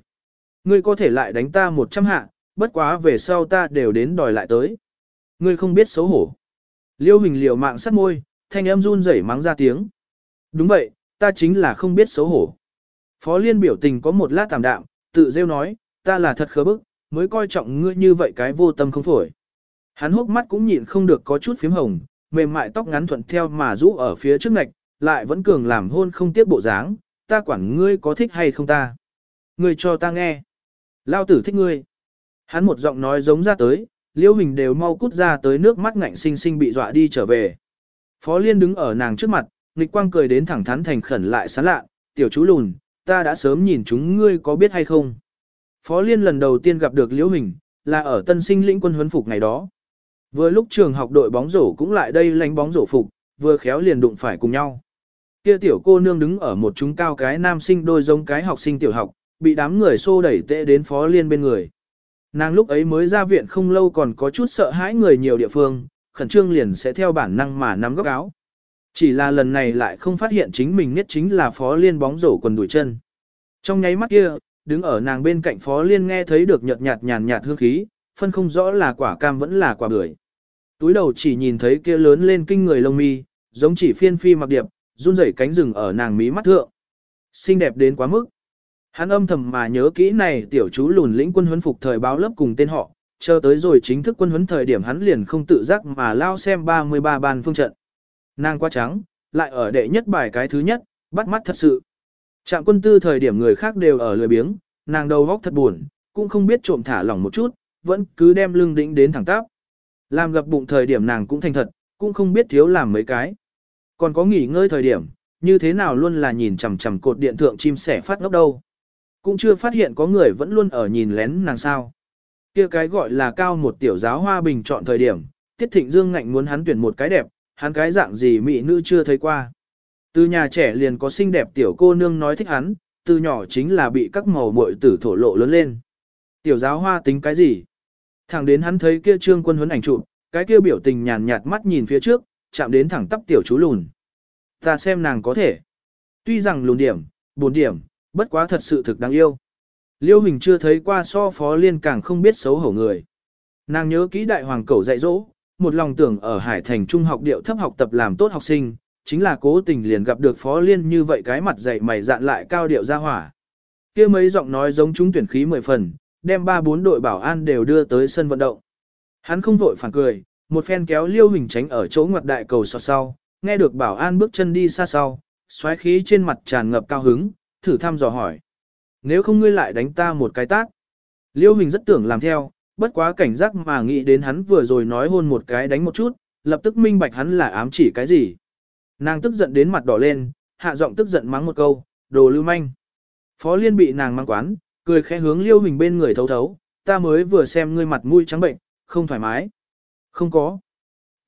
Ngươi có thể lại đánh ta một trăm hạ, bất quá về sau ta đều đến đòi lại tới. Ngươi không biết xấu hổ. Liêu hình liều mạng sắt môi, thanh em run rẩy mắng ra tiếng. Đúng vậy, ta chính là không biết xấu hổ. Phó liên biểu tình có một lát tạm đạm, tự rêu nói, ta là thật khớ bức, mới coi trọng ngươi như vậy cái vô tâm không phổi. Hắn hốc mắt cũng nhịn không được có chút phím hồng, mềm mại tóc ngắn thuận theo mà rũ ở phía trước ngạch, lại vẫn cường làm hôn không tiếc bộ dáng, ta quản ngươi có thích hay không ta. Ngươi cho ta nghe. Lao tử thích ngươi. Hắn một giọng nói giống ra tới, Liễu Hình đều mau cút ra tới nước mắt ngạnh sinh sinh bị dọa đi trở về. Phó Liên đứng ở nàng trước mặt, nghịch quang cười đến thẳng thắn thành khẩn lại sán lạ, tiểu chú lùn, ta đã sớm nhìn chúng ngươi có biết hay không. Phó Liên lần đầu tiên gặp được Liễu Hình, là ở tân sinh lĩnh quân huấn phục ngày đó. Vừa lúc trường học đội bóng rổ cũng lại đây lánh bóng rổ phục, vừa khéo liền đụng phải cùng nhau. Kia tiểu cô nương đứng ở một chúng cao cái nam sinh đôi giống cái học sinh tiểu học, bị đám người xô đẩy tệ đến Phó Liên bên người. Nàng lúc ấy mới ra viện không lâu còn có chút sợ hãi người nhiều địa phương, khẩn trương liền sẽ theo bản năng mà nắm góc áo. Chỉ là lần này lại không phát hiện chính mình nhất chính là Phó Liên bóng rổ quần đuổi chân. Trong nháy mắt kia, đứng ở nàng bên cạnh Phó Liên nghe thấy được nhợt nhạt nhàn nhạt hương khí, phân không rõ là quả cam vẫn là quả bưởi. Túi đầu chỉ nhìn thấy kia lớn lên kinh người lông mi, giống chỉ phiên phi mặc điệp, run rẩy cánh rừng ở nàng mí mắt thượng. Xinh đẹp đến quá mức. Hắn âm thầm mà nhớ kỹ này tiểu chú lùn lĩnh quân huấn phục thời báo lớp cùng tên họ, chờ tới rồi chính thức quân huấn thời điểm hắn liền không tự giác mà lao xem 33 bàn phương trận. Nàng quá trắng, lại ở đệ nhất bài cái thứ nhất, bắt mắt thật sự. Trạm quân tư thời điểm người khác đều ở lười biếng, nàng đầu góc thật buồn, cũng không biết trộm thả lỏng một chút, vẫn cứ đem lưng đĩnh đến thẳng tắp. Làm gặp bụng thời điểm nàng cũng thành thật, cũng không biết thiếu làm mấy cái. Còn có nghỉ ngơi thời điểm, như thế nào luôn là nhìn chằm chằm cột điện thượng chim sẻ phát ngốc đâu. Cũng chưa phát hiện có người vẫn luôn ở nhìn lén nàng sao. kia cái gọi là cao một tiểu giáo hoa bình chọn thời điểm, Tiết Thịnh Dương ngạnh muốn hắn tuyển một cái đẹp, hắn cái dạng gì mỹ nữ chưa thấy qua. Từ nhà trẻ liền có xinh đẹp tiểu cô nương nói thích hắn, từ nhỏ chính là bị các màu muội tử thổ lộ lớn lên. Tiểu giáo hoa tính cái gì? Thẳng đến hắn thấy kia trương quân huấn ảnh chụp, cái kia biểu tình nhàn nhạt mắt nhìn phía trước, chạm đến thẳng tắp tiểu chú lùn. Ta xem nàng có thể. Tuy rằng lùn điểm, buồn điểm, bất quá thật sự thực đáng yêu. Liêu Hình chưa thấy qua so phó liên càng không biết xấu hổ người. Nàng nhớ kỹ đại hoàng cầu dạy dỗ, một lòng tưởng ở Hải Thành Trung học điệu thấp học tập làm tốt học sinh, chính là cố tình liền gặp được phó liên như vậy cái mặt dày mày dạn lại cao điệu ra hỏa. kia mấy giọng nói giống chúng tuyển khí mười phần, đem ba bốn đội bảo an đều đưa tới sân vận động. Hắn không vội phản cười, một phen kéo liêu hình tránh ở chỗ ngoặt đại cầu sọt sau, nghe được bảo an bước chân đi xa sau, xoáy khí trên mặt tràn ngập cao hứng, thử thăm dò hỏi. Nếu không ngươi lại đánh ta một cái tát. Liêu hình rất tưởng làm theo, bất quá cảnh giác mà nghĩ đến hắn vừa rồi nói hôn một cái đánh một chút, lập tức minh bạch hắn là ám chỉ cái gì. Nàng tức giận đến mặt đỏ lên, hạ giọng tức giận mắng một câu, đồ lưu manh. Phó liên bị nàng mang quán, cười khẽ hướng liêu hình bên người thấu thấu, ta mới vừa xem ngươi mặt mũi trắng bệnh, không thoải mái. Không có.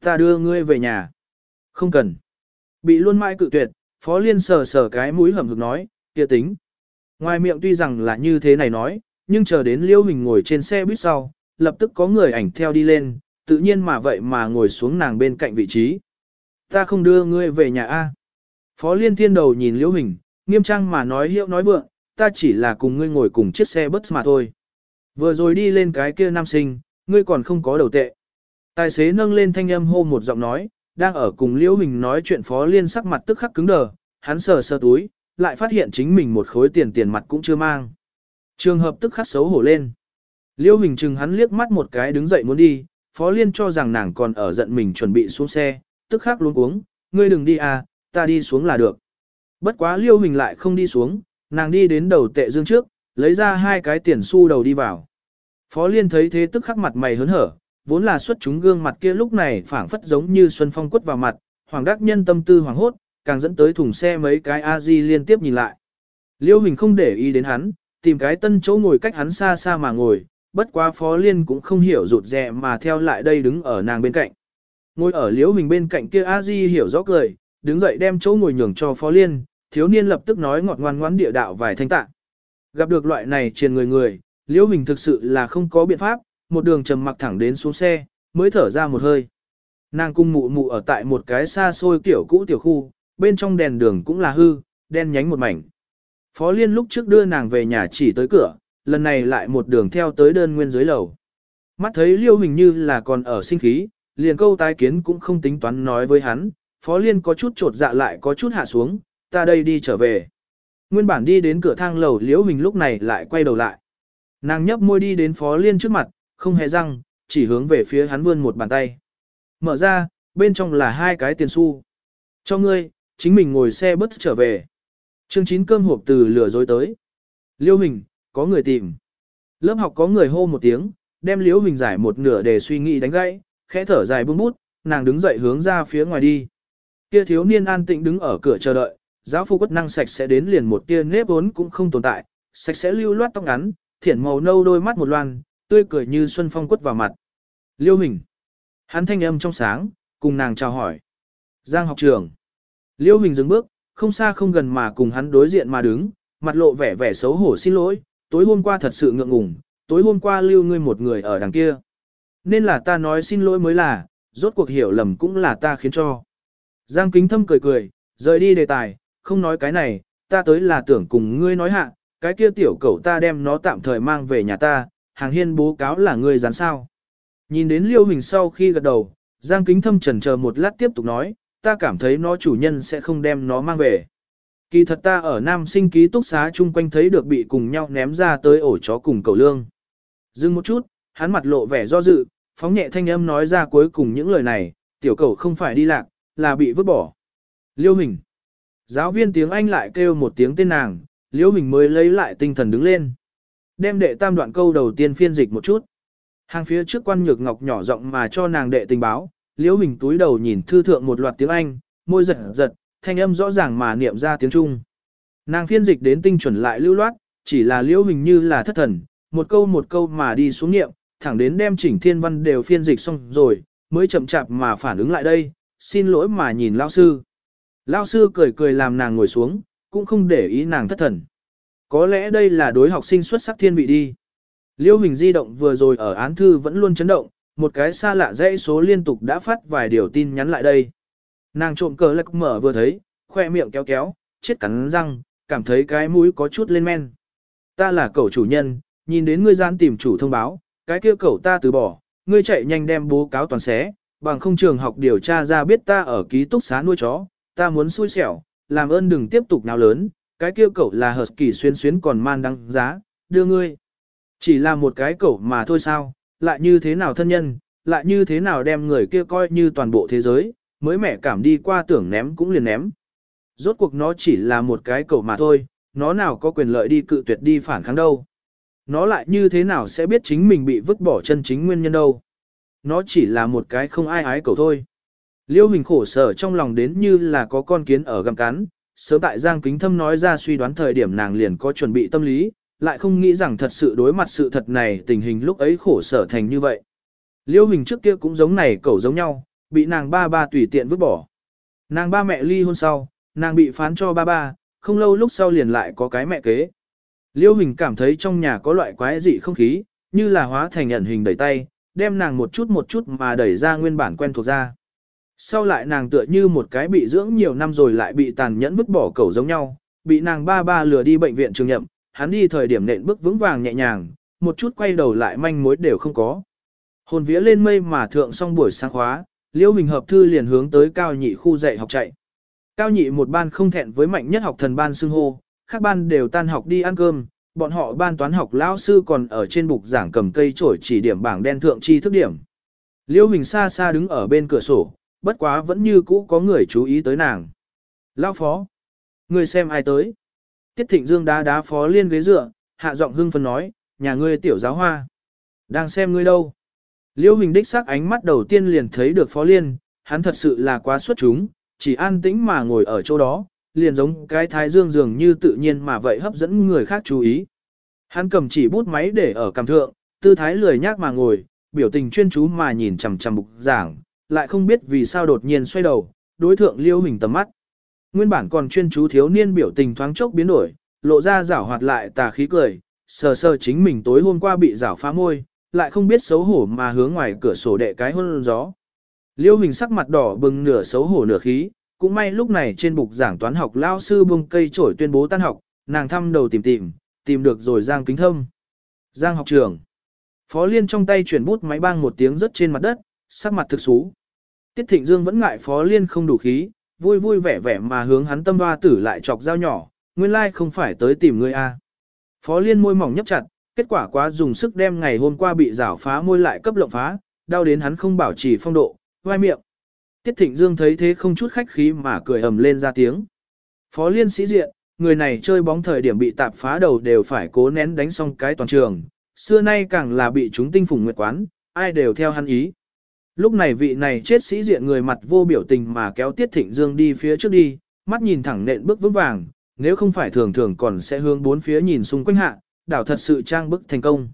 Ta đưa ngươi về nhà. Không cần. Bị luôn mãi cự tuyệt, phó liên sờ sờ cái mũi hầm hực nói, kia tính. Ngoài miệng tuy rằng là như thế này nói, nhưng chờ đến liêu hình ngồi trên xe buýt sau, lập tức có người ảnh theo đi lên, tự nhiên mà vậy mà ngồi xuống nàng bên cạnh vị trí. Ta không đưa ngươi về nhà A. Phó liên thiên đầu nhìn liêu hình, nghiêm trang mà nói hiệu nói vượng, ta chỉ là cùng ngươi ngồi cùng chiếc xe bus mà thôi. Vừa rồi đi lên cái kia nam sinh, ngươi còn không có đầu tệ. Tài xế nâng lên thanh âm hô một giọng nói, đang ở cùng Liễu Hình nói chuyện Phó Liên sắc mặt tức khắc cứng đờ, hắn sờ sờ túi, lại phát hiện chính mình một khối tiền tiền mặt cũng chưa mang. Trường hợp tức khắc xấu hổ lên. Liễu Hình chừng hắn liếc mắt một cái đứng dậy muốn đi, Phó Liên cho rằng nàng còn ở giận mình chuẩn bị xuống xe, tức khắc luống cuống, ngươi đừng đi à, ta đi xuống là được. Bất quá Liễu Hình lại không đi xuống, nàng đi đến đầu tệ dương trước, lấy ra hai cái tiền xu đầu đi vào. Phó Liên thấy thế tức khắc mặt mày hớn hở, vốn là xuất chúng gương mặt kia lúc này phảng phất giống như xuân phong quất vào mặt, hoàng đắc nhân tâm tư hoàng hốt, càng dẫn tới thùng xe mấy cái a di liên tiếp nhìn lại. Liêu Hình không để ý đến hắn, tìm cái tân chỗ ngồi cách hắn xa xa mà ngồi, bất quá Phó Liên cũng không hiểu rụt rè mà theo lại đây đứng ở nàng bên cạnh. Ngồi ở Liêu Hình bên cạnh kia a di hiểu rõ cười, đứng dậy đem chỗ ngồi nhường cho Phó Liên, thiếu niên lập tức nói ngọt ngoan ngoãn địa đạo vài thanh tạ. Gặp được loại này truyền người người, Liễu Hình thực sự là không có biện pháp, một đường trầm mặc thẳng đến xuống xe, mới thở ra một hơi. Nàng cung mụ mụ ở tại một cái xa xôi kiểu cũ tiểu khu, bên trong đèn đường cũng là hư, đen nhánh một mảnh. Phó Liên lúc trước đưa nàng về nhà chỉ tới cửa, lần này lại một đường theo tới đơn nguyên dưới lầu. Mắt thấy Liêu Hình như là còn ở sinh khí, liền câu tái kiến cũng không tính toán nói với hắn, Phó Liên có chút trột dạ lại có chút hạ xuống, ta đây đi trở về. Nguyên bản đi đến cửa thang lầu Liễu Hình lúc này lại quay đầu lại. Nàng nhấp môi đi đến Phó Liên trước mặt, không hề răng, chỉ hướng về phía hắn vươn một bàn tay. Mở ra, bên trong là hai cái tiền xu. Cho ngươi, chính mình ngồi xe bus trở về. Chương chín cơm hộp từ lửa dối tới. Liêu hình, có người tìm. Lớp học có người hô một tiếng, đem liêu hình giải một nửa để suy nghĩ đánh gãy, khẽ thở dài buông bút, nàng đứng dậy hướng ra phía ngoài đi. Kia thiếu niên an tĩnh đứng ở cửa chờ đợi, giáo phu quất năng sạch sẽ đến liền một tia nếp vốn cũng không tồn tại, sạch sẽ lưu loát tóc ngắn, thiển màu nâu đôi mắt một loan, tươi cười như xuân phong quất vào mặt. Liêu hình, Hắn thanh âm trong sáng, cùng nàng chào hỏi. Giang học trường. Liêu hình dừng bước, không xa không gần mà cùng hắn đối diện mà đứng, mặt lộ vẻ vẻ xấu hổ xin lỗi, tối hôm qua thật sự ngượng ngùng, tối hôm qua lưu ngươi một người ở đằng kia. Nên là ta nói xin lỗi mới là, rốt cuộc hiểu lầm cũng là ta khiến cho. Giang kính thâm cười cười, rời đi đề tài, không nói cái này, ta tới là tưởng cùng ngươi nói hạ, cái kia tiểu cậu ta đem nó tạm thời mang về nhà ta, hàng hiên bố cáo là người dán sao. Nhìn đến liêu hình sau khi gật đầu, Giang kính thâm trần chờ một lát tiếp tục nói, ta cảm thấy nó chủ nhân sẽ không đem nó mang về. Kỳ thật ta ở Nam sinh ký túc xá chung quanh thấy được bị cùng nhau ném ra tới ổ chó cùng cầu lương. Dừng một chút, hắn mặt lộ vẻ do dự, phóng nhẹ thanh âm nói ra cuối cùng những lời này, tiểu cầu không phải đi lạc, là bị vứt bỏ. Liêu Hình. Giáo viên tiếng Anh lại kêu một tiếng tên nàng, Liêu Hình mới lấy lại tinh thần đứng lên. Đem đệ tam đoạn câu đầu tiên phiên dịch một chút. Hàng phía trước quan nhược ngọc nhỏ giọng mà cho nàng đệ tình báo, Liễu Hình túi đầu nhìn thư thượng một loạt tiếng Anh, môi giật giật, thanh âm rõ ràng mà niệm ra tiếng Trung. Nàng phiên dịch đến tinh chuẩn lại lưu loát, chỉ là Liễu Hình như là thất thần, một câu một câu mà đi xuống niệm, thẳng đến đem chỉnh thiên văn đều phiên dịch xong rồi, mới chậm chạp mà phản ứng lại đây, xin lỗi mà nhìn lao sư. Lao sư cười cười làm nàng ngồi xuống, cũng không để ý nàng thất thần. Có lẽ đây là đối học sinh xuất sắc thiên vị đi. Liêu hình di động vừa rồi ở án thư vẫn luôn chấn động, một cái xa lạ dãy số liên tục đã phát vài điều tin nhắn lại đây. Nàng trộm cờ lạc mở vừa thấy, khoe miệng kéo kéo, chết cắn răng, cảm thấy cái mũi có chút lên men. Ta là cậu chủ nhân, nhìn đến ngươi gian tìm chủ thông báo, cái kia cậu ta từ bỏ, ngươi chạy nhanh đem bố cáo toàn xé, bằng không trường học điều tra ra biết ta ở ký túc xá nuôi chó, ta muốn xui xẻo, làm ơn đừng tiếp tục nào lớn, cái kia cậu là hợp kỳ xuyên xuyến còn man đăng giá, đưa ngươi. Chỉ là một cái cậu mà thôi sao, lại như thế nào thân nhân, lại như thế nào đem người kia coi như toàn bộ thế giới, mới mẹ cảm đi qua tưởng ném cũng liền ném. Rốt cuộc nó chỉ là một cái cậu mà thôi, nó nào có quyền lợi đi cự tuyệt đi phản kháng đâu. Nó lại như thế nào sẽ biết chính mình bị vứt bỏ chân chính nguyên nhân đâu. Nó chỉ là một cái không ai ái cẩu thôi. Liêu hình khổ sở trong lòng đến như là có con kiến ở găm cắn, sớm tại Giang Kính Thâm nói ra suy đoán thời điểm nàng liền có chuẩn bị tâm lý, lại không nghĩ rằng thật sự đối mặt sự thật này tình hình lúc ấy khổ sở thành như vậy. Liêu hình trước kia cũng giống này cẩu giống nhau, bị nàng ba ba tùy tiện vứt bỏ. Nàng ba mẹ ly hôn sau, nàng bị phán cho ba ba, không lâu lúc sau liền lại có cái mẹ kế. Liêu hình cảm thấy trong nhà có loại quái dị không khí, như là hóa thành ẩn hình đẩy tay, đem nàng một chút một chút mà đẩy ra nguyên bản quen thuộc ra. Sau lại nàng tựa như một cái bị dưỡng nhiều năm rồi lại bị tàn nhẫn vứt bỏ cầu giống nhau, bị nàng ba ba lừa đi bệnh viện trường nhậm, hắn đi thời điểm nện bước vững vàng nhẹ nhàng, một chút quay đầu lại manh mối đều không có. Hồn vía lên mây mà thượng xong buổi sáng khóa, liễu Hình hợp thư liền hướng tới cao nhị khu dạy học chạy. Cao nhị một ban không thẹn với mạnh nhất học thần ban xưng hô, các ban đều tan học đi ăn cơm, bọn họ ban toán học lão sư còn ở trên bục giảng cầm cây chổi chỉ điểm bảng đen thượng chi thức điểm. liễu Hình xa xa đứng ở bên cửa sổ, bất quá vẫn như cũ có người chú ý tới nàng. Lão phó, người xem ai tới. Tiết Thịnh Dương đá đá phó liên ghế dựa, hạ giọng hưng phấn nói, nhà ngươi tiểu giáo hoa. Đang xem ngươi đâu. Liêu Hình đích sắc ánh mắt đầu tiên liền thấy được phó liên, hắn thật sự là quá xuất chúng, chỉ an tĩnh mà ngồi ở chỗ đó, liền giống cái thái dương dường như tự nhiên mà vậy hấp dẫn người khác chú ý. Hắn cầm chỉ bút máy để ở cầm thượng, tư thái lười nhác mà ngồi, biểu tình chuyên chú mà nhìn chằm chằm bục giảng, lại không biết vì sao đột nhiên xoay đầu, đối thượng liêu hình tầm mắt. Nguyên bản còn chuyên chú thiếu niên biểu tình thoáng chốc biến đổi, lộ ra rảo hoạt lại tà khí cười, sờ sờ chính mình tối hôm qua bị rảo phá môi, lại không biết xấu hổ mà hướng ngoài cửa sổ đệ cái hôn gió. Liêu hình sắc mặt đỏ bừng nửa xấu hổ nửa khí, cũng may lúc này trên bục giảng toán học lao sư bung cây trổi tuyên bố tan học, nàng thăm đầu tìm tìm, tìm được rồi Giang Kính Thâm. Giang học trưởng. Phó Liên trong tay chuyển bút máy bang một tiếng rớt trên mặt đất, sắc mặt thực xú. Tiết Thịnh Dương vẫn ngại Phó Liên không đủ khí, vui vui vẻ vẻ mà hướng hắn tâm hoa tử lại chọc dao nhỏ, nguyên lai không phải tới tìm ngươi a. Phó Liên môi mỏng nhấp chặt, kết quả quá dùng sức đem ngày hôm qua bị rảo phá môi lại cấp lộng phá, đau đến hắn không bảo trì phong độ, vai miệng. Tiết Thịnh Dương thấy thế không chút khách khí mà cười ầm lên ra tiếng. Phó liên sĩ diện, người này chơi bóng thời điểm bị tạp phá đầu đều phải cố nén đánh xong cái toàn trường, xưa nay càng là bị chúng tinh phùng nguyệt quán, ai đều theo hắn ý. Lúc này vị này chết sĩ diện người mặt vô biểu tình mà kéo Tiết Thịnh Dương đi phía trước đi, mắt nhìn thẳng nện bước vững vàng, nếu không phải thường thường còn sẽ hướng bốn phía nhìn xung quanh hạ, đảo thật sự trang bức thành công.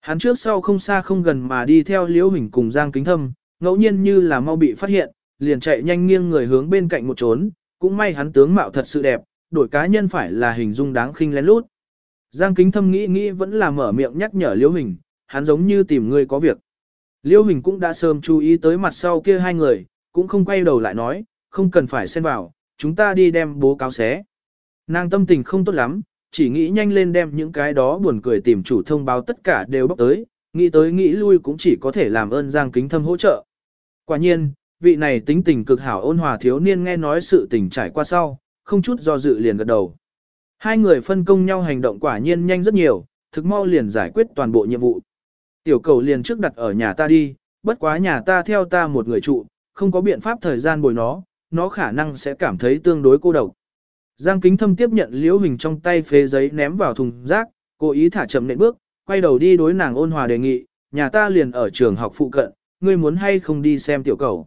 Hắn trước sau không xa không gần mà đi theo Liễu Hình cùng Giang Kính Thâm, ngẫu nhiên như là mau bị phát hiện, liền chạy nhanh nghiêng người hướng bên cạnh một trốn, cũng may hắn tướng mạo thật sự đẹp, đổi cá nhân phải là hình dung đáng khinh lén lút. Giang Kính Thâm nghĩ nghĩ vẫn là mở miệng nhắc nhở Liễu Hình, hắn giống như tìm người có việc. Liễu Hình cũng đã sớm chú ý tới mặt sau kia hai người, cũng không quay đầu lại nói, không cần phải xen vào, chúng ta đi đem bố cáo xé. Nàng tâm tình không tốt lắm, chỉ nghĩ nhanh lên đem những cái đó buồn cười tìm chủ thông báo tất cả đều bóc tới, nghĩ tới nghĩ lui cũng chỉ có thể làm ơn Giang Kính Thâm hỗ trợ. Quả nhiên, vị này tính tình cực hảo ôn hòa thiếu niên nghe nói sự tình trải qua sau, không chút do dự liền gật đầu. Hai người phân công nhau hành động quả nhiên nhanh rất nhiều, thực mau liền giải quyết toàn bộ nhiệm vụ. Tiểu cầu liền trước đặt ở nhà ta đi, bất quá nhà ta theo ta một người trụ, không có biện pháp thời gian bồi nó, nó khả năng sẽ cảm thấy tương đối cô độc. Giang kính thâm tiếp nhận liễu hình trong tay phế giấy ném vào thùng rác, cố ý thả chậm nệm bước, quay đầu đi đối nàng ôn hòa đề nghị, nhà ta liền ở trường học phụ cận, ngươi muốn hay không đi xem tiểu cầu.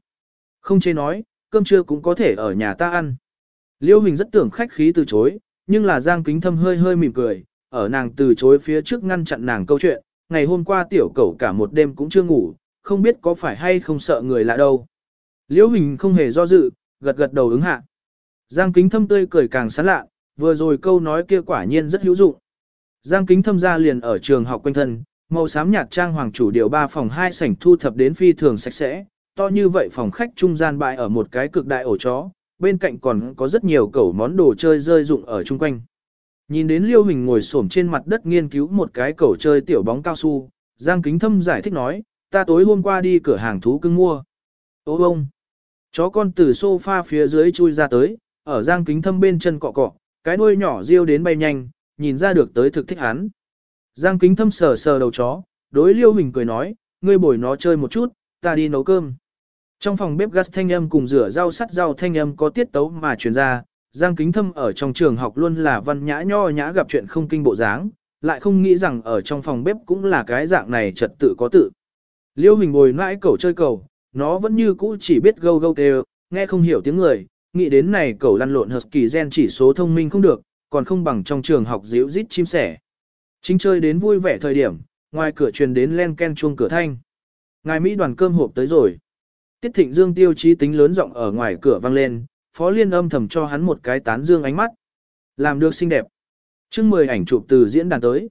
Không chế nói, cơm trưa cũng có thể ở nhà ta ăn. Liễu hình rất tưởng khách khí từ chối, nhưng là Giang kính thâm hơi hơi mỉm cười, ở nàng từ chối phía trước ngăn chặn nàng câu chuyện, ngày hôm qua tiểu cẩu cả một đêm cũng chưa ngủ, không biết có phải hay không sợ người lạ đâu. Liễu hình không hề do dự, gật gật đầu ứng hạ. Giang kính thâm tươi cười càng sán lạ, vừa rồi câu nói kia quả nhiên rất hữu dụng. Giang kính thâm ra liền ở trường học quanh thân, màu xám nhạt trang hoàng chủ điều ba phòng hai sảnh thu thập đến phi thường sạch sẽ, to như vậy phòng khách trung gian bại ở một cái cực đại ổ chó, bên cạnh còn có rất nhiều cẩu món đồ chơi rơi dụng ở chung quanh. Nhìn đến Liêu Hình ngồi xổm trên mặt đất nghiên cứu một cái cẩu chơi tiểu bóng cao su, Giang Kính Thâm giải thích nói, ta tối hôm qua đi cửa hàng thú cưng mua. Ô bông! Chó con từ sofa phía dưới chui ra tới, ở giang kính thâm bên chân cọ cọ, cái đuôi nhỏ riêu đến bay nhanh, nhìn ra được tới thực thích hắn. Giang kính thâm sờ sờ đầu chó, đối liêu hình cười nói, ngươi bồi nó chơi một chút, ta đi nấu cơm. Trong phòng bếp gas thanh âm cùng rửa rau sắt rau thanh âm có tiết tấu mà truyền ra, Giang Kính Thâm ở trong trường học luôn là văn nhã nho nhã gặp chuyện không kinh bộ dáng, lại không nghĩ rằng ở trong phòng bếp cũng là cái dạng này trật tự có tự. Liêu hình bồi nãi cẩu chơi cầu, nó vẫn như cũ chỉ biết gâu gâu kêu, nghe không hiểu tiếng người, nghĩ đến này cẩu lăn lộn husky gen chỉ số thông minh không được, còn không bằng trong trường học díu rít chim sẻ. Chính chơi đến vui vẻ thời điểm, ngoài cửa truyền đến len ken chuông cửa thanh. Ngài Mỹ đoàn cơm hộp tới rồi. Tiết Thịnh Dương tiêu chí tính lớn rộng ở ngoài cửa vang lên, Phó Liên âm thầm cho hắn một cái tán dương ánh mắt. Làm được xinh đẹp. chương 10 ảnh chụp từ diễn đàn tới.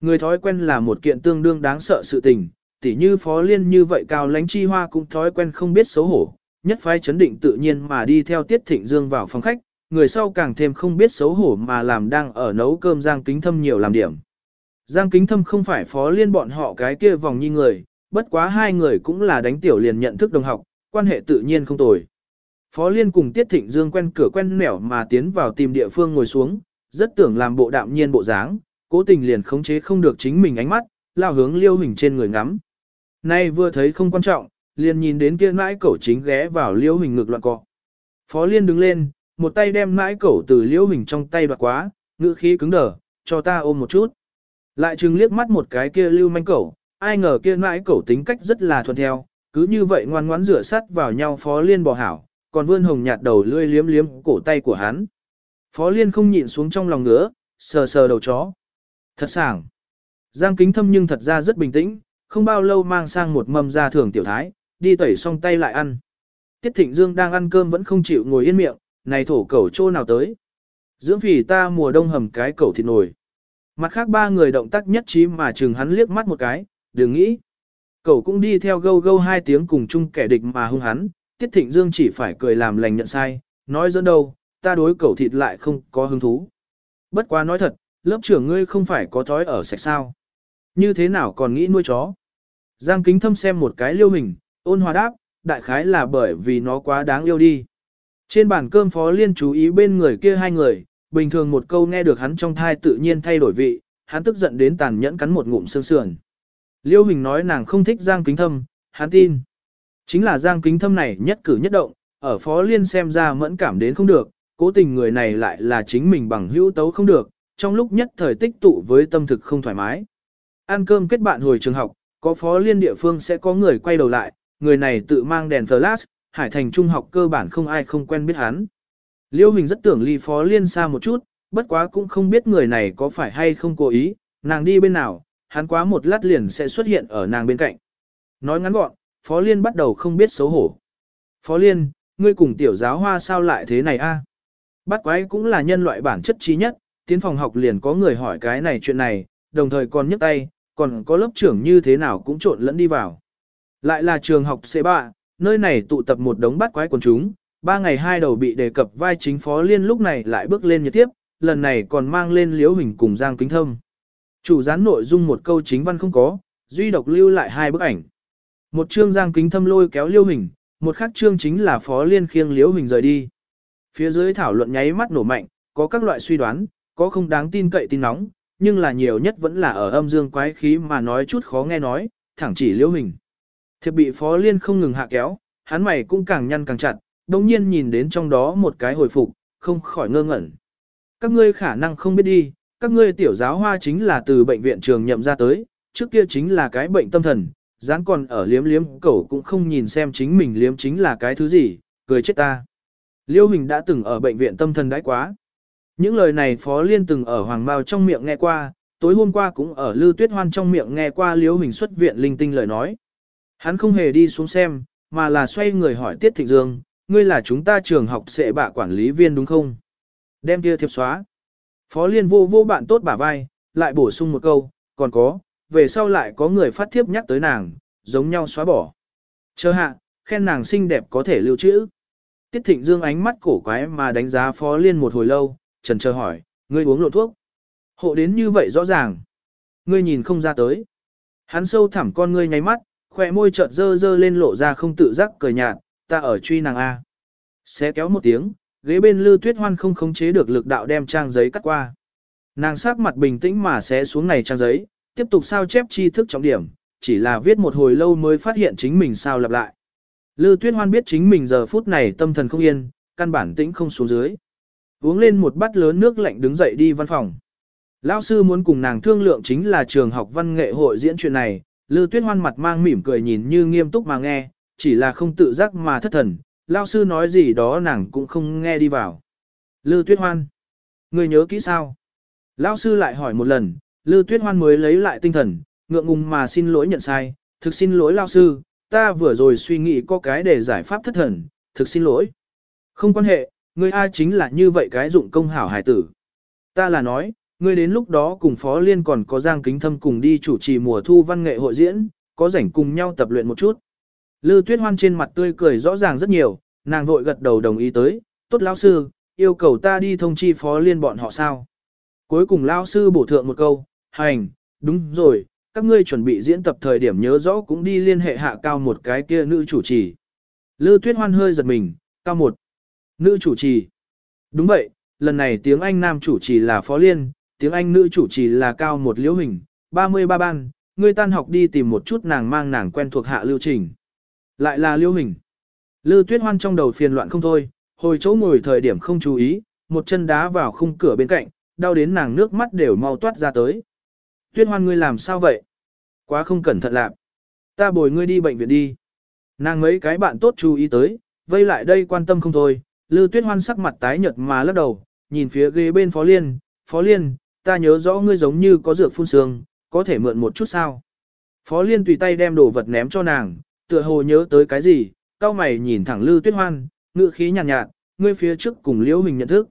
Người thói quen là một kiện tương đương đáng sợ sự tình, tỉ như Phó Liên như vậy cao lãnh chi hoa cũng thói quen không biết xấu hổ, nhất phái chấn định tự nhiên mà đi theo Tiết Thịnh Dương vào phòng khách, người sau càng thêm không biết xấu hổ mà làm đang ở nấu cơm Giang Kính Thâm nhiều làm điểm. Giang Kính Thâm không phải phó liên bọn họ cái kia vòng nhi người, bất quá hai người cũng là đánh tiểu liền nhận thức đồng học, quan hệ tự nhiên không tồi. Phó liên cùng Tiết Thịnh Dương quen cửa quen nẻo mà tiến vào tìm địa phương ngồi xuống, rất tưởng làm bộ đạm nhiên bộ dáng, cố tình liền khống chế không được chính mình ánh mắt, lao hướng liêu hình trên người ngắm. Nay vừa thấy không quan trọng, liền nhìn đến kia mãi cẩu chính ghé vào liêu hình ngực loạn cọ. Phó Liên đứng lên, một tay đem mãi cẩu từ liêu hình trong tay đoạt quá, ngữ khí cứng đờ, cho ta ôm một chút. Lại chừng liếc mắt một cái kia lưu manh cẩu, ai ngờ kia mãi cẩu tính cách rất là thuần theo, cứ như vậy ngoan ngoãn rửa sắt vào nhau Phó Liên bỏ hảo, còn vươn hồng nhạt đầu lươi liếm liếm cổ tay của hắn. Phó Liên không nhịn xuống trong lòng nữa, sờ sờ đầu chó. Thật sảng. Giang kính thâm nhưng thật ra rất bình tĩnh, không bao lâu mang sang một mâm ra thường tiểu thái, đi tẩy xong tay lại ăn. Tiết Thịnh Dương đang ăn cơm vẫn không chịu ngồi yên miệng, này thổ cẩu trô nào tới. Dưỡng phỉ ta mùa đông hầm cái cẩu thịt nồi. Mặt khác ba người động tác nhất trí mà chừng hắn liếc mắt một cái, đừng nghĩ. Cẩu cũng đi theo gâu gâu hai tiếng cùng chung kẻ địch mà hung hắn, Tiết Thịnh Dương chỉ phải cười làm lành nhận sai, nói dẫn đâu, ta đối cẩu thịt lại không có hứng thú. Bất quá nói thật, lớp trưởng ngươi không phải có thói ở sạch sao. Như thế nào còn nghĩ nuôi chó. Giang kính thâm xem một cái liêu hình, Ôn hòa đáp, đại khái là bởi vì nó quá đáng yêu đi. Trên bàn cơm Phó Liên chú ý bên người kia hai người, bình thường một câu nghe được hắn trong thai tự nhiên thay đổi vị, hắn tức giận đến tàn nhẫn cắn một ngụm xương sườn. Liêu Hình nói nàng không thích Giang Kính Thâm, hắn tin. Chính là Giang Kính Thâm này nhất cử nhất động, ở Phó Liên xem ra mẫn cảm đến không được, cố tình người này lại là chính mình bằng hữu tấu không được, trong lúc nhất thời tích tụ với tâm thực không thoải mái. Ăn cơm kết bạn hồi trường học, có phó liên địa phương sẽ có người quay đầu lại, người này tự mang đèn flash, Hải Thành trung học cơ bản không ai không quen biết hắn. Liêu Hình rất tưởng ly phó liên xa một chút, bất quá cũng không biết người này có phải hay không cố ý, nàng đi bên nào, hắn quá một lát liền sẽ xuất hiện ở nàng bên cạnh. Nói ngắn gọn, phó liên bắt đầu không biết xấu hổ. Phó liên, ngươi cùng tiểu giáo hoa sao lại thế này a? Bắt quái cũng là nhân loại bản chất trí nhất, tiến phòng học liền có người hỏi cái này chuyện này, đồng thời còn nhấc tay, còn có lớp trưởng như thế nào cũng trộn lẫn đi vào. Lại là trường học C3, nơi này tụ tập một đống bắt quái quần chúng, ba ngày hai đầu bị đề cập vai chính phó liên lúc này lại bước lên nhiệt tiếp, lần này còn mang lên liếu hình cùng Giang Kính Thâm. Chủ dán nội dung một câu chính văn không có, duy độc lưu lại hai bức ảnh. Một chương Giang Kính Thâm lôi kéo liêu hình, một khác chương chính là phó liên khiêng liêu hình rời đi. Phía dưới thảo luận nháy mắt nổ mạnh, có các loại suy đoán, có không đáng tin cậy tin nóng, nhưng là nhiều nhất vẫn là ở âm dương quái khí mà nói chút khó nghe nói, thẳng chỉ liễu hình. Thiệp bị phó liên không ngừng hạ kéo, hắn mày cũng càng nhăn càng chặt, đồng nhiên nhìn đến trong đó một cái hồi phục, không khỏi ngơ ngẩn. Các ngươi khả năng không biết đi, các ngươi tiểu giáo hoa chính là từ bệnh viện trường nhậm ra tới, trước kia chính là cái bệnh tâm thần, dán còn ở liếm liếm cẩu cũng không nhìn xem chính mình liếm chính là cái thứ gì, cười chết ta. Liêu Hình đã từng ở bệnh viện tâm thần đãi quá. Những lời này Phó Liên từng ở Hoàng Mao trong miệng nghe qua, tối hôm qua cũng ở Lư Tuyết Hoan trong miệng nghe qua Liêu Hình xuất viện linh tinh lời nói. Hắn không hề đi xuống xem, mà là xoay người hỏi Tiết Thịnh Dương, ngươi là chúng ta trường học sẽ bạ quản lý viên đúng không? Đem kia thiệp xóa. Phó Liên vô vô bạn tốt bả vai, lại bổ sung một câu, còn có, về sau lại có người phát thiếp nhắc tới nàng, giống nhau xóa bỏ. Chờ hạ, khen nàng xinh đẹp có thể lưu trữ. Tiết Thịnh Dương ánh mắt cổ quái mà đánh giá Phó Liên một hồi lâu, trần chờ hỏi, ngươi uống lộ thuốc. Hộ đến như vậy rõ ràng. Ngươi nhìn không ra tới. Hắn sâu thẳm con ngươi nháy mắt, khỏe môi chợt dơ dơ lên lộ ra không tự giác cười nhạt, ta ở truy nàng A. Xé kéo một tiếng, ghế bên lư tuyết hoan không khống chế được lực đạo đem trang giấy cắt qua. Nàng sắc mặt bình tĩnh mà xé xuống này trang giấy, tiếp tục sao chép tri thức trọng điểm, chỉ là viết một hồi lâu mới phát hiện chính mình sao lặp lại. Lư tuyết hoan biết chính mình giờ phút này tâm thần không yên, căn bản tĩnh không xuống dưới. Uống lên một bát lớn nước lạnh đứng dậy đi văn phòng. Lão sư muốn cùng nàng thương lượng chính là trường học văn nghệ hội diễn chuyện này, Lư Tuyết Hoan mặt mang mỉm cười nhìn như nghiêm túc mà nghe, chỉ là không tự giác mà thất thần, lão sư nói gì đó nàng cũng không nghe đi vào. Lư Tuyết Hoan, người nhớ kỹ sao? Lão sư lại hỏi một lần, Lư Tuyết Hoan mới lấy lại tinh thần, ngượng ngùng mà xin lỗi nhận sai, thực xin lỗi lão sư, ta vừa rồi suy nghĩ có cái để giải pháp thất thần, thực xin lỗi. Không quan hệ, Ngươi A chính là như vậy cái dụng công hảo hải tử. Ta là nói, ngươi đến lúc đó cùng Phó Liên còn có Giang Kính Thâm cùng đi chủ trì mùa thu văn nghệ hội diễn, có rảnh cùng nhau tập luyện một chút. Lư Tuyết Hoan trên mặt tươi cười rõ ràng rất nhiều, nàng vội gật đầu đồng ý tới, tốt lão sư, yêu cầu ta đi thông chi Phó Liên bọn họ sao. Cuối cùng lão sư bổ thượng một câu, hành, đúng rồi, các ngươi chuẩn bị diễn tập thời điểm nhớ rõ cũng đi liên hệ hạ cao một cái kia nữ chủ trì. Lư Tuyết Hoan hơi giật mình, cao một. Nữ chủ trì. Đúng vậy, lần này tiếng Anh nam chủ trì là Phó Liên, tiếng Anh nữ chủ trì là Cao một liễu hình, 33 ban, ngươi tan học đi tìm một chút nàng mang nàng quen thuộc hạ lưu trình. Lại là liễu hình. Lư Tuyết Hoan trong đầu phiền loạn không thôi, hồi chỗ ngồi thời điểm không chú ý, một chân đá vào khung cửa bên cạnh, đau đến nàng nước mắt đều mau toát ra tới. Tuyết Hoan ngươi làm sao vậy? Quá không cẩn thận lạc. Ta bồi ngươi đi bệnh viện đi. Nàng mấy cái bạn tốt chú ý tới, vây lại đây quan tâm không thôi, Lư Tuyết Hoan sắc mặt tái nhợt mà lắc đầu, nhìn phía ghế bên Phó Liên, Phó Liên, ta nhớ rõ ngươi giống như có dược phun sương, có thể mượn một chút sao. Phó Liên tùy tay đem đồ vật ném cho nàng, tựa hồ nhớ tới cái gì, cao mày nhìn thẳng Lư Tuyết Hoan, ngữ khí nhàn nhạt, nhạt, ngươi phía trước cùng Liễu Hình nhận thức.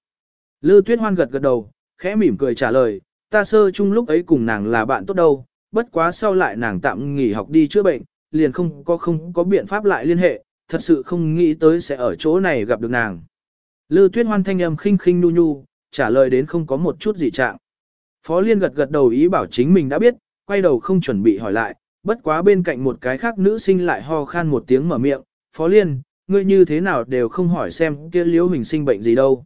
Lư Tuyết Hoan gật gật đầu, khẽ mỉm cười trả lời, ta sơ chung lúc ấy cùng nàng là bạn tốt đâu, bất quá sau lại nàng tạm nghỉ học đi chữa bệnh, liền không có không có biện pháp lại liên hệ, thật sự không nghĩ tới sẽ ở chỗ này gặp được nàng. Lư tuyết hoan thanh âm khinh khinh nu nhu, trả lời đến không có một chút gì trạng. Phó Liên gật gật đầu ý bảo chính mình đã biết, quay đầu không chuẩn bị hỏi lại, bất quá bên cạnh một cái khác nữ sinh lại ho khan một tiếng mở miệng, Phó Liên, ngươi như thế nào đều không hỏi xem kia liễu hình sinh bệnh gì đâu.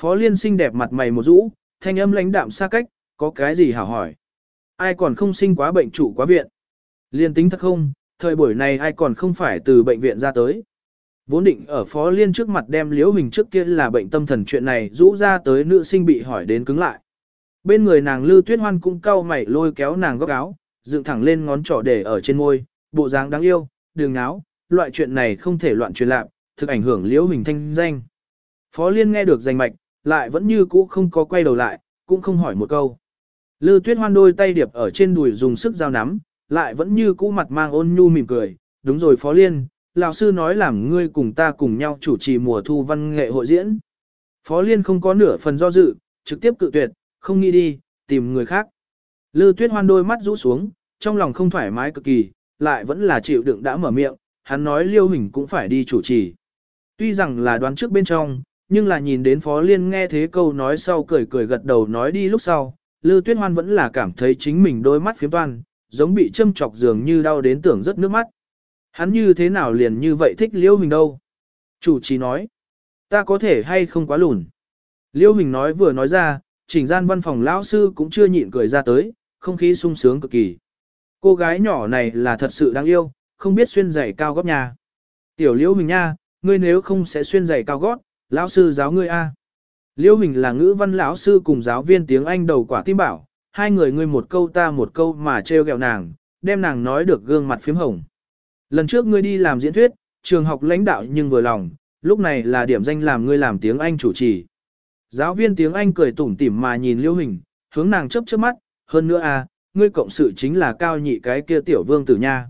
Phó Liên xinh đẹp mặt mày một rũ, thanh âm lãnh đạm xa cách, có cái gì hảo hỏi. Ai còn không sinh quá bệnh chủ quá viện. Liên tính thật không, thời buổi này ai còn không phải từ bệnh viện ra tới. Vốn định ở Phó Liên trước mặt đem Liễu Hình trước kia là bệnh tâm thần chuyện này rũ ra tới nữ sinh bị hỏi đến cứng lại. Bên người nàng Lư Tuyết Hoan cũng cau mày lôi kéo nàng góc áo, dựng thẳng lên ngón trỏ để ở trên môi, bộ dáng đáng yêu, đường áo, loại chuyện này không thể loạn truyền lạc, thực ảnh hưởng liễu hình thanh danh. Phó Liên nghe được danh mạch, lại vẫn như cũ không có quay đầu lại, cũng không hỏi một câu. Lư Tuyết Hoan đôi tay điệp ở trên đùi dùng sức giao nắm, lại vẫn như cũ mặt mang ôn nhu mỉm cười, đúng rồi Phó Liên, lão sư nói làm ngươi cùng ta cùng nhau chủ trì mùa thu văn nghệ hội diễn. Phó Liên không có nửa phần do dự, trực tiếp cự tuyệt, không nghĩ đi, tìm người khác. Lư Tuyết Hoan đôi mắt rũ xuống, trong lòng không thoải mái cực kỳ, lại vẫn là chịu đựng đã mở miệng, hắn nói Liêu Hình cũng phải đi chủ trì. Tuy rằng là đoán trước bên trong, nhưng là nhìn đến Phó Liên nghe thế câu nói sau cười cười gật đầu nói đi lúc sau, Lư Tuyết Hoan vẫn là cảm thấy chính mình đôi mắt phiếm toan, giống bị châm chọc dường như đau đến tưởng rất nước mắt. Hắn như thế nào liền như vậy thích Liêu Hình đâu? Chủ trì nói, ta có thể hay không quá lùn. Liêu Hình nói vừa nói ra, chỉnh gian văn phòng lão sư cũng chưa nhịn cười ra tới, không khí sung sướng cực kỳ. Cô gái nhỏ này là thật sự đáng yêu, không biết xuyên giày cao gót nhà. Tiểu Liễu Hình nha, ngươi nếu không sẽ xuyên giày cao gót, lão sư giáo ngươi a. Liễu Hình là ngữ văn lão sư cùng giáo viên tiếng Anh đầu quả tim bảo, hai người ngươi một câu ta một câu mà trêu ghẹo nàng, đem nàng nói được gương mặt phím hồng. Lần trước ngươi đi làm diễn thuyết, trường học lãnh đạo nhưng vừa lòng, lúc này là điểm danh làm ngươi làm tiếng Anh chủ trì. Giáo viên tiếng Anh cười tủm tỉm mà nhìn Liễu Hình, hướng nàng chớp chớp mắt, hơn nữa a, ngươi cộng sự chính là cao nhị cái kia tiểu vương tử nha.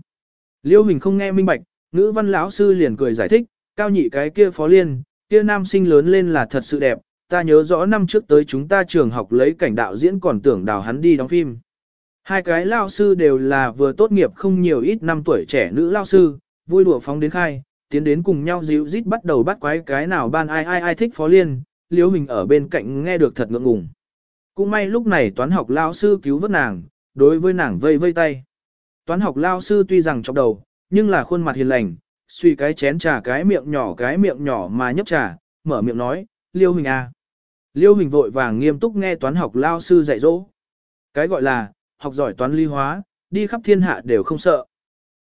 Liêu Hình không nghe minh bạch, ngữ văn lão sư liền cười giải thích, cao nhị cái kia phó liên, kia nam sinh lớn lên là thật sự đẹp, ta nhớ rõ năm trước tới chúng ta trường học lấy cảnh đạo diễn còn tưởng đào hắn đi đóng phim. Hai cái lão sư đều là vừa tốt nghiệp không nhiều ít năm tuổi trẻ nữ lão sư, vui đùa phóng đến khai, tiến đến cùng nhau dịu rít bắt đầu bắt quái cái nào ban ai ai ai thích phó liên, liếu hình ở bên cạnh nghe được thật ngượng ngùng. Cũng may lúc này toán học lão sư cứu vớt nàng, đối với nàng vây vây tay. Toán học lao sư tuy rằng trong đầu, nhưng là khuôn mặt hiền lành, suy cái chén trà cái miệng nhỏ cái miệng nhỏ mà nhấp trà, mở miệng nói, Liêu hình à. Liêu Hình vội vàng nghiêm túc nghe toán học lao sư dạy dỗ. Cái gọi là, học giỏi toán lý hóa, đi khắp thiên hạ đều không sợ.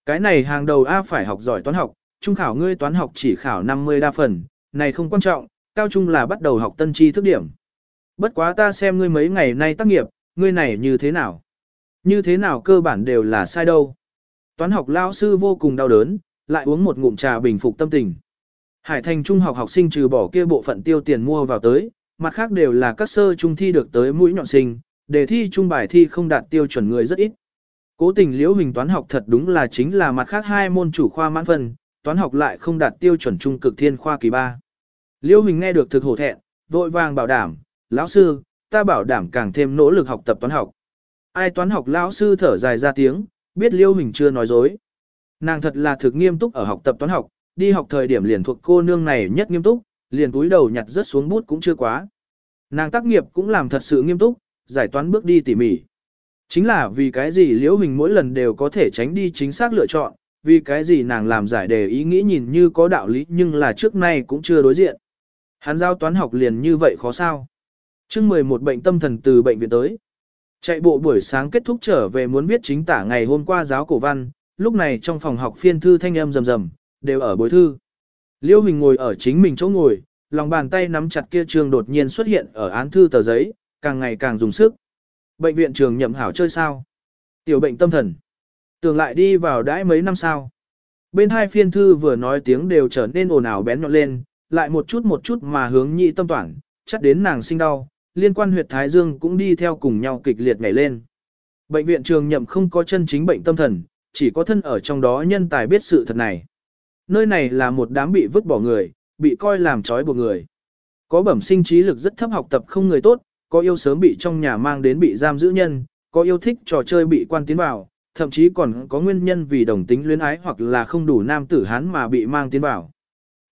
Cái này hàng đầu A phải học giỏi toán học, trung khảo ngươi toán học chỉ khảo 50 đa phần, này không quan trọng, cao trung là bắt đầu học tân tri thức điểm. Bất quá ta xem ngươi mấy ngày nay tác nghiệp, ngươi này như thế nào? Như thế nào cơ bản đều là sai đâu. Toán học lao sư vô cùng đau đớn, lại uống một ngụm trà bình phục tâm tình. Hải thành trung học học sinh trừ bỏ kia bộ phận tiêu tiền mua vào tới, mặt khác đều là các sơ trung thi được tới mũi nhọn sinh, đề thi trung bài thi không đạt tiêu chuẩn người rất ít. Cố tình liễu hình toán học thật đúng là chính là mặt khác hai môn chủ khoa mãn phân, toán học lại không đạt tiêu chuẩn trung cực thiên khoa kỳ ba. Liễu hình nghe được thực hổ thẹn, vội vàng bảo đảm, lão sư, ta bảo đảm càng thêm nỗ lực học tập toán học. Ai toán học lão sư thở dài ra tiếng, biết liễu Hình chưa nói dối. Nàng thật là thực nghiêm túc ở học tập toán học, đi học thời điểm liền thuộc cô nương này nhất nghiêm túc, liền túi đầu nhặt rất xuống bút cũng chưa quá. Nàng tác nghiệp cũng làm thật sự nghiêm túc, giải toán bước đi tỉ mỉ. Chính là vì cái gì Liễu Hình mỗi lần đều có thể tránh đi chính xác lựa chọn, vì cái gì nàng làm giải đề ý nghĩ nhìn như có đạo lý nhưng là trước nay cũng chưa đối diện. Hắn giao toán học liền như vậy khó sao. chương 11 bệnh tâm thần từ bệnh viện tới. Chạy bộ buổi sáng kết thúc trở về muốn viết chính tả ngày hôm qua giáo cổ văn, lúc này trong phòng học phiên thư thanh âm rầm rầm, đều ở bối thư. Liêu Hình ngồi ở chính mình chỗ ngồi, lòng bàn tay nắm chặt kia trường đột nhiên xuất hiện ở án thư tờ giấy, càng ngày càng dùng sức. Bệnh viện trường nhậm hảo chơi sao? Tiểu bệnh tâm thần. Tưởng lại đi vào đãi mấy năm sao? Bên hai phiên thư vừa nói tiếng đều trở nên ồn ào bén nhọn lên, lại một chút một chút mà hướng nhị tâm toản, chắc đến nàng sinh đau, liên quan huyệt thái dương cũng đi theo cùng nhau kịch liệt nhảy lên. Bệnh viện trường nhậm không có chân chính bệnh tâm thần, chỉ có thân ở trong đó nhân tài biết sự thật này. Nơi này là một đám bị vứt bỏ người, bị coi làm trói buộc người. Có bẩm sinh trí lực rất thấp học tập không người tốt, có yêu sớm bị trong nhà mang đến bị giam giữ nhân, có yêu thích trò chơi bị quan tiến vào, thậm chí còn có nguyên nhân vì đồng tính luyến ái hoặc là không đủ nam tử hán mà bị mang tiến vào.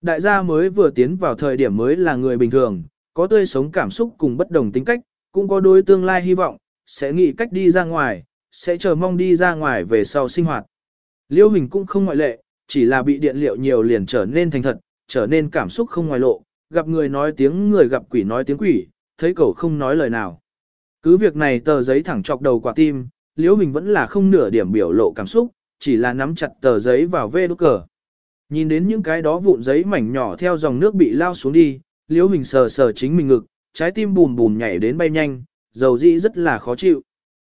Đại gia mới vừa tiến vào thời điểm mới là người bình thường, có tươi sống cảm xúc cùng bất đồng tính cách, cũng có đối tương lai hy vọng, sẽ nghĩ cách đi ra ngoài, sẽ chờ mong đi ra ngoài về sau sinh hoạt. Liêu Hình cũng không ngoại lệ, chỉ là bị điện liệu nhiều liền trở nên thành thật, trở nên cảm xúc không ngoài lộ, gặp người nói tiếng người gặp quỷ nói tiếng quỷ, thấy cậu không nói lời nào. Cứ việc này tờ giấy thẳng chọc đầu quả tim, liễu mình vẫn là không nửa điểm biểu lộ cảm xúc, chỉ là nắm chặt tờ giấy vào vê đốt cờ. Nhìn đến những cái đó vụn giấy mảnh nhỏ theo dòng nước bị lao xuống đi, Liễu mình sờ sờ chính mình ngực, trái tim bùm bùm nhảy đến bay nhanh, dầu dĩ rất là khó chịu.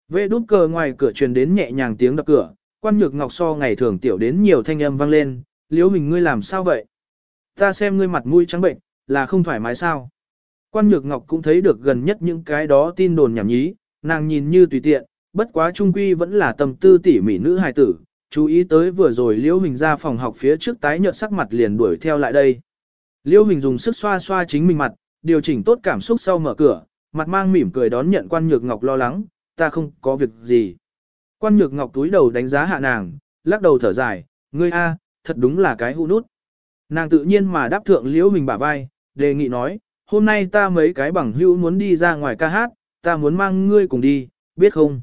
Vê đút cờ ngoài cửa truyền đến nhẹ nhàng tiếng đập cửa, quan nhược ngọc so ngày thường tiểu đến nhiều thanh âm vang lên, liễu mình ngươi làm sao vậy? Ta xem ngươi mặt mũi trắng bệnh, là không thoải mái sao? Quan nhược ngọc cũng thấy được gần nhất những cái đó tin đồn nhảm nhí, nàng nhìn như tùy tiện, bất quá trung quy vẫn là tâm tư tỉ mỉ nữ hài tử, chú ý tới vừa rồi liễu hình ra phòng học phía trước tái nhợt sắc mặt liền đuổi theo lại đây. Liễu hình dùng sức xoa xoa chính mình mặt, điều chỉnh tốt cảm xúc sau mở cửa, mặt mang mỉm cười đón nhận quan nhược ngọc lo lắng, ta không có việc gì. Quan nhược ngọc túi đầu đánh giá hạ nàng, lắc đầu thở dài, ngươi a, thật đúng là cái hũ nút. Nàng tự nhiên mà đáp thượng liễu hình bả vai, đề nghị nói, hôm nay ta mấy cái bằng hữu muốn đi ra ngoài ca hát, ta muốn mang ngươi cùng đi, biết không?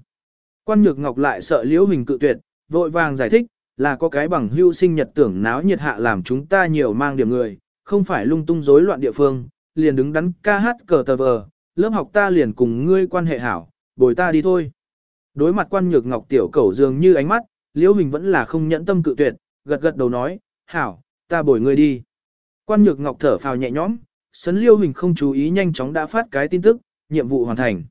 Quan nhược ngọc lại sợ liễu hình cự tuyệt, vội vàng giải thích, là có cái bằng hữu sinh nhật tưởng náo nhiệt hạ làm chúng ta nhiều mang điểm người, không phải lung tung rối loạn địa phương, liền đứng đắn ca hát cờ tờ vờ, lớp học ta liền cùng ngươi quan hệ hảo, bồi ta đi thôi. Đối mặt quan nhược ngọc tiểu cẩu dường như ánh mắt, liễu hình vẫn là không nhẫn tâm cự tuyệt, gật gật đầu nói, hảo, ta bồi ngươi đi. Quan nhược ngọc thở phào nhẹ nhõm, sấn liêu hình không chú ý nhanh chóng đã phát cái tin tức, nhiệm vụ hoàn thành.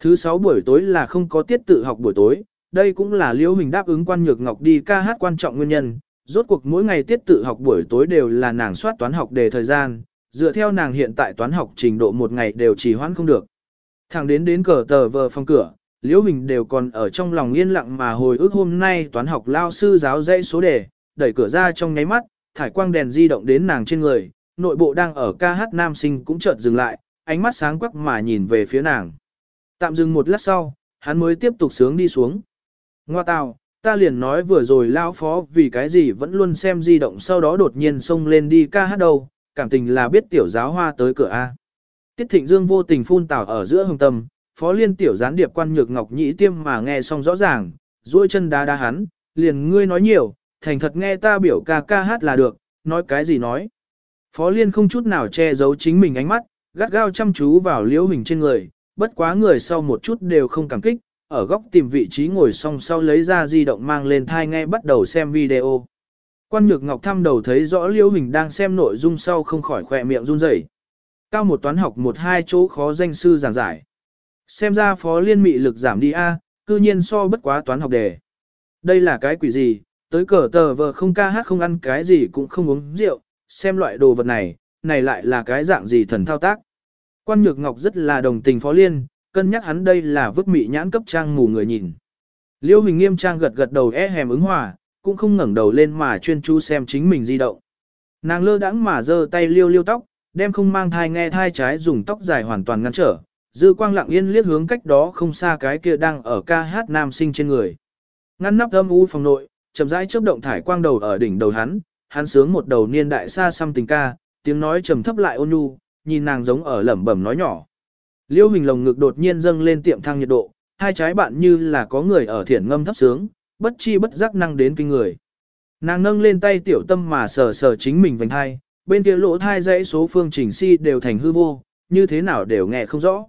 Thứ sáu buổi tối là không có tiết tự học buổi tối, đây cũng là liêu hình đáp ứng quan nhược ngọc đi ca hát quan trọng nguyên nhân. Rốt cuộc mỗi ngày tiết tự học buổi tối đều là nàng soát toán học đề thời gian, dựa theo nàng hiện tại toán học trình độ một ngày đều chỉ hoãn không được. Thẳng đến đến cờ tờ vờ phòng cửa, Liễu Bình đều còn ở trong lòng yên lặng mà hồi ức hôm nay toán học lao sư giáo dạy số đề, đẩy cửa ra trong nháy mắt, thải quang đèn di động đến nàng trên người, nội bộ đang ở ca hát nam sinh cũng chợt dừng lại, ánh mắt sáng quắc mà nhìn về phía nàng. Tạm dừng một lát sau, hắn mới tiếp tục sướng đi xuống. Ngoa tào, ta liền nói vừa rồi lao phó vì cái gì vẫn luôn xem di động sau đó đột nhiên xông lên đi ca hát đâu, cảm tình là biết tiểu giáo hoa tới cửa A. Tiết Thịnh Dương vô tình phun tảo ở giữa hồng tâm, phó liên tiểu gián điệp quan nhược ngọc nhĩ tiêm mà nghe xong rõ ràng, duỗi chân đá đá hắn, liền ngươi nói nhiều, thành thật nghe ta biểu ca ca hát là được, nói cái gì nói. Phó liên không chút nào che giấu chính mình ánh mắt, gắt gao chăm chú vào liễu hình trên người, bất quá người sau một chút đều không cảm kích, ở góc tìm vị trí ngồi song sau lấy ra di động mang lên thai nghe bắt đầu xem video. Quan nhược ngọc thăm đầu thấy rõ liễu hình đang xem nội dung sau không khỏi khỏe miệng run rẩy. Cao một toán học một hai chỗ khó danh sư giảng giải. Xem ra phó liên mị lực giảm đi a, cư nhiên so bất quá toán học đề. Đây là cái quỷ gì, tới cờ tờ vờ không ca hát không ăn cái gì cũng không uống rượu, xem loại đồ vật này, này lại là cái dạng gì thần thao tác. Quan Nhược Ngọc rất là đồng tình phó liên, cân nhắc hắn đây là vứt mị nhãn cấp trang mù người nhìn. Liêu Hình nghiêm trang gật gật đầu e hèm ứng hòa, cũng không ngẩng đầu lên mà chuyên chú xem chính mình di động. Nàng lơ đãng mà giơ tay liêu liêu tóc, đem không mang thai nghe thai trái dùng tóc dài hoàn toàn ngăn trở, dư quang lặng yên liếc hướng cách đó không xa cái kia đang ở ca hát nam sinh trên người. Ngăn nắp âm u phòng nội, chậm rãi chớp động thải quang đầu ở đỉnh đầu hắn, hắn sướng một đầu niên đại xa xăm tình ca, tiếng nói trầm thấp lại ôn nhu, nhìn nàng giống ở lẩm bẩm nói nhỏ. Liêu hình lồng ngực đột nhiên dâng lên tiệm thang nhiệt độ, hai trái bạn như là có người ở thiển ngâm thấp sướng, bất chi bất giác năng đến kinh người. Nàng nâng lên tay tiểu tâm mà sờ sờ chính mình vành hai, bên kia lỗ thai dãy số phương trình si đều thành hư vô, như thế nào đều nghe không rõ.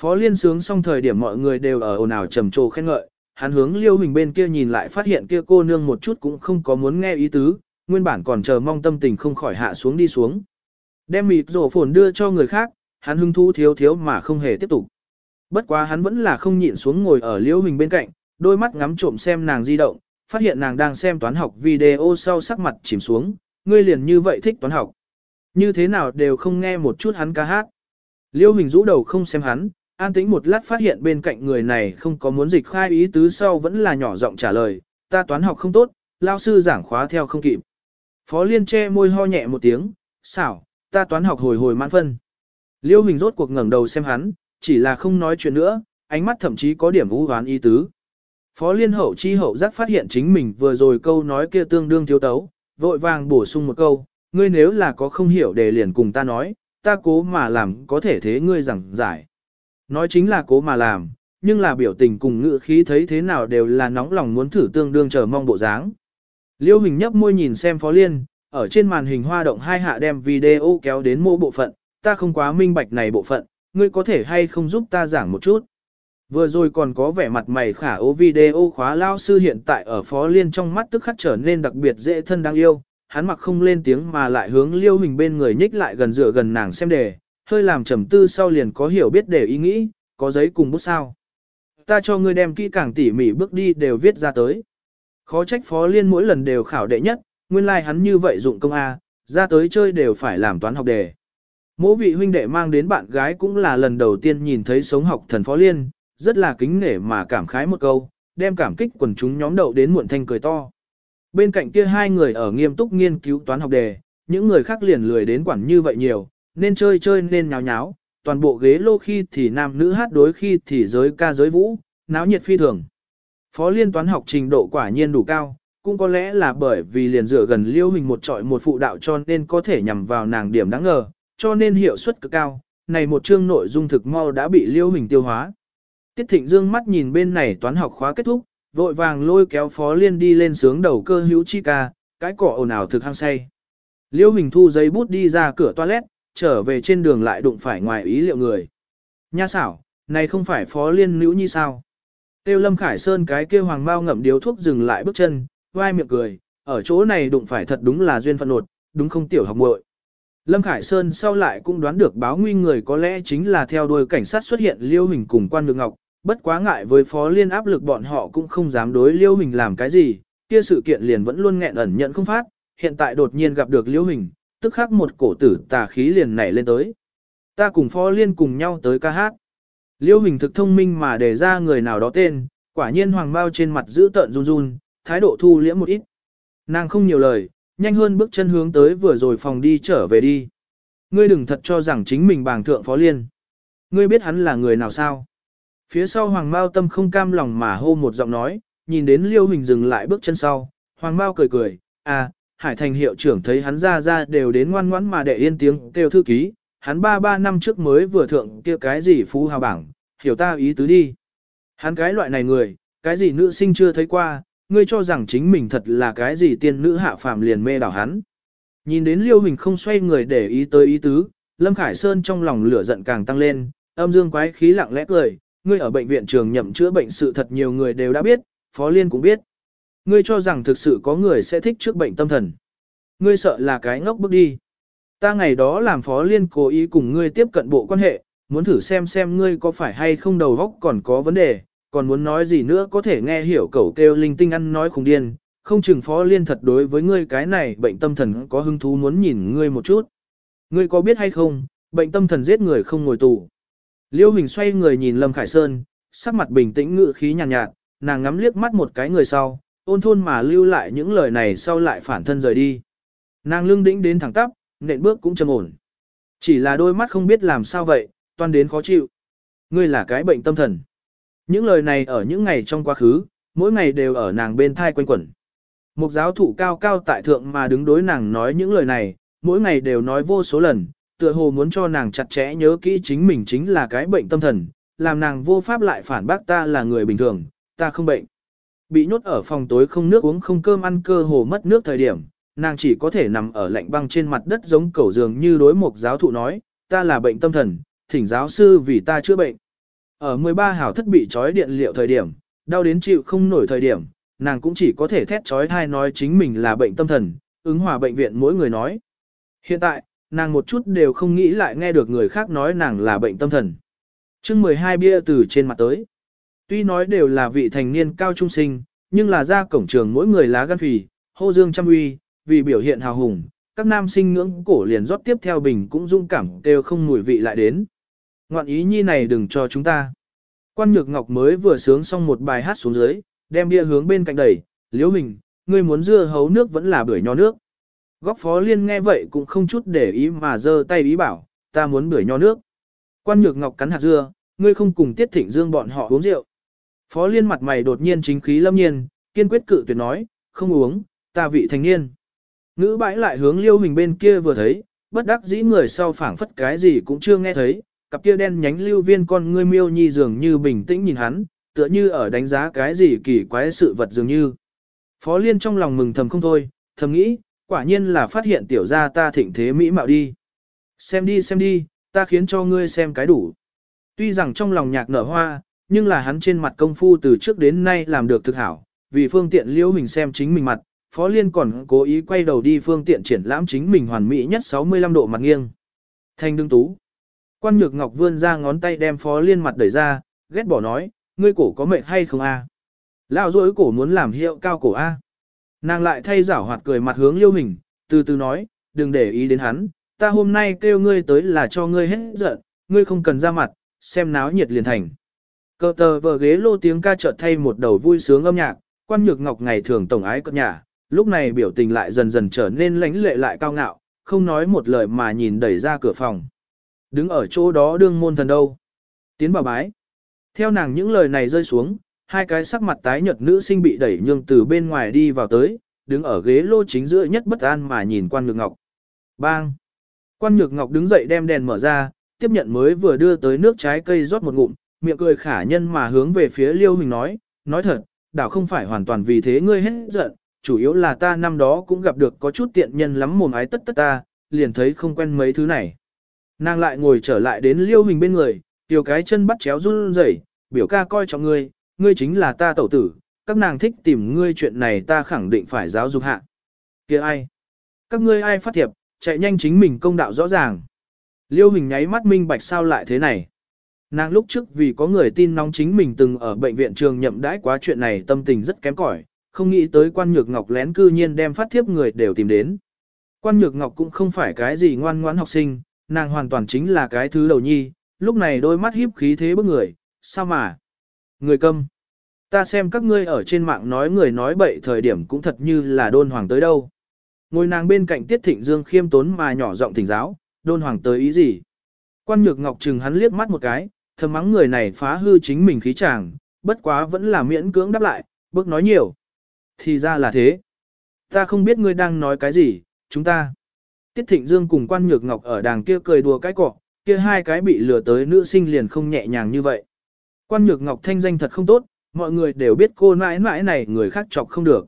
Phó liên sướng xong thời điểm mọi người đều ở ồn ào trầm trồ khen ngợi, hắn hướng liêu hình bên kia nhìn lại phát hiện kia cô nương một chút cũng không có muốn nghe ý tứ, nguyên bản còn chờ mong tâm tình không khỏi hạ xuống đi xuống. Đem mịt rổ phồn đưa cho người khác, hắn hưng thu thiếu thiếu mà không hề tiếp tục. Bất quá hắn vẫn là không nhịn xuống ngồi ở liêu hình bên cạnh, đôi mắt ngắm trộm xem nàng di động, phát hiện nàng đang xem toán học video sau sắc mặt chìm xuống, ngươi liền như vậy thích toán học. Như thế nào đều không nghe một chút hắn ca hát. Liêu hình rũ đầu không xem hắn, an tĩnh một lát phát hiện bên cạnh người này không có muốn dịch khai ý tứ sau vẫn là nhỏ giọng trả lời, ta toán học không tốt, lao sư giảng khóa theo không kịp. Phó liên che môi ho nhẹ một tiếng, xảo, ta toán học hồi hồi mãn phân. Liêu hình rốt cuộc ngẩng đầu xem hắn, chỉ là không nói chuyện nữa, ánh mắt thậm chí có điểm u hoán ý tứ. Phó liên hậu chi hậu giác phát hiện chính mình vừa rồi câu nói kia tương đương thiếu tấu, vội vàng bổ sung một câu, ngươi nếu là có không hiểu để liền cùng ta nói, ta cố mà làm có thể thế ngươi rằng giải. Nói chính là cố mà làm, nhưng là biểu tình cùng ngữ khí thấy thế nào đều là nóng lòng muốn thử tương đương chờ mong bộ dáng. Liêu Hình nhấp môi nhìn xem Phó Liên, ở trên màn hình hoa động hai hạ đem video kéo đến mô bộ phận, ta không quá minh bạch này bộ phận, ngươi có thể hay không giúp ta giảng một chút. Vừa rồi còn có vẻ mặt mày khả ố video khóa lao sư hiện tại ở Phó Liên trong mắt tức khắc trở nên đặc biệt dễ thân đáng yêu, hắn mặc không lên tiếng mà lại hướng Liêu Hình bên người nhích lại gần dựa gần nàng xem đề, hơi làm trầm tư sau liền có hiểu biết để ý nghĩ, có giấy cùng bút sao. ta cho ngươi đem kỹ càng tỉ mỉ bước đi đều viết ra tới. Khó trách Phó Liên mỗi lần đều khảo đệ nhất, nguyên lai like hắn như vậy dụng công A, ra tới chơi đều phải làm toán học đề. Mỗi vị huynh đệ mang đến bạn gái cũng là lần đầu tiên nhìn thấy sống học thần Phó Liên, rất là kính nể mà cảm khái một câu, đem cảm kích quần chúng nhóm đậu đến muộn thanh cười to. Bên cạnh kia hai người ở nghiêm túc nghiên cứu toán học đề, những người khác liền lười đến quản như vậy nhiều, nên chơi chơi nên nháo nháo, toàn bộ ghế lô khi thì nam nữ hát đối khi thì giới ca giới vũ, náo nhiệt phi thường. Phó liên toán học trình độ quả nhiên đủ cao, cũng có lẽ là bởi vì liền dựa gần liêu hình một trọi một phụ đạo cho nên có thể nhằm vào nàng điểm đáng ngờ, cho nên hiệu suất cực cao, này một chương nội dung thực mau đã bị liêu hình tiêu hóa. Tiết thịnh dương mắt nhìn bên này toán học khóa kết thúc, vội vàng lôi kéo phó liên đi lên sướng đầu cơ hữu chi ca, cái cỏ ồn ào thực hăng say. Liêu hình thu giấy bút đi ra cửa toilet, trở về trên đường lại đụng phải ngoài ý liệu người. Nha xảo, này không phải phó liên nữ như sao? Tiêu lâm khải sơn cái kia hoàng bao ngậm điếu thuốc dừng lại bước chân, vai miệng cười, ở chỗ này đụng phải thật đúng là duyên phận nột, đúng không tiểu học muội. Lâm Khải Sơn sau lại cũng đoán được báo nguy người có lẽ chính là theo đuôi cảnh sát xuất hiện Liêu Hình cùng quan được ngọc, bất quá ngại với phó liên áp lực bọn họ cũng không dám đối Liêu Hình làm cái gì, kia sự kiện liền vẫn luôn nghẹn ẩn nhận không phát, hiện tại đột nhiên gặp được Liêu Hình, tức khắc một cổ tử tà khí liền nảy lên tới. Ta cùng phó liên cùng nhau tới ca hát. Liêu Hình thực thông minh mà đề ra người nào đó tên, quả nhiên hoàng bao trên mặt giữ tợn run run, thái độ thu liễm một ít. Nàng không nhiều lời, nhanh hơn bước chân hướng tới vừa rồi phòng đi trở về đi. Ngươi đừng thật cho rằng chính mình bàng thượng phó liên. Ngươi biết hắn là người nào sao? Phía sau Hoàng Mao tâm không cam lòng mà hô một giọng nói, nhìn đến Liêu Hình dừng lại bước chân sau. Hoàng Mao cười cười, à, Hải Thành hiệu trưởng thấy hắn ra ra đều đến ngoan ngoãn mà đệ yên tiếng kêu thư ký, hắn ba ba năm trước mới vừa thượng kia cái gì phú hào bảng, hiểu ta ý tứ đi. Hắn cái loại này người, cái gì nữ sinh chưa thấy qua, ngươi cho rằng chính mình thật là cái gì tiên nữ hạ phàm liền mê đảo hắn. Nhìn đến Liêu Hình không xoay người để ý tới ý tứ, Lâm Khải Sơn trong lòng lửa giận càng tăng lên, âm dương quái khí lặng lẽ cười, ngươi ở bệnh viện trường nhậm chữa bệnh sự thật nhiều người đều đã biết, Phó Liên cũng biết. Ngươi cho rằng thực sự có người sẽ thích trước bệnh tâm thần. Ngươi sợ là cái ngốc bước đi. Ta ngày đó làm Phó Liên cố ý cùng ngươi tiếp cận bộ quan hệ, muốn thử xem xem ngươi có phải hay không đầu góc còn có vấn đề, còn muốn nói gì nữa có thể nghe hiểu cẩu kêu linh tinh ăn nói khùng điên, không chừng phó liên thật đối với ngươi cái này bệnh tâm thần có hứng thú muốn nhìn ngươi một chút. Ngươi có biết hay không, bệnh tâm thần giết người không ngồi tù. Liêu Hình xoay người nhìn Lâm Khải Sơn, sắc mặt bình tĩnh ngự khí nhàn nhạt, nhạt, nàng ngắm liếc mắt một cái người sau, ôn thôn mà lưu lại những lời này sau lại phản thân rời đi. Nàng lưng đĩnh đến thẳng tắp, nện bước cũng trầm ổn. Chỉ là đôi mắt không biết làm sao vậy, toàn đến khó chịu. Ngươi là cái bệnh tâm thần. Những lời này ở những ngày trong quá khứ, mỗi ngày đều ở nàng bên thai quanh quẩn. Một giáo thủ cao cao tại thượng mà đứng đối nàng nói những lời này, mỗi ngày đều nói vô số lần, tựa hồ muốn cho nàng chặt chẽ nhớ kỹ chính mình chính là cái bệnh tâm thần, làm nàng vô pháp lại phản bác ta là người bình thường, ta không bệnh. Bị nhốt ở phòng tối không nước uống không cơm ăn cơ hồ mất nước thời điểm, nàng chỉ có thể nằm ở lạnh băng trên mặt đất giống cẩu giường như đối một giáo thụ nói, ta là bệnh tâm thần, thỉnh giáo sư vì ta chữa bệnh. Ở 13 hảo thất bị trói điện liệu thời điểm, đau đến chịu không nổi thời điểm, nàng cũng chỉ có thể thét trói thai nói chính mình là bệnh tâm thần, ứng hòa bệnh viện mỗi người nói. Hiện tại, nàng một chút đều không nghĩ lại nghe được người khác nói nàng là bệnh tâm thần. chương 12 bia từ trên mặt tới. Tuy nói đều là vị thành niên cao trung sinh, nhưng là ra cổng trường mỗi người lá gan phì, hô dương chăm uy, vì biểu hiện hào hùng, các nam sinh ngưỡng cổ liền rót tiếp theo bình cũng dung cảm đều không mùi vị lại đến. Ngoạn ý nhi này đừng cho chúng ta. Quan Nhược Ngọc mới vừa sướng xong một bài hát xuống dưới, đem bia hướng bên cạnh đẩy, liễu mình, ngươi muốn dưa hấu nước vẫn là bưởi nho nước. Góc phó liên nghe vậy cũng không chút để ý mà giơ tay ý bảo, ta muốn bưởi nho nước. Quan Nhược Ngọc cắn hạt dưa, ngươi không cùng tiết thịnh dương bọn họ uống rượu. Phó liên mặt mày đột nhiên chính khí lâm nhiên, kiên quyết cự tuyệt nói, không uống, ta vị thành niên. Ngữ bãi lại hướng liêu hình bên kia vừa thấy, bất đắc dĩ người sau phảng phất cái gì cũng chưa nghe thấy, cặp kia đen nhánh lưu viên con ngươi miêu nhi dường như bình tĩnh nhìn hắn, tựa như ở đánh giá cái gì kỳ quái sự vật dường như. Phó Liên trong lòng mừng thầm không thôi, thầm nghĩ, quả nhiên là phát hiện tiểu gia ta thịnh thế mỹ mạo đi. Xem đi xem đi, ta khiến cho ngươi xem cái đủ. Tuy rằng trong lòng nhạc nở hoa, nhưng là hắn trên mặt công phu từ trước đến nay làm được thực hảo, vì phương tiện liễu mình xem chính mình mặt, Phó Liên còn cố ý quay đầu đi phương tiện triển lãm chính mình hoàn mỹ nhất 65 độ mặt nghiêng. Thanh đương tú. Quan Nhược Ngọc vươn ra ngón tay đem Phó Liên mặt đẩy ra, ghét bỏ nói, ngươi cổ có mệt hay không a? Lão dối cổ muốn làm hiệu cao cổ a. Nàng lại thay giảo hoạt cười mặt hướng liêu hình, từ từ nói, đừng để ý đến hắn, ta hôm nay kêu ngươi tới là cho ngươi hết giận, ngươi không cần ra mặt, xem náo nhiệt liền thành. Cờ tờ vờ ghế lô tiếng ca chợt thay một đầu vui sướng âm nhạc, quan nhược ngọc ngày thường tổng ái cất nhà, lúc này biểu tình lại dần dần trở nên lãnh lệ lại cao ngạo, không nói một lời mà nhìn đẩy ra cửa phòng. Đứng ở chỗ đó đương môn thần đâu. Tiến bà bái. Theo nàng những lời này rơi xuống, hai cái sắc mặt tái nhợt nữ sinh bị đẩy nhường từ bên ngoài đi vào tới, đứng ở ghế lô chính giữa nhất bất an mà nhìn quan nhược ngọc. Bang! Quan nhược ngọc đứng dậy đem đèn mở ra, tiếp nhận mới vừa đưa tới nước trái cây rót một ngụm, miệng cười khả nhân mà hướng về phía liêu hình nói, nói thật, đảo không phải hoàn toàn vì thế ngươi hết giận, chủ yếu là ta năm đó cũng gặp được có chút tiện nhân lắm mồm ái tất tất ta, liền thấy không quen mấy thứ này. Nàng lại ngồi trở lại đến liêu hình bên người, tiểu cái chân bắt chéo run rẩy, biểu ca coi trọng ngươi, ngươi chính là ta tẩu tử, các nàng thích tìm ngươi chuyện này ta khẳng định phải giáo dục hạ. kia ai? Các ngươi ai phát thiệp, chạy nhanh chính mình công đạo rõ ràng. Liêu hình nháy mắt minh bạch sao lại thế này. Nàng lúc trước vì có người tin nóng chính mình từng ở bệnh viện trường nhậm đãi quá chuyện này tâm tình rất kém cỏi, không nghĩ tới quan nhược ngọc lén cư nhiên đem phát thiếp người đều tìm đến. Quan nhược ngọc cũng không phải cái gì ngoan ngoãn học sinh, nàng hoàn toàn chính là cái thứ đầu nhi, lúc này đôi mắt hiếp khí thế bức người, sao mà? Người câm. Ta xem các ngươi ở trên mạng nói người nói bậy thời điểm cũng thật như là đôn hoàng tới đâu. Ngồi nàng bên cạnh tiết thịnh dương khiêm tốn mà nhỏ giọng thỉnh giáo, đôn hoàng tới ý gì? Quan nhược ngọc chừng hắn liếc mắt một cái, thầm mắng người này phá hư chính mình khí chàng, bất quá vẫn là miễn cưỡng đáp lại, bước nói nhiều. Thì ra là thế. Ta không biết ngươi đang nói cái gì, chúng ta. Tiết Thịnh Dương cùng quan nhược ngọc ở đàng kia cười đùa cái cọ, kia hai cái bị lừa tới nữ sinh liền không nhẹ nhàng như vậy. Quan nhược ngọc thanh danh thật không tốt, mọi người đều biết cô mãi mãi này người khác chọc không được.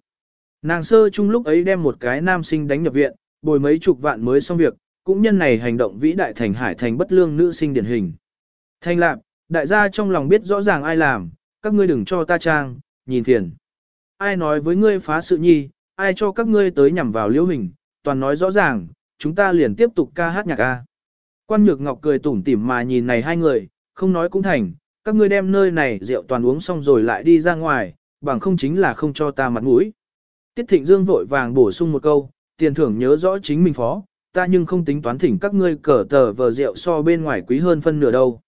Nàng sơ chung lúc ấy đem một cái nam sinh đánh nhập viện, bồi mấy chục vạn mới xong việc, cũng nhân này hành động vĩ đại thành hải thành bất lương nữ sinh điển hình. Thanh lạc, đại gia trong lòng biết rõ ràng ai làm, các ngươi đừng cho ta trang, nhìn phiền. Ai nói với ngươi phá sự nhi, ai cho các ngươi tới nhằm vào liễu hình, toàn nói rõ ràng, chúng ta liền tiếp tục ca hát nhạc a. Quan Nhược Ngọc cười tủm tỉm mà nhìn này hai người, không nói cũng thành, các ngươi đem nơi này rượu toàn uống xong rồi lại đi ra ngoài, bằng không chính là không cho ta mặt mũi. Tiết Thịnh Dương vội vàng bổ sung một câu, tiền thưởng nhớ rõ chính mình phó, ta nhưng không tính toán thỉnh các ngươi cờ tờ vờ rượu so bên ngoài quý hơn phân nửa đâu.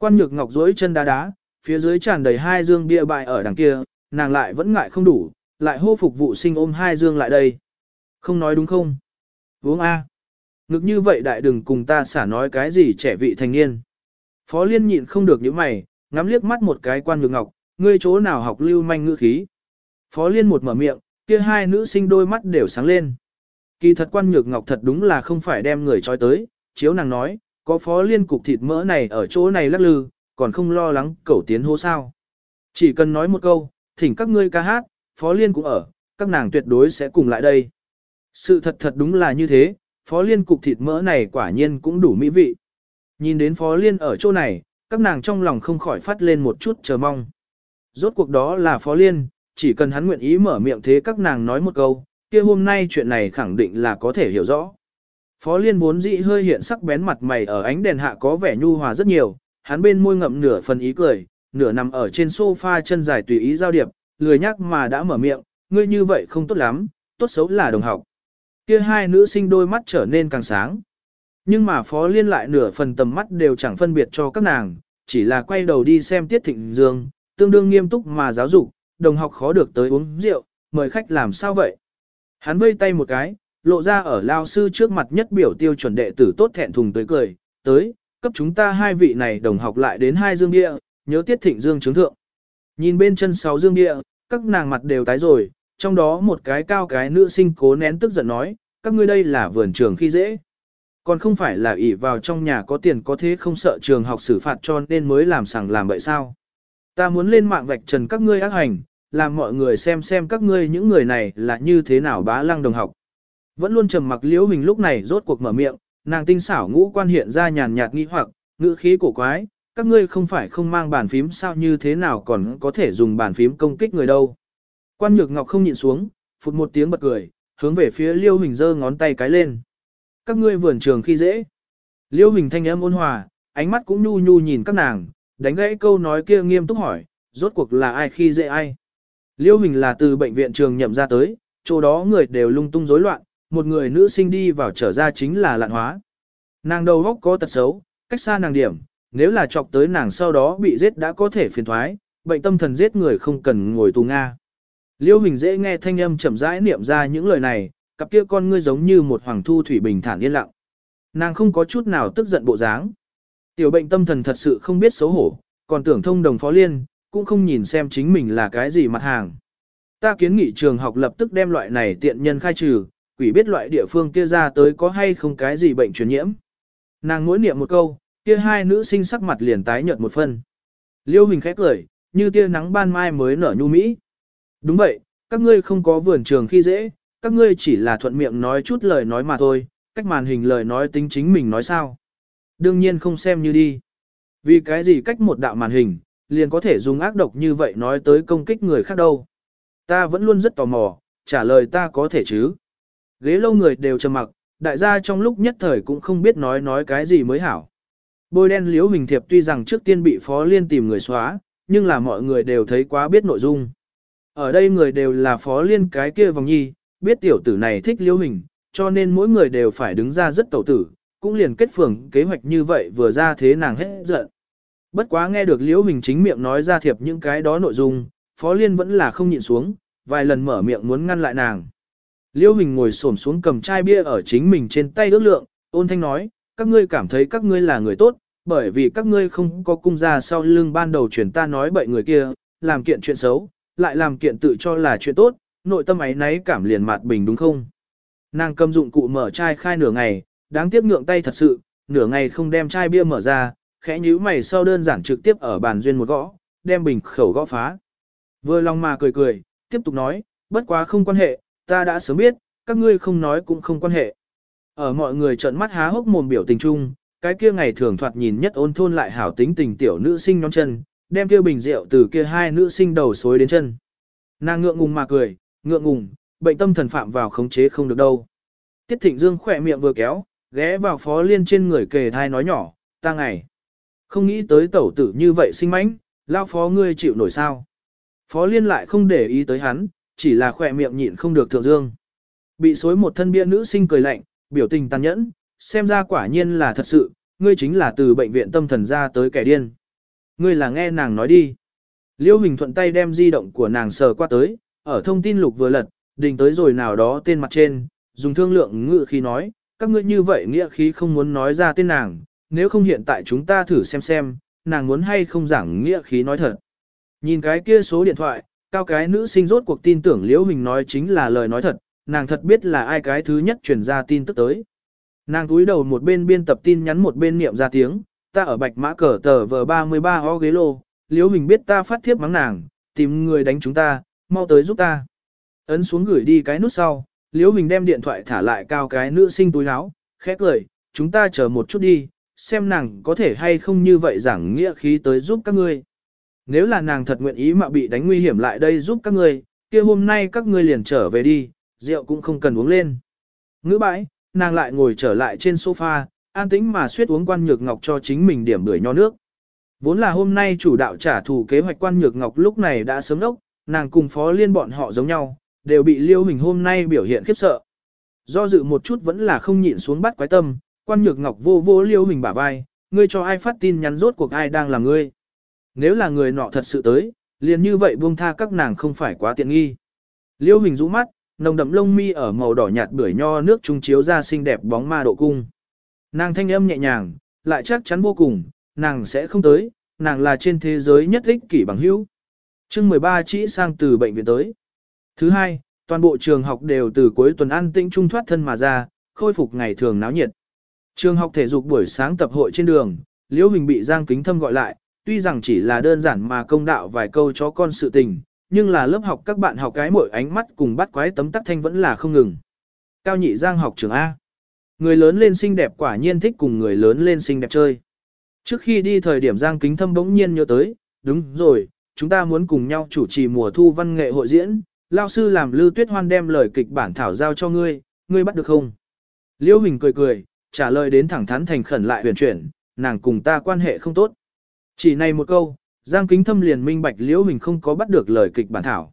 Quan Nhược Ngọc duỗi chân đá đá, phía dưới tràn đầy hai dương bia bại ở đằng kia, nàng lại vẫn ngại không đủ, lại hô phục vụ sinh ôm hai dương lại đây. Không nói đúng không? Uống A. Ngực như vậy đại đừng cùng ta xả nói cái gì trẻ vị thành niên. Phó Liên nhịn không được những mày, ngắm liếc mắt một cái quan nhược ngọc, ngươi chỗ nào học lưu manh ngữ khí. Phó Liên một mở miệng, kia hai nữ sinh đôi mắt đều sáng lên. Kỳ thật quan nhược ngọc thật đúng là không phải đem người trói tới, chiếu nàng nói, có Phó Liên cục thịt mỡ này ở chỗ này lắc lư, còn không lo lắng cẩu tiến hô sao. Chỉ cần nói một câu, thỉnh các ngươi ca hát, Phó Liên cũng ở, các nàng tuyệt đối sẽ cùng lại đây. Sự thật thật đúng là như thế, Phó Liên cục thịt mỡ này quả nhiên cũng đủ mỹ vị. Nhìn đến Phó Liên ở chỗ này, các nàng trong lòng không khỏi phát lên một chút chờ mong. Rốt cuộc đó là Phó Liên, chỉ cần hắn nguyện ý mở miệng thế các nàng nói một câu, kia hôm nay chuyện này khẳng định là có thể hiểu rõ. Phó Liên vốn dị hơi hiện sắc bén mặt mày ở ánh đèn hạ có vẻ nhu hòa rất nhiều, hắn bên môi ngậm nửa phần ý cười, nửa nằm ở trên sofa chân dài tùy ý giao điệp, lười nhắc mà đã mở miệng, ngươi như vậy không tốt lắm, tốt xấu là đồng học. Kia hai nữ sinh đôi mắt trở nên càng sáng. Nhưng mà Phó Liên lại nửa phần tầm mắt đều chẳng phân biệt cho các nàng, chỉ là quay đầu đi xem Tiết Thịnh Dương, tương đương nghiêm túc mà giáo dục, đồng học khó được tới uống rượu, mời khách làm sao vậy? Hắn vây tay một cái, lộ ra ở lao sư trước mặt nhất biểu tiêu chuẩn đệ tử tốt thẹn thùng tới cười, tới, cấp chúng ta hai vị này đồng học lại đến hai dương địa, nhớ Tiết Thịnh Dương chứng thượng. Nhìn bên chân sáu dương địa, các nàng mặt đều tái rồi, trong đó một cái cao cái nữ sinh cố nén tức giận nói, các ngươi đây là vườn trường khi dễ. Còn không phải là ỷ vào trong nhà có tiền có thế không sợ trường học xử phạt cho nên mới làm sẵn làm vậy sao. Ta muốn lên mạng vạch trần các ngươi ác hành, làm mọi người xem xem các ngươi những người này là như thế nào bá lăng đồng học. Vẫn luôn trầm mặc liễu hình lúc này rốt cuộc mở miệng, nàng tinh xảo ngũ quan hiện ra nhàn nhạt nghi hoặc, ngữ khí cổ quái, các ngươi không phải không mang bàn phím sao như thế nào còn có thể dùng bàn phím công kích người đâu. Quan nhược ngọc không nhịn xuống, phụt một tiếng bật cười, hướng về phía liêu hình giơ ngón tay cái lên. Các ngươi vườn trường khi dễ. Liêu hình thanh âm ôn hòa, ánh mắt cũng nhu nhu nhìn các nàng, đánh gãy câu nói kia nghiêm túc hỏi, rốt cuộc là ai khi dễ ai. Liêu Hình là từ bệnh viện trường nhậm ra tới, chỗ đó người đều lung tung rối loạn, một người nữ sinh đi vào trở ra chính là lạn hóa. Nàng đầu góc có tật xấu, cách xa nàng điểm, nếu là chọc tới nàng sau đó bị giết đã có thể phiền thoái, bệnh tâm thần giết người không cần ngồi tù Nga. Liêu Hình dễ nghe thanh âm chậm rãi niệm ra những lời này, cặp kia con ngươi giống như một hoàng thu thủy bình thản yên lặng. Nàng không có chút nào tức giận bộ dáng. Tiểu bệnh tâm thần thật sự không biết xấu hổ, còn tưởng thông đồng phó liên, cũng không nhìn xem chính mình là cái gì mặt hàng. Ta kiến nghị trường học lập tức đem loại này tiện nhân khai trừ, quỷ biết loại địa phương kia ra tới có hay không cái gì bệnh truyền nhiễm. Nàng mỗi niệm một câu, kia hai nữ sinh sắc mặt liền tái nhợt một phân. Liêu Hình khẽ cười, như tia nắng ban mai mới nở nhu mỹ. Đúng vậy, các ngươi không có vườn trường khi dễ, các ngươi chỉ là thuận miệng nói chút lời nói mà thôi, cách màn hình lời nói tính chính mình nói sao. Đương nhiên không xem như đi. Vì cái gì cách một đạo màn hình, liền có thể dùng ác độc như vậy nói tới công kích người khác đâu. Ta vẫn luôn rất tò mò, trả lời ta có thể chứ. Ghế lâu người đều trầm mặc, đại gia trong lúc nhất thời cũng không biết nói nói cái gì mới hảo. Bôi đen liễu hình thiệp tuy rằng trước tiên bị phó liên tìm người xóa, nhưng là mọi người đều thấy quá biết nội dung. Ở đây người đều là phó liên cái kia vòng nhi, biết tiểu tử này thích liễu hình, cho nên mỗi người đều phải đứng ra rất tẩu tử, cũng liền kết phường kế hoạch như vậy vừa ra thế nàng hết giận. Bất quá nghe được liễu hình chính miệng nói ra thiệp những cái đó nội dung, phó liên vẫn là không nhịn xuống, vài lần mở miệng muốn ngăn lại nàng. Liễu hình ngồi xổm xuống cầm chai bia ở chính mình trên tay ước lượng, ôn thanh nói, các ngươi cảm thấy các ngươi là người tốt, bởi vì các ngươi không có cung ra sau lưng ban đầu chuyển ta nói bậy người kia, làm kiện chuyện xấu, lại làm kiện tự cho là chuyện tốt, nội tâm ấy nấy cảm liền mạt bình đúng không? Nàng cầm dụng cụ mở chai khai nửa ngày, đáng tiếc ngượng tay thật sự, nửa ngày không đem chai bia mở ra, khẽ nhíu mày sau đơn giản trực tiếp ở bàn duyên một gõ, đem bình khẩu gõ phá. Vừa lòng mà cười cười, tiếp tục nói, bất quá không quan hệ, ta đã sớm biết, các ngươi không nói cũng không quan hệ. Ở mọi người trợn mắt há hốc mồm biểu tình chung, cái kia ngày thường thoạt nhìn nhất ôn thôn lại hảo tính tình tiểu nữ sinh nhón chân, đem kia bình rượu từ kia hai nữ sinh đầu xối đến chân. Nàng ngượng ngùng mà cười, ngượng ngùng, bệnh tâm thần phạm vào khống chế không được đâu. Tiết Thịnh Dương khỏe miệng vừa kéo, ghé vào phó liên trên người kề thai nói nhỏ, ta ngày. Không nghĩ tới tẩu tử như vậy sinh mãnh, lao phó ngươi chịu nổi sao. Phó liên lại không để ý tới hắn, chỉ là khỏe miệng nhịn không được thượng dương. Bị xối một thân bia nữ sinh cười lạnh, biểu tình tàn nhẫn, xem ra quả nhiên là thật sự, ngươi chính là từ bệnh viện tâm thần ra tới kẻ điên. Ngươi là nghe nàng nói đi. Liêu Hình thuận tay đem di động của nàng sờ qua tới, ở thông tin lục vừa lật, đình tới rồi nào đó tên mặt trên, dùng thương lượng ngự khi nói, các ngươi như vậy nghĩa khí không muốn nói ra tên nàng, nếu không hiện tại chúng ta thử xem xem, nàng muốn hay không giảng nghĩa khí nói thật. Nhìn cái kia số điện thoại, cao cái nữ sinh rốt cuộc tin tưởng Liễu Hình nói chính là lời nói thật, nàng thật biết là ai cái thứ nhất truyền ra tin tức tới. Nàng túi đầu một bên biên tập tin nhắn một bên niệm ra tiếng, ta ở bạch mã cờ tờ V33 ho ghế lô, Liễu Hình biết ta phát thiếp mắng nàng, tìm người đánh chúng ta, mau tới giúp ta. Ấn xuống gửi đi cái nút sau, Liễu Hình đem điện thoại thả lại cao cái nữ sinh túi áo, khẽ cười, chúng ta chờ một chút đi, xem nàng có thể hay không như vậy giảng nghĩa khí tới giúp các ngươi. Nếu là nàng thật nguyện ý mà bị đánh nguy hiểm lại đây giúp các ngươi, kia hôm nay các ngươi liền trở về đi, rượu cũng không cần uống lên. Ngữ bãi, nàng lại ngồi trở lại trên sofa, an tĩnh mà suyết uống quan nhược ngọc cho chính mình điểm bưởi nho nước. Vốn là hôm nay chủ đạo trả thù kế hoạch quan nhược ngọc lúc này đã sớm đốc, nàng cùng phó liên bọn họ giống nhau, đều bị liêu hình hôm nay biểu hiện khiếp sợ. Do dự một chút vẫn là không nhịn xuống bắt quái tâm, quan nhược ngọc vô vô liêu hình bả vai, ngươi cho ai phát tin nhắn rốt cuộc ai đang là ngươi. Nếu là người nọ thật sự tới, liền như vậy buông tha các nàng không phải quá tiện nghi. Liêu hình rũ mắt, nồng đậm lông mi ở màu đỏ nhạt bưởi nho nước trung chiếu ra xinh đẹp bóng ma độ cung. Nàng thanh âm nhẹ nhàng, lại chắc chắn vô cùng, nàng sẽ không tới, nàng là trên thế giới nhất ích kỷ bằng hữu. chương 13 chỉ sang từ bệnh viện tới. Thứ hai, toàn bộ trường học đều từ cuối tuần ăn tĩnh trung thoát thân mà ra, khôi phục ngày thường náo nhiệt. Trường học thể dục buổi sáng tập hội trên đường, Liễu Hình bị Giang Kính Thâm gọi lại, tuy rằng chỉ là đơn giản mà công đạo vài câu cho con sự tình, nhưng là lớp học các bạn học cái mỗi ánh mắt cùng bắt quái tấm tắc thanh vẫn là không ngừng. Cao nhị Giang học trường A. Người lớn lên xinh đẹp quả nhiên thích cùng người lớn lên xinh đẹp chơi. Trước khi đi thời điểm Giang Kính Thâm bỗng nhiên nhớ tới, đúng rồi, chúng ta muốn cùng nhau chủ trì mùa thu văn nghệ hội diễn, lao sư làm Lưu Tuyết Hoan đem lời kịch bản thảo giao cho ngươi, ngươi bắt được không? Liễu Hình cười cười, trả lời đến thẳng thắn thành khẩn lại huyền chuyển, nàng cùng ta quan hệ không tốt. Chỉ này một câu, Giang Kính Thâm liền minh bạch Liễu Hình không có bắt được lời kịch bản thảo.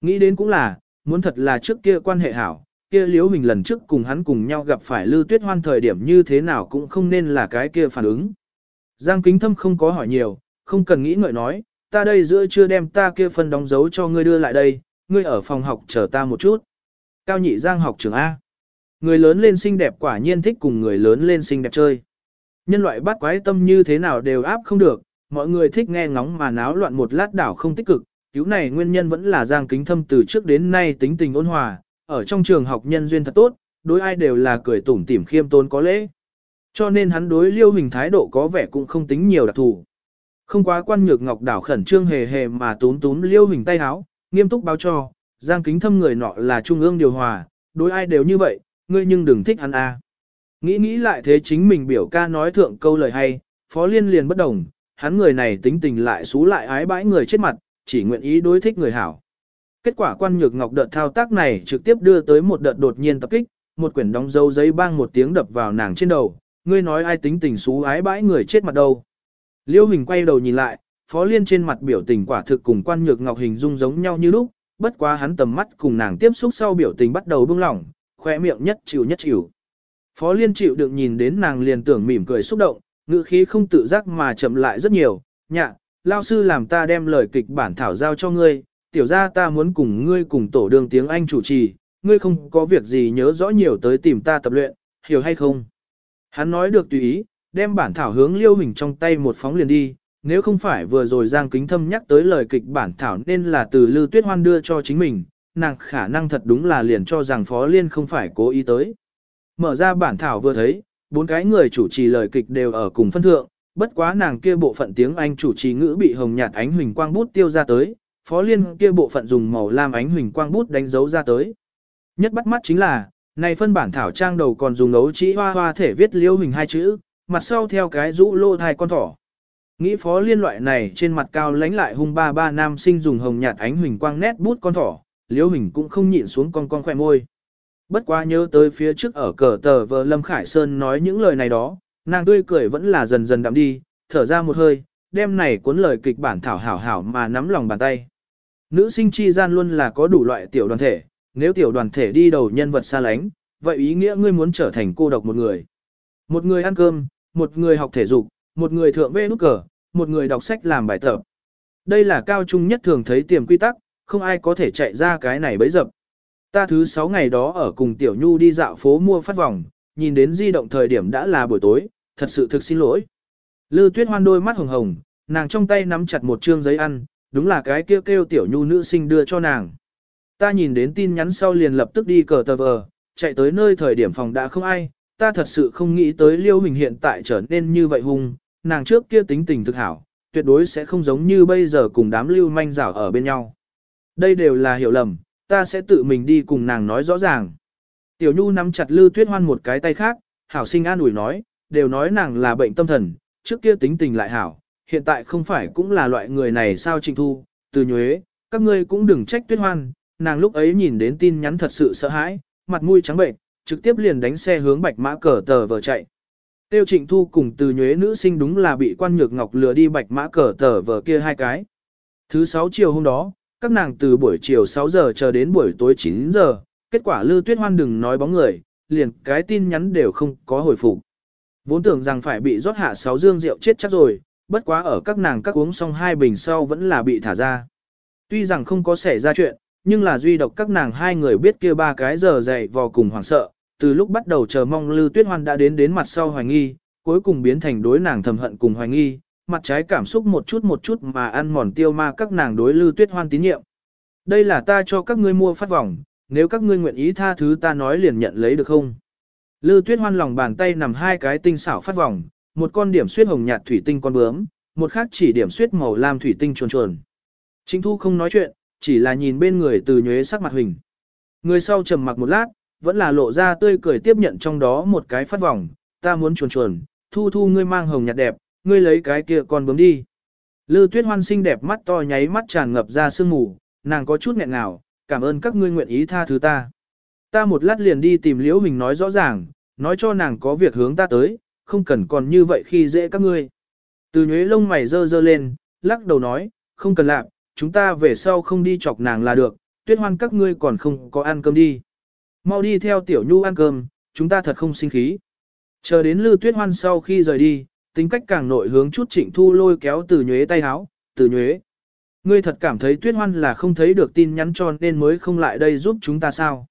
Nghĩ đến cũng là, muốn thật là trước kia quan hệ hảo, kia Liễu Hình lần trước cùng hắn cùng nhau gặp phải lư Tuyết Hoan thời điểm như thế nào cũng không nên là cái kia phản ứng. Giang Kính Thâm không có hỏi nhiều, không cần nghĩ ngợi nói, ta đây giữa chưa đem ta kia phân đóng dấu cho ngươi đưa lại đây, ngươi ở phòng học chờ ta một chút. Cao nhị Giang học trường A. Người lớn lên xinh đẹp quả nhiên thích cùng người lớn lên xinh đẹp chơi. Nhân loại bắt quái tâm như thế nào đều áp không được, mọi người thích nghe ngóng mà náo loạn một lát đảo không tích cực, cứu này nguyên nhân vẫn là Giang Kính Thâm từ trước đến nay tính tình ôn hòa, ở trong trường học nhân duyên thật tốt, đối ai đều là cười tủm tỉm khiêm tốn có lễ. Cho nên hắn đối Liêu Hình thái độ có vẻ cũng không tính nhiều đặc thù. Không quá quan nhược ngọc đảo khẩn trương hề hề mà tún tún Liêu Hình tay háo, nghiêm túc báo cho, Giang Kính Thâm người nọ là trung ương điều hòa, đối ai đều như vậy, ngươi nhưng đừng thích hắn a. Nghĩ nghĩ lại thế chính mình biểu ca nói thượng câu lời hay, Phó Liên liền bất đồng, hắn người này tính tình lại xú lại ái bãi người chết mặt, chỉ nguyện ý đối thích người hảo. Kết quả quan nhược ngọc đợt thao tác này trực tiếp đưa tới một đợt đột nhiên tập kích, một quyển đóng dấu giấy bang một tiếng đập vào nàng trên đầu, ngươi nói ai tính tình xú ái bãi người chết mặt đâu. Liêu Hình quay đầu nhìn lại, Phó Liên trên mặt biểu tình quả thực cùng quan nhược ngọc hình dung giống nhau như lúc, bất quá hắn tầm mắt cùng nàng tiếp xúc sau biểu tình bắt đầu buông lỏng, khoe miệng nhất chịu nhất chịu. Phó Liên chịu được nhìn đến nàng liền tưởng mỉm cười xúc động, ngữ khí không tự giác mà chậm lại rất nhiều, nhạ, lao sư làm ta đem lời kịch bản thảo giao cho ngươi, tiểu ra ta muốn cùng ngươi cùng tổ đường tiếng Anh chủ trì, ngươi không có việc gì nhớ rõ nhiều tới tìm ta tập luyện, hiểu hay không? Hắn nói được tùy ý, đem bản thảo hướng liêu hình trong tay một phóng liền đi, nếu không phải vừa rồi Giang Kính Thâm nhắc tới lời kịch bản thảo nên là từ Lưu Tuyết Hoan đưa cho chính mình, nàng khả năng thật đúng là liền cho rằng Phó Liên không phải cố ý tới. Mở ra bản thảo vừa thấy, bốn cái người chủ trì lời kịch đều ở cùng phân thượng, bất quá nàng kia bộ phận tiếng Anh chủ trì ngữ bị hồng nhạt ánh huỳnh quang bút tiêu ra tới, Phó Liên kia bộ phận dùng màu lam ánh huỳnh quang bút đánh dấu ra tới. Nhất bắt mắt chính là, này phân bản thảo trang đầu còn dùng ấu chỉ hoa hoa thể viết liêu hình hai chữ, mặt sau theo cái rũ lô thai con thỏ. Nghĩ phó liên loại này trên mặt cao lánh lại hung ba ba nam sinh dùng hồng nhạt ánh huỳnh quang nét bút con thỏ, liêu hình cũng không nhịn xuống con con khoe môi. Bất quá nhớ tới phía trước ở cờ tờ vợ Lâm Khải Sơn nói những lời này đó, nàng tươi cười vẫn là dần dần đậm đi, thở ra một hơi, Đêm này cuốn lời kịch bản thảo hảo hảo mà nắm lòng bàn tay. Nữ sinh chi gian luôn là có đủ loại tiểu đoàn thể, nếu tiểu đoàn thể đi đầu nhân vật xa lánh, vậy ý nghĩa ngươi muốn trở thành cô độc một người. Một người ăn cơm, một người học thể dục, một người thượng vê nút cờ, một người đọc sách làm bài tập. Đây là cao trung nhất thường thấy tiềm quy tắc, không ai có thể chạy ra cái này bấy dập. Ta thứ 6 ngày đó ở cùng Tiểu Nhu đi dạo phố mua phát vòng, nhìn đến di động thời điểm đã là buổi tối, thật sự thực xin lỗi. Lư Tuyết Hoan đôi mắt hồng hồng, nàng trong tay nắm chặt một trương giấy ăn, đúng là cái kêu kêu Tiểu Nhu nữ sinh đưa cho nàng. Ta nhìn đến tin nhắn sau liền lập tức đi cờ tờ vờ, chạy tới nơi thời điểm phòng đã không ai, ta thật sự không nghĩ tới Liêu Hình hiện tại trở nên như vậy hung, nàng trước kia tính tình thực hảo, tuyệt đối sẽ không giống như bây giờ cùng đám lưu manh rảo ở bên nhau. Đây đều là hiểu lầm, ta sẽ tự mình đi cùng nàng nói rõ ràng. Tiểu Nhu nắm chặt Lư Tuyết Hoan một cái tay khác, hảo sinh an ủi nói, đều nói nàng là bệnh tâm thần, trước kia tính tình lại hảo, hiện tại không phải cũng là loại người này sao Trịnh Thu, từ nhuế, các ngươi cũng đừng trách Tuyết Hoan, nàng lúc ấy nhìn đến tin nhắn thật sự sợ hãi, mặt mũi trắng bệnh, trực tiếp liền đánh xe hướng bạch mã cờ tờ vờ chạy. Tiêu trịnh thu cùng từ nhuế nữ sinh đúng là bị quan nhược ngọc lừa đi bạch mã cờ tờ vờ kia hai cái. Thứ sáu chiều hôm đó, các nàng từ buổi chiều 6 giờ chờ đến buổi tối 9 giờ, kết quả Lư Tuyết Hoan đừng nói bóng người, liền cái tin nhắn đều không có hồi phục. Vốn tưởng rằng phải bị rót hạ 6 dương rượu chết chắc rồi, bất quá ở các nàng các uống xong hai bình sau vẫn là bị thả ra. Tuy rằng không có xảy ra chuyện, nhưng là duy độc các nàng hai người biết kia ba cái giờ dậy vò cùng hoảng sợ, từ lúc bắt đầu chờ mong Lư Tuyết Hoan đã đến đến mặt sau hoài nghi, cuối cùng biến thành đối nàng thầm hận cùng hoài nghi, mặt trái cảm xúc một chút một chút mà ăn mòn tiêu ma các nàng đối Lư Tuyết Hoan tín nhiệm. Đây là ta cho các ngươi mua phát vòng, nếu các ngươi nguyện ý tha thứ ta nói liền nhận lấy được không? Lư Tuyết Hoan lòng bàn tay nằm hai cái tinh xảo phát vòng, một con điểm xuyết hồng nhạt thủy tinh con bướm, một khác chỉ điểm xuyết màu lam thủy tinh chuồn chuồn. Trịnh Thu không nói chuyện, chỉ là nhìn bên người từ nhuế sắc mặt hình. Người sau trầm mặc một lát, vẫn là lộ ra tươi cười tiếp nhận trong đó một cái phát vòng, ta muốn chuồn chuồn, thu thu ngươi mang hồng nhạt đẹp, ngươi lấy cái kia con bướm đi. Lư tuyết hoan xinh đẹp mắt to nháy mắt tràn ngập ra sương mù, nàng có chút nghẹn ngào, cảm ơn các ngươi nguyện ý tha thứ ta. Ta một lát liền đi tìm liễu mình nói rõ ràng, nói cho nàng có việc hướng ta tới, không cần còn như vậy khi dễ các ngươi. Từ nhuế lông mày dơ dơ lên, lắc đầu nói, không cần làm, chúng ta về sau không đi chọc nàng là được, tuyết hoan các ngươi còn không có ăn cơm đi. Mau đi theo tiểu nhu ăn cơm, chúng ta thật không sinh khí. Chờ đến lư tuyết hoan sau khi rời đi, tính cách càng nội hướng chút trịnh thu lôi kéo từ nhuế tay háo, từ nhuế. Ngươi thật cảm thấy tuyết hoan là không thấy được tin nhắn cho nên mới không lại đây giúp chúng ta sao.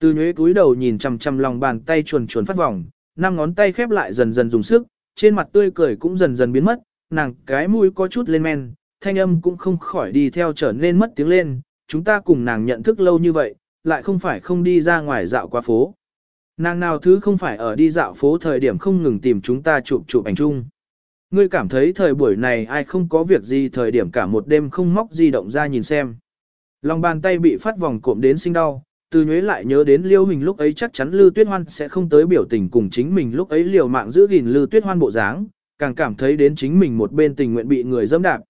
Từ nhuế túi đầu nhìn chằm chằm lòng bàn tay chuồn chuồn phát vòng, năm ngón tay khép lại dần dần dùng sức, trên mặt tươi cười cũng dần dần biến mất, nàng cái mũi có chút lên men, thanh âm cũng không khỏi đi theo trở nên mất tiếng lên, chúng ta cùng nàng nhận thức lâu như vậy, lại không phải không đi ra ngoài dạo qua phố. Nàng nào thứ không phải ở đi dạo phố thời điểm không ngừng tìm chúng ta chụp chụp ảnh chung. Ngươi cảm thấy thời buổi này ai không có việc gì thời điểm cả một đêm không móc di động ra nhìn xem. Lòng bàn tay bị phát vòng cộm đến sinh đau, từ nhuế lại nhớ đến liêu hình lúc ấy chắc chắn Lư Tuyết Hoan sẽ không tới biểu tình cùng chính mình lúc ấy liều mạng giữ gìn Lư Tuyết Hoan bộ dáng, càng cảm thấy đến chính mình một bên tình nguyện bị người dâm đạp.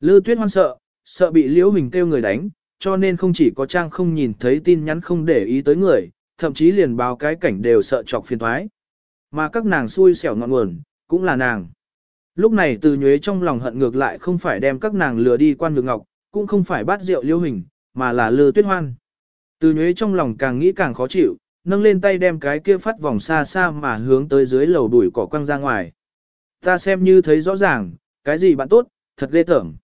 Lư Tuyết Hoan sợ, sợ bị liêu hình kêu người đánh, cho nên không chỉ có trang không nhìn thấy tin nhắn không để ý tới người, thậm chí liền báo cái cảnh đều sợ chọc phiền thoái. Mà các nàng xui xẻo ngọn nguồn, cũng là nàng. Lúc này từ nhuế trong lòng hận ngược lại không phải đem các nàng lừa đi quan ngược ngọc, cũng không phải bắt rượu liêu hình, mà là lừa tuyết hoan. Từ nhuế trong lòng càng nghĩ càng khó chịu, nâng lên tay đem cái kia phát vòng xa xa mà hướng tới dưới lầu đuổi cỏ quăng ra ngoài. Ta xem như thấy rõ ràng, cái gì bạn tốt, thật ghê tởm.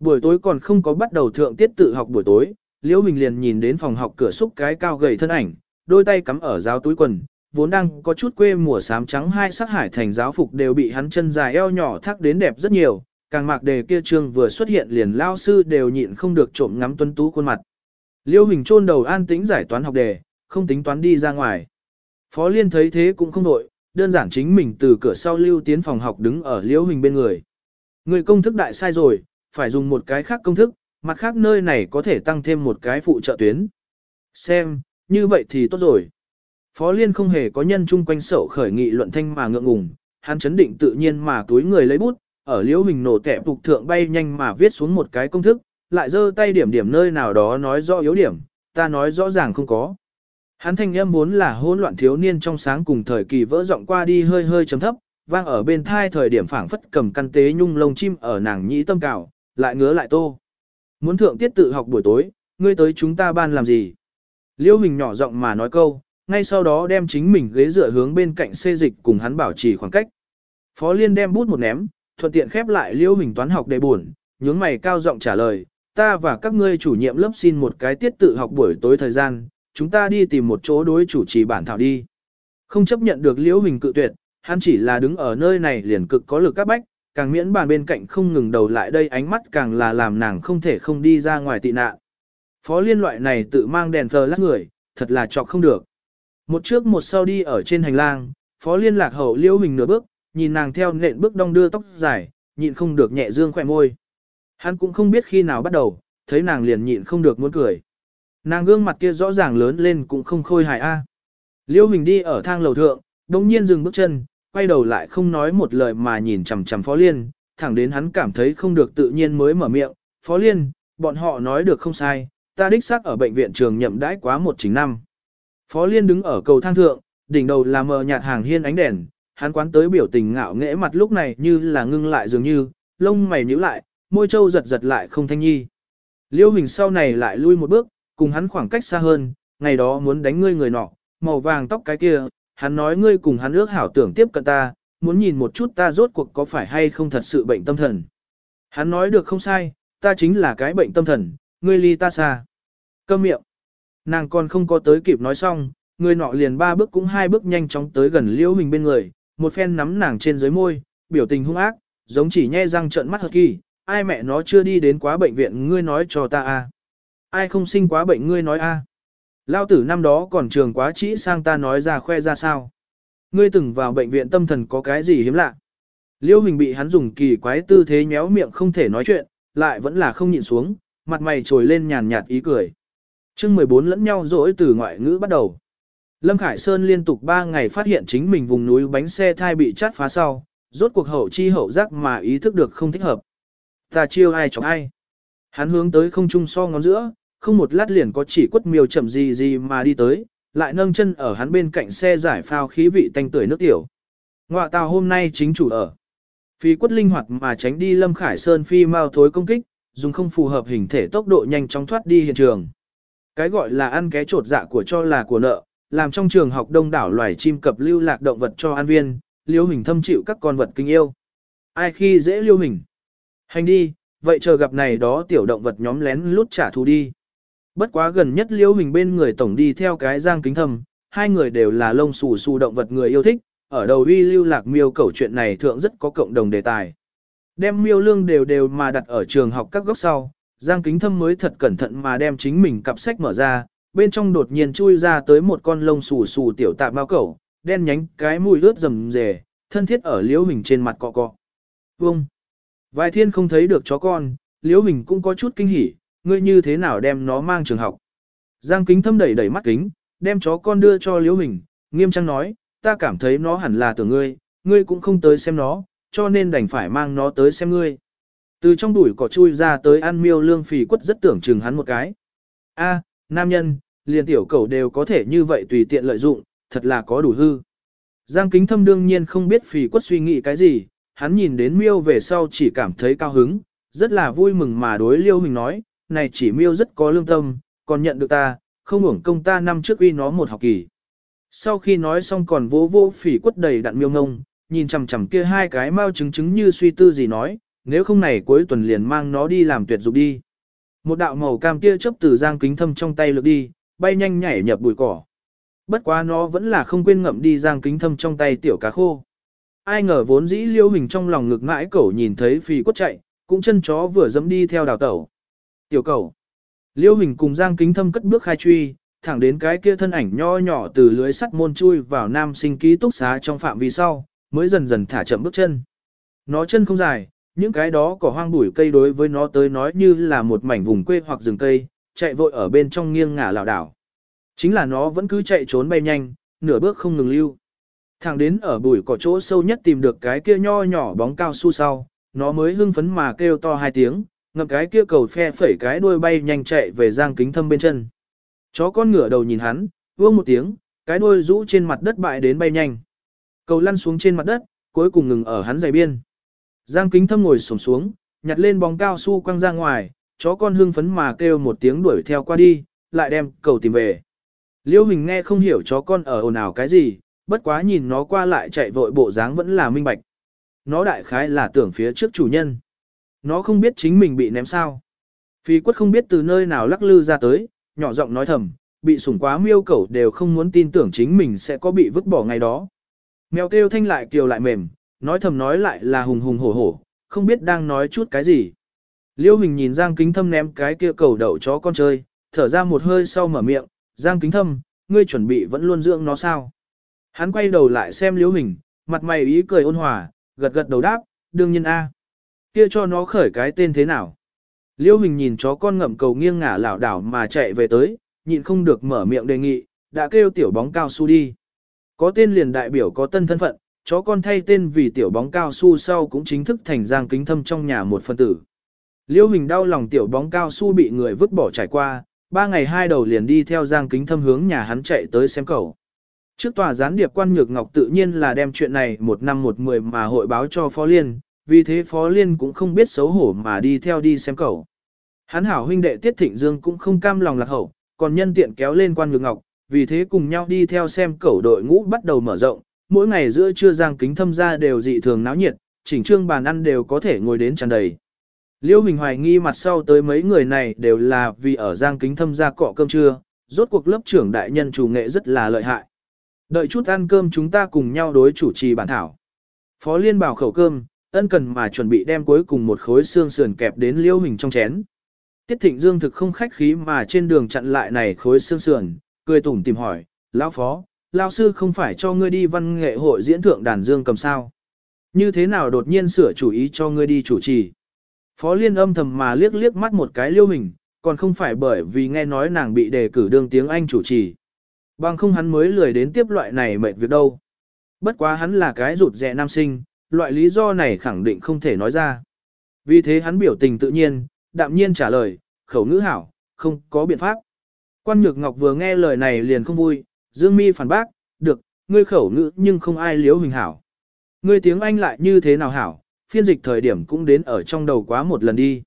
Buổi tối còn không có bắt đầu thượng tiết tự học buổi tối, Liễu Bình liền nhìn đến phòng học cửa xúc cái cao gầy thân ảnh, đôi tay cắm ở giáo túi quần, vốn đang có chút quê mùa xám trắng hai sắc hải thành giáo phục đều bị hắn chân dài eo nhỏ thác đến đẹp rất nhiều, càng mạc đề kia trương vừa xuất hiện liền lao sư đều nhịn không được trộm ngắm tuấn tú khuôn mặt. Liêu Hình chôn đầu an tĩnh giải toán học đề, không tính toán đi ra ngoài. Phó Liên thấy thế cũng không đội, đơn giản chính mình từ cửa sau lưu tiến phòng học đứng ở Liêu Hình bên người. Người công thức đại sai rồi, phải dùng một cái khác công thức, mặt khác nơi này có thể tăng thêm một cái phụ trợ tuyến. Xem, như vậy thì tốt rồi. Phó Liên không hề có nhân chung quanh sổ khởi nghị luận thanh mà ngượng ngùng, hắn chấn định tự nhiên mà túi người lấy bút, ở liễu hình nổ tẻ phục thượng bay nhanh mà viết xuống một cái công thức, lại giơ tay điểm điểm nơi nào đó nói rõ yếu điểm, ta nói rõ ràng không có. Hắn thanh âm vốn là hỗn loạn thiếu niên trong sáng cùng thời kỳ vỡ giọng qua đi hơi hơi chấm thấp, vang ở bên thai thời điểm phảng phất cầm căn tế nhung lông chim ở nàng nhĩ tâm cào, lại ngứa lại tô. Muốn thượng tiết tự học buổi tối, ngươi tới chúng ta ban làm gì? Liêu Hình nhỏ giọng mà nói câu, ngay sau đó đem chính mình ghế dựa hướng bên cạnh xê dịch cùng hắn bảo trì khoảng cách. Phó Liên đem bút một ném, thuận tiện khép lại Liêu Hình toán học đề buồn, nhướng mày cao giọng trả lời, ta và các ngươi chủ nhiệm lớp xin một cái tiết tự học buổi tối thời gian, chúng ta đi tìm một chỗ đối chủ trì bản thảo đi. Không chấp nhận được Liễu Hình cự tuyệt, hắn chỉ là đứng ở nơi này liền cực có lực các bách, càng miễn bàn bên cạnh không ngừng đầu lại đây ánh mắt càng là làm nàng không thể không đi ra ngoài tị nạn. Phó liên loại này tự mang đèn thờ lắc người, thật là chọc không được. Một trước một sau đi ở trên hành lang, phó liên lạc hậu liễu hình nửa bước, nhìn nàng theo nện bước đong đưa tóc dài, nhịn không được nhẹ dương khỏe môi. Hắn cũng không biết khi nào bắt đầu, thấy nàng liền nhịn không được muốn cười. Nàng gương mặt kia rõ ràng lớn lên cũng không khôi hài a. À. Liễu hình đi ở thang lầu thượng, đồng nhiên dừng bước chân, quay đầu lại không nói một lời mà nhìn chằm chằm Phó Liên, thẳng đến hắn cảm thấy không được tự nhiên mới mở miệng. Phó Liên, bọn họ nói được không sai, ta đích xác ở bệnh viện trường nhậm đãi quá một chính năm. Phó Liên đứng ở cầu thang thượng, đỉnh đầu là mờ nhạt hàng hiên ánh đèn, hắn quán tới biểu tình ngạo nghễ mặt lúc này như là ngưng lại dường như, lông mày nhíu lại, môi trâu giật giật lại không thanh nhi. Liêu hình sau này lại lui một bước, cùng hắn khoảng cách xa hơn, ngày đó muốn đánh ngươi người nọ, màu vàng tóc cái kia, hắn nói ngươi cùng hắn ước hảo tưởng tiếp cận ta, muốn nhìn một chút ta rốt cuộc có phải hay không thật sự bệnh tâm thần. Hắn nói được không sai, ta chính là cái bệnh tâm thần, ngươi ly ta xa. Câm miệng. Nàng còn không có tới kịp nói xong, người nọ liền ba bước cũng hai bước nhanh chóng tới gần liễu hình bên người, một phen nắm nàng trên dưới môi, biểu tình hung ác, giống chỉ nhe răng trợn mắt hợp kỳ, ai mẹ nó chưa đi đến quá bệnh viện ngươi nói cho ta a Ai không sinh quá bệnh ngươi nói a Lao tử năm đó còn trường quá chỉ sang ta nói ra khoe ra sao. Ngươi từng vào bệnh viện tâm thần có cái gì hiếm lạ. Liêu hình bị hắn dùng kỳ quái tư thế nhéo miệng không thể nói chuyện, lại vẫn là không nhịn xuống, mặt mày trồi lên nhàn nhạt ý cười. chương 14 lẫn nhau dỗi từ ngoại ngữ bắt đầu. Lâm Khải Sơn liên tục 3 ngày phát hiện chính mình vùng núi bánh xe thai bị chát phá sau, rốt cuộc hậu chi hậu giác mà ý thức được không thích hợp. Ta chiêu ai chọc ai. Hắn hướng tới không trung so ngón giữa, không một lát liền có chỉ quất miêu chậm gì gì mà đi tới, lại nâng chân ở hắn bên cạnh xe giải phao khí vị tanh tưởi nước tiểu. Ngoạ tàu hôm nay chính chủ ở. Phi quất linh hoạt mà tránh đi Lâm Khải Sơn phi mau thối công kích, dùng không phù hợp hình thể tốc độ nhanh chóng thoát đi hiện trường. Cái gọi là ăn ké trột dạ của cho là của nợ, làm trong trường học đông đảo loài chim cập lưu lạc động vật cho an viên, liêu hình thâm chịu các con vật kinh yêu. Ai khi dễ liêu hình? Hành đi, vậy chờ gặp này đó tiểu động vật nhóm lén lút trả thù đi. Bất quá gần nhất liêu hình bên người tổng đi theo cái giang kính thâm, hai người đều là lông xù xù động vật người yêu thích, ở đầu uy lưu lạc miêu cầu chuyện này thượng rất có cộng đồng đề tài. Đem miêu lương đều đều mà đặt ở trường học các góc sau, Giang Kính Thâm mới thật cẩn thận mà đem chính mình cặp sách mở ra, bên trong đột nhiên chui ra tới một con lông xù xù tiểu tạp bao cẩu, đen nhánh cái mùi ướt rầm rề, thân thiết ở liễu hình trên mặt cọ cọ. Vông! Vài thiên không thấy được chó con, liễu hình cũng có chút kinh hỉ, ngươi như thế nào đem nó mang trường học. Giang Kính Thâm đẩy đẩy mắt kính, đem chó con đưa cho liễu hình, nghiêm trang nói, ta cảm thấy nó hẳn là tưởng ngươi, ngươi cũng không tới xem nó, cho nên đành phải mang nó tới xem ngươi. Từ trong đùi cỏ chui ra tới ăn miêu lương phì quất rất tưởng chừng hắn một cái. A, nam nhân, liền tiểu cầu đều có thể như vậy tùy tiện lợi dụng, thật là có đủ hư. Giang kính thâm đương nhiên không biết phì quất suy nghĩ cái gì, hắn nhìn đến miêu về sau chỉ cảm thấy cao hứng, rất là vui mừng mà đối liêu hình nói, này chỉ miêu rất có lương tâm, còn nhận được ta, không hưởng công ta năm trước uy nó một học kỳ. Sau khi nói xong còn vỗ vô phỉ quất đầy đặn miêu ngông, nhìn chằm chằm kia hai cái mau trứng trứng như suy tư gì nói, nếu không này cuối tuần liền mang nó đi làm tuyệt dục đi. Một đạo màu cam kia chớp từ giang kính thâm trong tay lược đi, bay nhanh nhảy nhập bụi cỏ. Bất quá nó vẫn là không quên ngậm đi giang kính thâm trong tay tiểu cá khô. Ai ngờ vốn dĩ liêu hình trong lòng ngực mãi cẩu nhìn thấy phi quất chạy, cũng chân chó vừa dẫm đi theo đào tẩu. Tiểu cẩu. Liêu hình cùng giang kính thâm cất bước khai truy, thẳng đến cái kia thân ảnh nho nhỏ từ lưới sắt môn chui vào nam sinh ký túc xá trong phạm vi sau, mới dần dần thả chậm bước chân. Nó chân không dài, những cái đó cỏ hoang bụi cây đối với nó tới nói như là một mảnh vùng quê hoặc rừng cây, chạy vội ở bên trong nghiêng ngả lảo đảo. Chính là nó vẫn cứ chạy trốn bay nhanh, nửa bước không ngừng lưu. Thẳng đến ở bụi cỏ chỗ sâu nhất tìm được cái kia nho nhỏ bóng cao su sau, nó mới hưng phấn mà kêu to hai tiếng, ngập cái kia cầu phe phẩy cái đuôi bay nhanh chạy về giang kính thâm bên chân. Chó con ngửa đầu nhìn hắn, vương một tiếng, cái đuôi rũ trên mặt đất bại đến bay nhanh. Cầu lăn xuống trên mặt đất, cuối cùng ngừng ở hắn giày biên. Giang kính thâm ngồi sổm xuống, nhặt lên bóng cao su quăng ra ngoài, chó con hưng phấn mà kêu một tiếng đuổi theo qua đi, lại đem cầu tìm về. Liêu Hình nghe không hiểu chó con ở ồn ào cái gì, bất quá nhìn nó qua lại chạy vội bộ dáng vẫn là minh bạch. Nó đại khái là tưởng phía trước chủ nhân. Nó không biết chính mình bị ném sao. Phi quất không biết từ nơi nào lắc lư ra tới, nhỏ giọng nói thầm, bị sủng quá miêu cẩu đều không muốn tin tưởng chính mình sẽ có bị vứt bỏ ngày đó. Mèo kêu thanh lại kiều lại mềm, nói thầm nói lại là hùng hùng hổ hổ, không biết đang nói chút cái gì. Liêu Hình nhìn Giang Kính Thâm ném cái kia cầu đậu chó con chơi, thở ra một hơi sau mở miệng, Giang Kính Thâm, ngươi chuẩn bị vẫn luôn dưỡng nó sao? Hắn quay đầu lại xem Liêu Hình, mặt mày ý cười ôn hòa, gật gật đầu đáp, đương nhiên A. Kia cho nó khởi cái tên thế nào? Liêu Hình nhìn chó con ngậm cầu nghiêng ngả lảo đảo mà chạy về tới, nhịn không được mở miệng đề nghị, đã kêu tiểu bóng cao su đi. Có tên liền đại biểu có tân thân phận, chó con thay tên vì tiểu bóng cao su sau cũng chính thức thành giang kính thâm trong nhà một phân tử. Liêu Hình đau lòng tiểu bóng cao su bị người vứt bỏ trải qua, ba ngày hai đầu liền đi theo giang kính thâm hướng nhà hắn chạy tới xem cầu. Trước tòa gián điệp quan nhược ngọc tự nhiên là đem chuyện này một năm một mười mà hội báo cho Phó Liên, vì thế Phó Liên cũng không biết xấu hổ mà đi theo đi xem cầu. Hắn hảo huynh đệ Tiết Thịnh Dương cũng không cam lòng lạc hậu, còn nhân tiện kéo lên quan nhược ngọc, vì thế cùng nhau đi theo xem cẩu đội ngũ bắt đầu mở rộng, mỗi ngày giữa trưa giang kính thâm ra đều dị thường náo nhiệt, chỉnh trương bàn ăn đều có thể ngồi đến tràn đầy. Liêu Hình hoài nghi mặt sau tới mấy người này đều là vì ở giang kính thâm ra cọ cơm trưa, rốt cuộc lớp trưởng đại nhân chủ nghệ rất là lợi hại. Đợi chút ăn cơm chúng ta cùng nhau đối chủ trì bản thảo. Phó Liên bảo khẩu cơm, ân cần mà chuẩn bị đem cuối cùng một khối xương sườn kẹp đến Liêu Hình trong chén. Tiết Thịnh Dương thực không khách khí mà trên đường chặn lại này khối xương sườn, cười tủm tìm hỏi, lão phó, lão sư không phải cho ngươi đi văn nghệ hội diễn thượng đàn dương cầm sao? Như thế nào đột nhiên sửa chủ ý cho ngươi đi chủ trì? Phó Liên âm thầm mà liếc liếc mắt một cái liêu hình, còn không phải bởi vì nghe nói nàng bị đề cử đương tiếng Anh chủ trì. Bằng không hắn mới lười đến tiếp loại này mệt việc đâu. Bất quá hắn là cái rụt rẻ nam sinh, loại lý do này khẳng định không thể nói ra. Vì thế hắn biểu tình tự nhiên, đạm nhiên trả lời, khẩu ngữ hảo, không có biện pháp. Quan Nhược Ngọc vừa nghe lời này liền không vui, Dương Mi phản bác, được, ngươi khẩu ngữ nhưng không ai liếu hình hảo. Ngươi tiếng Anh lại như thế nào hảo, phiên dịch thời điểm cũng đến ở trong đầu quá một lần đi.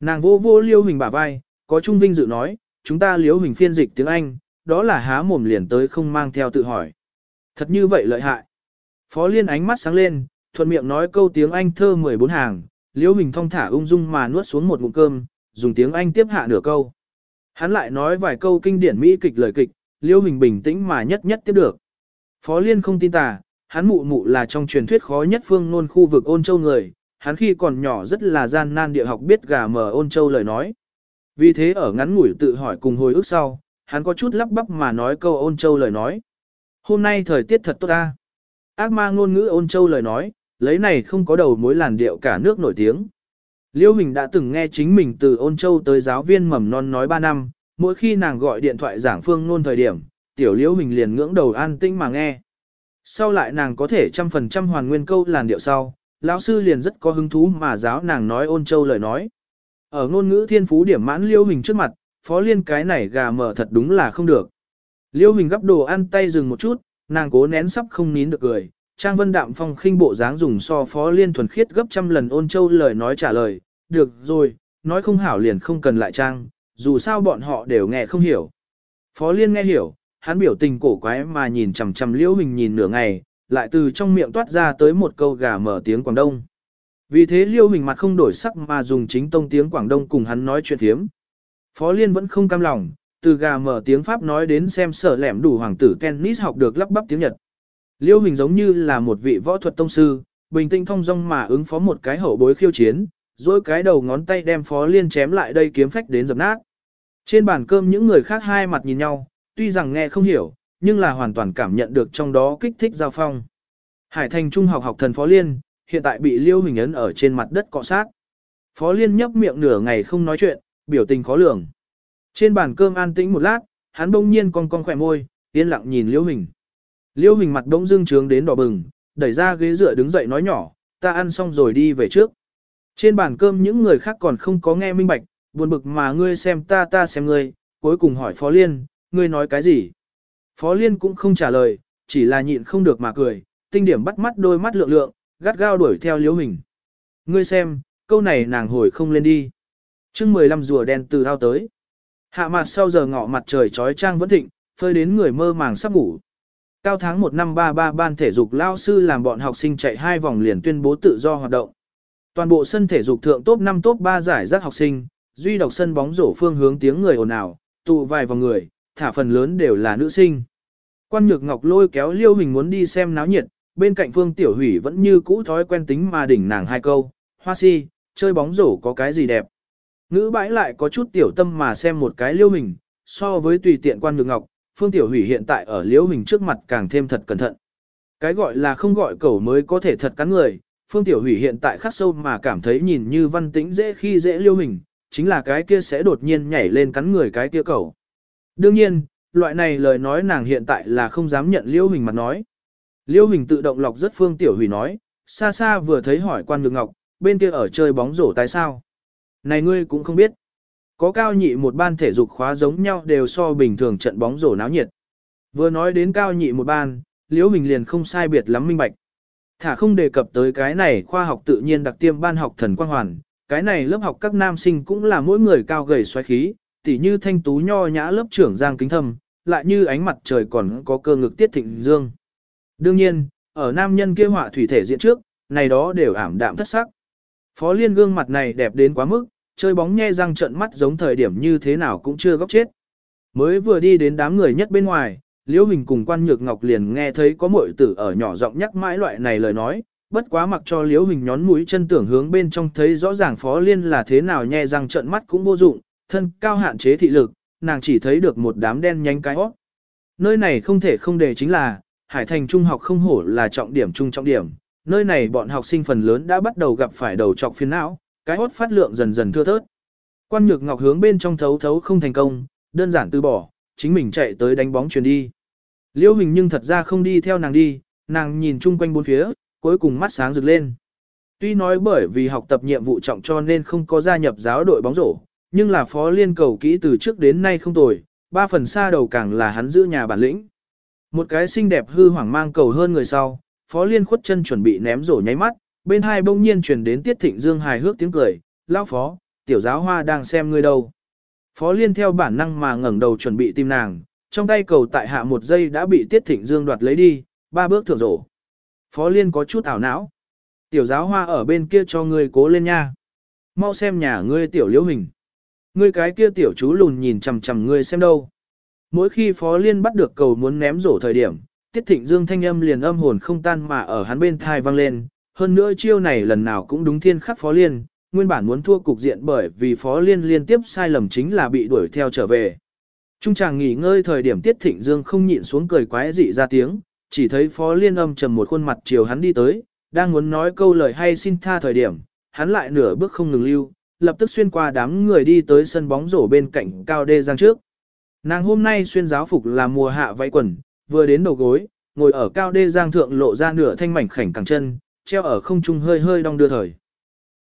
Nàng vô vô liêu hình bả vai, có trung vinh dự nói, chúng ta liếu hình phiên dịch tiếng Anh, đó là há mồm liền tới không mang theo tự hỏi. Thật như vậy lợi hại. Phó Liên ánh mắt sáng lên, thuận miệng nói câu tiếng Anh thơ 14 hàng, liêu hình thong thả ung dung mà nuốt xuống một ngụm cơm, dùng tiếng Anh tiếp hạ nửa câu. Hắn lại nói vài câu kinh điển mỹ kịch lời kịch, liêu hình bình tĩnh mà nhất nhất tiếp được. Phó Liên không tin tà, hắn mụ mụ là trong truyền thuyết khó nhất phương nôn khu vực ôn châu người, hắn khi còn nhỏ rất là gian nan địa học biết gà mờ ôn châu lời nói. Vì thế ở ngắn ngủi tự hỏi cùng hồi ức sau, hắn có chút lắp bắp mà nói câu ôn châu lời nói. Hôm nay thời tiết thật tốt ta. Ác ma ngôn ngữ ôn châu lời nói, lấy này không có đầu mối làn điệu cả nước nổi tiếng. Liêu Hình đã từng nghe chính mình từ ôn châu tới giáo viên mầm non nói 3 năm, mỗi khi nàng gọi điện thoại giảng phương nôn thời điểm, tiểu Liêu Hình liền ngưỡng đầu an tinh mà nghe. Sau lại nàng có thể trăm phần trăm hoàn nguyên câu làn điệu sau, lão sư liền rất có hứng thú mà giáo nàng nói ôn châu lời nói. Ở ngôn ngữ thiên phú điểm mãn Liêu Hình trước mặt, phó liên cái này gà mở thật đúng là không được. Liêu Hình gấp đồ ăn tay dừng một chút, nàng cố nén sắp không nín được cười. Trang Vân Đạm Phong khinh bộ dáng dùng so phó liên thuần khiết gấp trăm lần ôn châu lời nói trả lời, được rồi, nói không hảo liền không cần lại trang, dù sao bọn họ đều nghe không hiểu. Phó liên nghe hiểu, hắn biểu tình cổ quái mà nhìn chằm chằm liễu hình nhìn nửa ngày, lại từ trong miệng toát ra tới một câu gà mở tiếng Quảng Đông. Vì thế liêu hình mặt không đổi sắc mà dùng chính tông tiếng Quảng Đông cùng hắn nói chuyện thiếm. Phó Liên vẫn không cam lòng, từ gà mở tiếng Pháp nói đến xem sở lẻm đủ hoàng tử Kennis học được lắp bắp tiếng Nhật. Liêu hình giống như là một vị võ thuật tông sư, bình tĩnh thông dong mà ứng phó một cái hậu bối khiêu chiến, rồi cái đầu ngón tay đem Phó Liên chém lại đây kiếm phách đến dập nát. Trên bàn cơm những người khác hai mặt nhìn nhau, tuy rằng nghe không hiểu, nhưng là hoàn toàn cảm nhận được trong đó kích thích giao phong. Hải thành trung học học thần Phó Liên, hiện tại bị Liêu Hình ấn ở trên mặt đất cọ sát. Phó Liên nhấp miệng nửa ngày không nói chuyện, biểu tình khó lường. Trên bàn cơm an tĩnh một lát, hắn bỗng nhiên con con khỏe môi, yên lặng nhìn Liêu Hình. Liêu Hình mặt bỗng dưng trướng đến đỏ bừng, đẩy ra ghế dựa đứng dậy nói nhỏ, ta ăn xong rồi đi về trước. Trên bàn cơm những người khác còn không có nghe minh bạch, buồn bực mà ngươi xem ta ta xem ngươi, cuối cùng hỏi Phó Liên, ngươi nói cái gì? Phó Liên cũng không trả lời, chỉ là nhịn không được mà cười, tinh điểm bắt mắt đôi mắt lượng lượng, gắt gao đuổi theo liếu hình. Ngươi xem, câu này nàng hồi không lên đi. chương 15 rùa đen từ thao tới. Hạ mặt sau giờ ngọ mặt trời trói trang vẫn thịnh, phơi đến người mơ màng sắp ngủ. Cao tháng 1 năm 33 ban thể dục lao sư làm bọn học sinh chạy hai vòng liền tuyên bố tự do hoạt động. Toàn bộ sân thể dục thượng top 5 top 3 giải rác học sinh, duy độc sân bóng rổ phương hướng tiếng người ồn ào, tụ vài vòng người, thả phần lớn đều là nữ sinh. Quan Nhược Ngọc lôi kéo Liêu Hình muốn đi xem náo nhiệt, bên cạnh Phương Tiểu Hủy vẫn như cũ thói quen tính mà đỉnh nàng hai câu, hoa si, chơi bóng rổ có cái gì đẹp. Ngữ bãi lại có chút tiểu tâm mà xem một cái Liêu Hình, so với tùy tiện Quan Nhược Ngọc, Phương Tiểu Hủy hiện tại ở Liễu Hình trước mặt càng thêm thật cẩn thận. Cái gọi là không gọi cẩu mới có thể thật cắn người, Phương Tiểu Hủy hiện tại khắc sâu mà cảm thấy nhìn như văn tĩnh dễ khi dễ Liễu Hình, chính là cái kia sẽ đột nhiên nhảy lên cắn người cái kia cẩu. Đương nhiên, loại này lời nói nàng hiện tại là không dám nhận Liễu Hình mặt nói. Liễu Hình tự động lọc rất Phương Tiểu Hủy nói, xa xa vừa thấy hỏi quan nhược ngọc, bên kia ở chơi bóng rổ tại sao? Này ngươi cũng không biết. Có cao nhị một ban thể dục khóa giống nhau đều so bình thường trận bóng rổ náo nhiệt. Vừa nói đến cao nhị một ban, Liễu Hình liền không sai biệt lắm minh bạch. Thả không đề cập tới cái này khoa học tự nhiên đặc tiêm ban học thần quang hoàn, cái này lớp học các nam sinh cũng là mỗi người cao gầy xoáy khí, tỉ như thanh tú nho nhã lớp trưởng Giang Kính Thâm, lại như ánh mặt trời còn có cơ ngực tiết thịnh dương. Đương nhiên, ở nam nhân kia họa thủy thể diện trước, này đó đều ảm đạm thất sắc. Phó Liên gương mặt này đẹp đến quá mức, chơi bóng nhe răng trận mắt giống thời điểm như thế nào cũng chưa góc chết. Mới vừa đi đến đám người nhất bên ngoài, Liễu Hình cùng Quan Nhược Ngọc liền nghe thấy có muội tử ở nhỏ giọng nhắc mãi loại này lời nói, bất quá mặc cho Liễu Hình nhón mũi chân tưởng hướng bên trong thấy rõ ràng Phó Liên là thế nào nhe răng trận mắt cũng vô dụng, thân cao hạn chế thị lực, nàng chỉ thấy được một đám đen nhánh cái hót. Nơi này không thể không đề chính là, Hải Thành Trung học không hổ là trọng điểm trung trọng điểm, nơi này bọn học sinh phần lớn đã bắt đầu gặp phải đầu trọc phiền não, cái hốt phát lượng dần dần thưa thớt. Quan Nhược Ngọc hướng bên trong thấu thấu không thành công, đơn giản từ bỏ, chính mình chạy tới đánh bóng chuyền đi. Liễu Hình nhưng thật ra không đi theo nàng đi, nàng nhìn chung quanh bốn phía, cuối cùng mắt sáng rực lên. Tuy nói bởi vì học tập nhiệm vụ trọng cho nên không có gia nhập giáo đội bóng rổ, nhưng là phó liên cầu kỹ từ trước đến nay không tồi, ba phần xa đầu càng là hắn giữ nhà bản lĩnh. Một cái xinh đẹp hư hoảng mang cầu hơn người sau, phó liên khuất chân chuẩn bị ném rổ nháy mắt, bên hai bỗng nhiên truyền đến Tiết Thịnh Dương hài hước tiếng cười, lão phó, tiểu giáo hoa đang xem ngươi đâu. Phó Liên theo bản năng mà ngẩng đầu chuẩn bị tìm nàng, trong tay cầu tại hạ một giây đã bị Tiết Thịnh Dương đoạt lấy đi, ba bước thượng rổ. Phó Liên có chút ảo não. Tiểu giáo hoa ở bên kia cho ngươi cố lên nha. Mau xem nhà ngươi tiểu liễu hình. Ngươi cái kia tiểu chú lùn nhìn chằm chằm ngươi xem đâu. Mỗi khi Phó Liên bắt được cầu muốn ném rổ thời điểm, Tiết Thịnh Dương thanh âm liền âm hồn không tan mà ở hắn bên thai vang lên. Hơn nữa chiêu này lần nào cũng đúng thiên khắc Phó Liên, nguyên bản muốn thua cục diện bởi vì Phó Liên liên tiếp sai lầm chính là bị đuổi theo trở về. Trung chàng nghỉ ngơi thời điểm Tiết Thịnh Dương không nhịn xuống cười quái dị ra tiếng, chỉ thấy Phó Liên âm trầm một khuôn mặt chiều hắn đi tới, đang muốn nói câu lời hay xin tha thời điểm, hắn lại nửa bước không ngừng lưu, lập tức xuyên qua đám người đi tới sân bóng rổ bên cạnh cao đê giang trước. Nàng hôm nay xuyên giáo phục là mùa hạ váy quần, vừa đến đầu gối, ngồi ở cao đê giang thượng lộ ra nửa thanh mảnh khảnh cẳng chân, treo ở không trung hơi hơi đong đưa thời.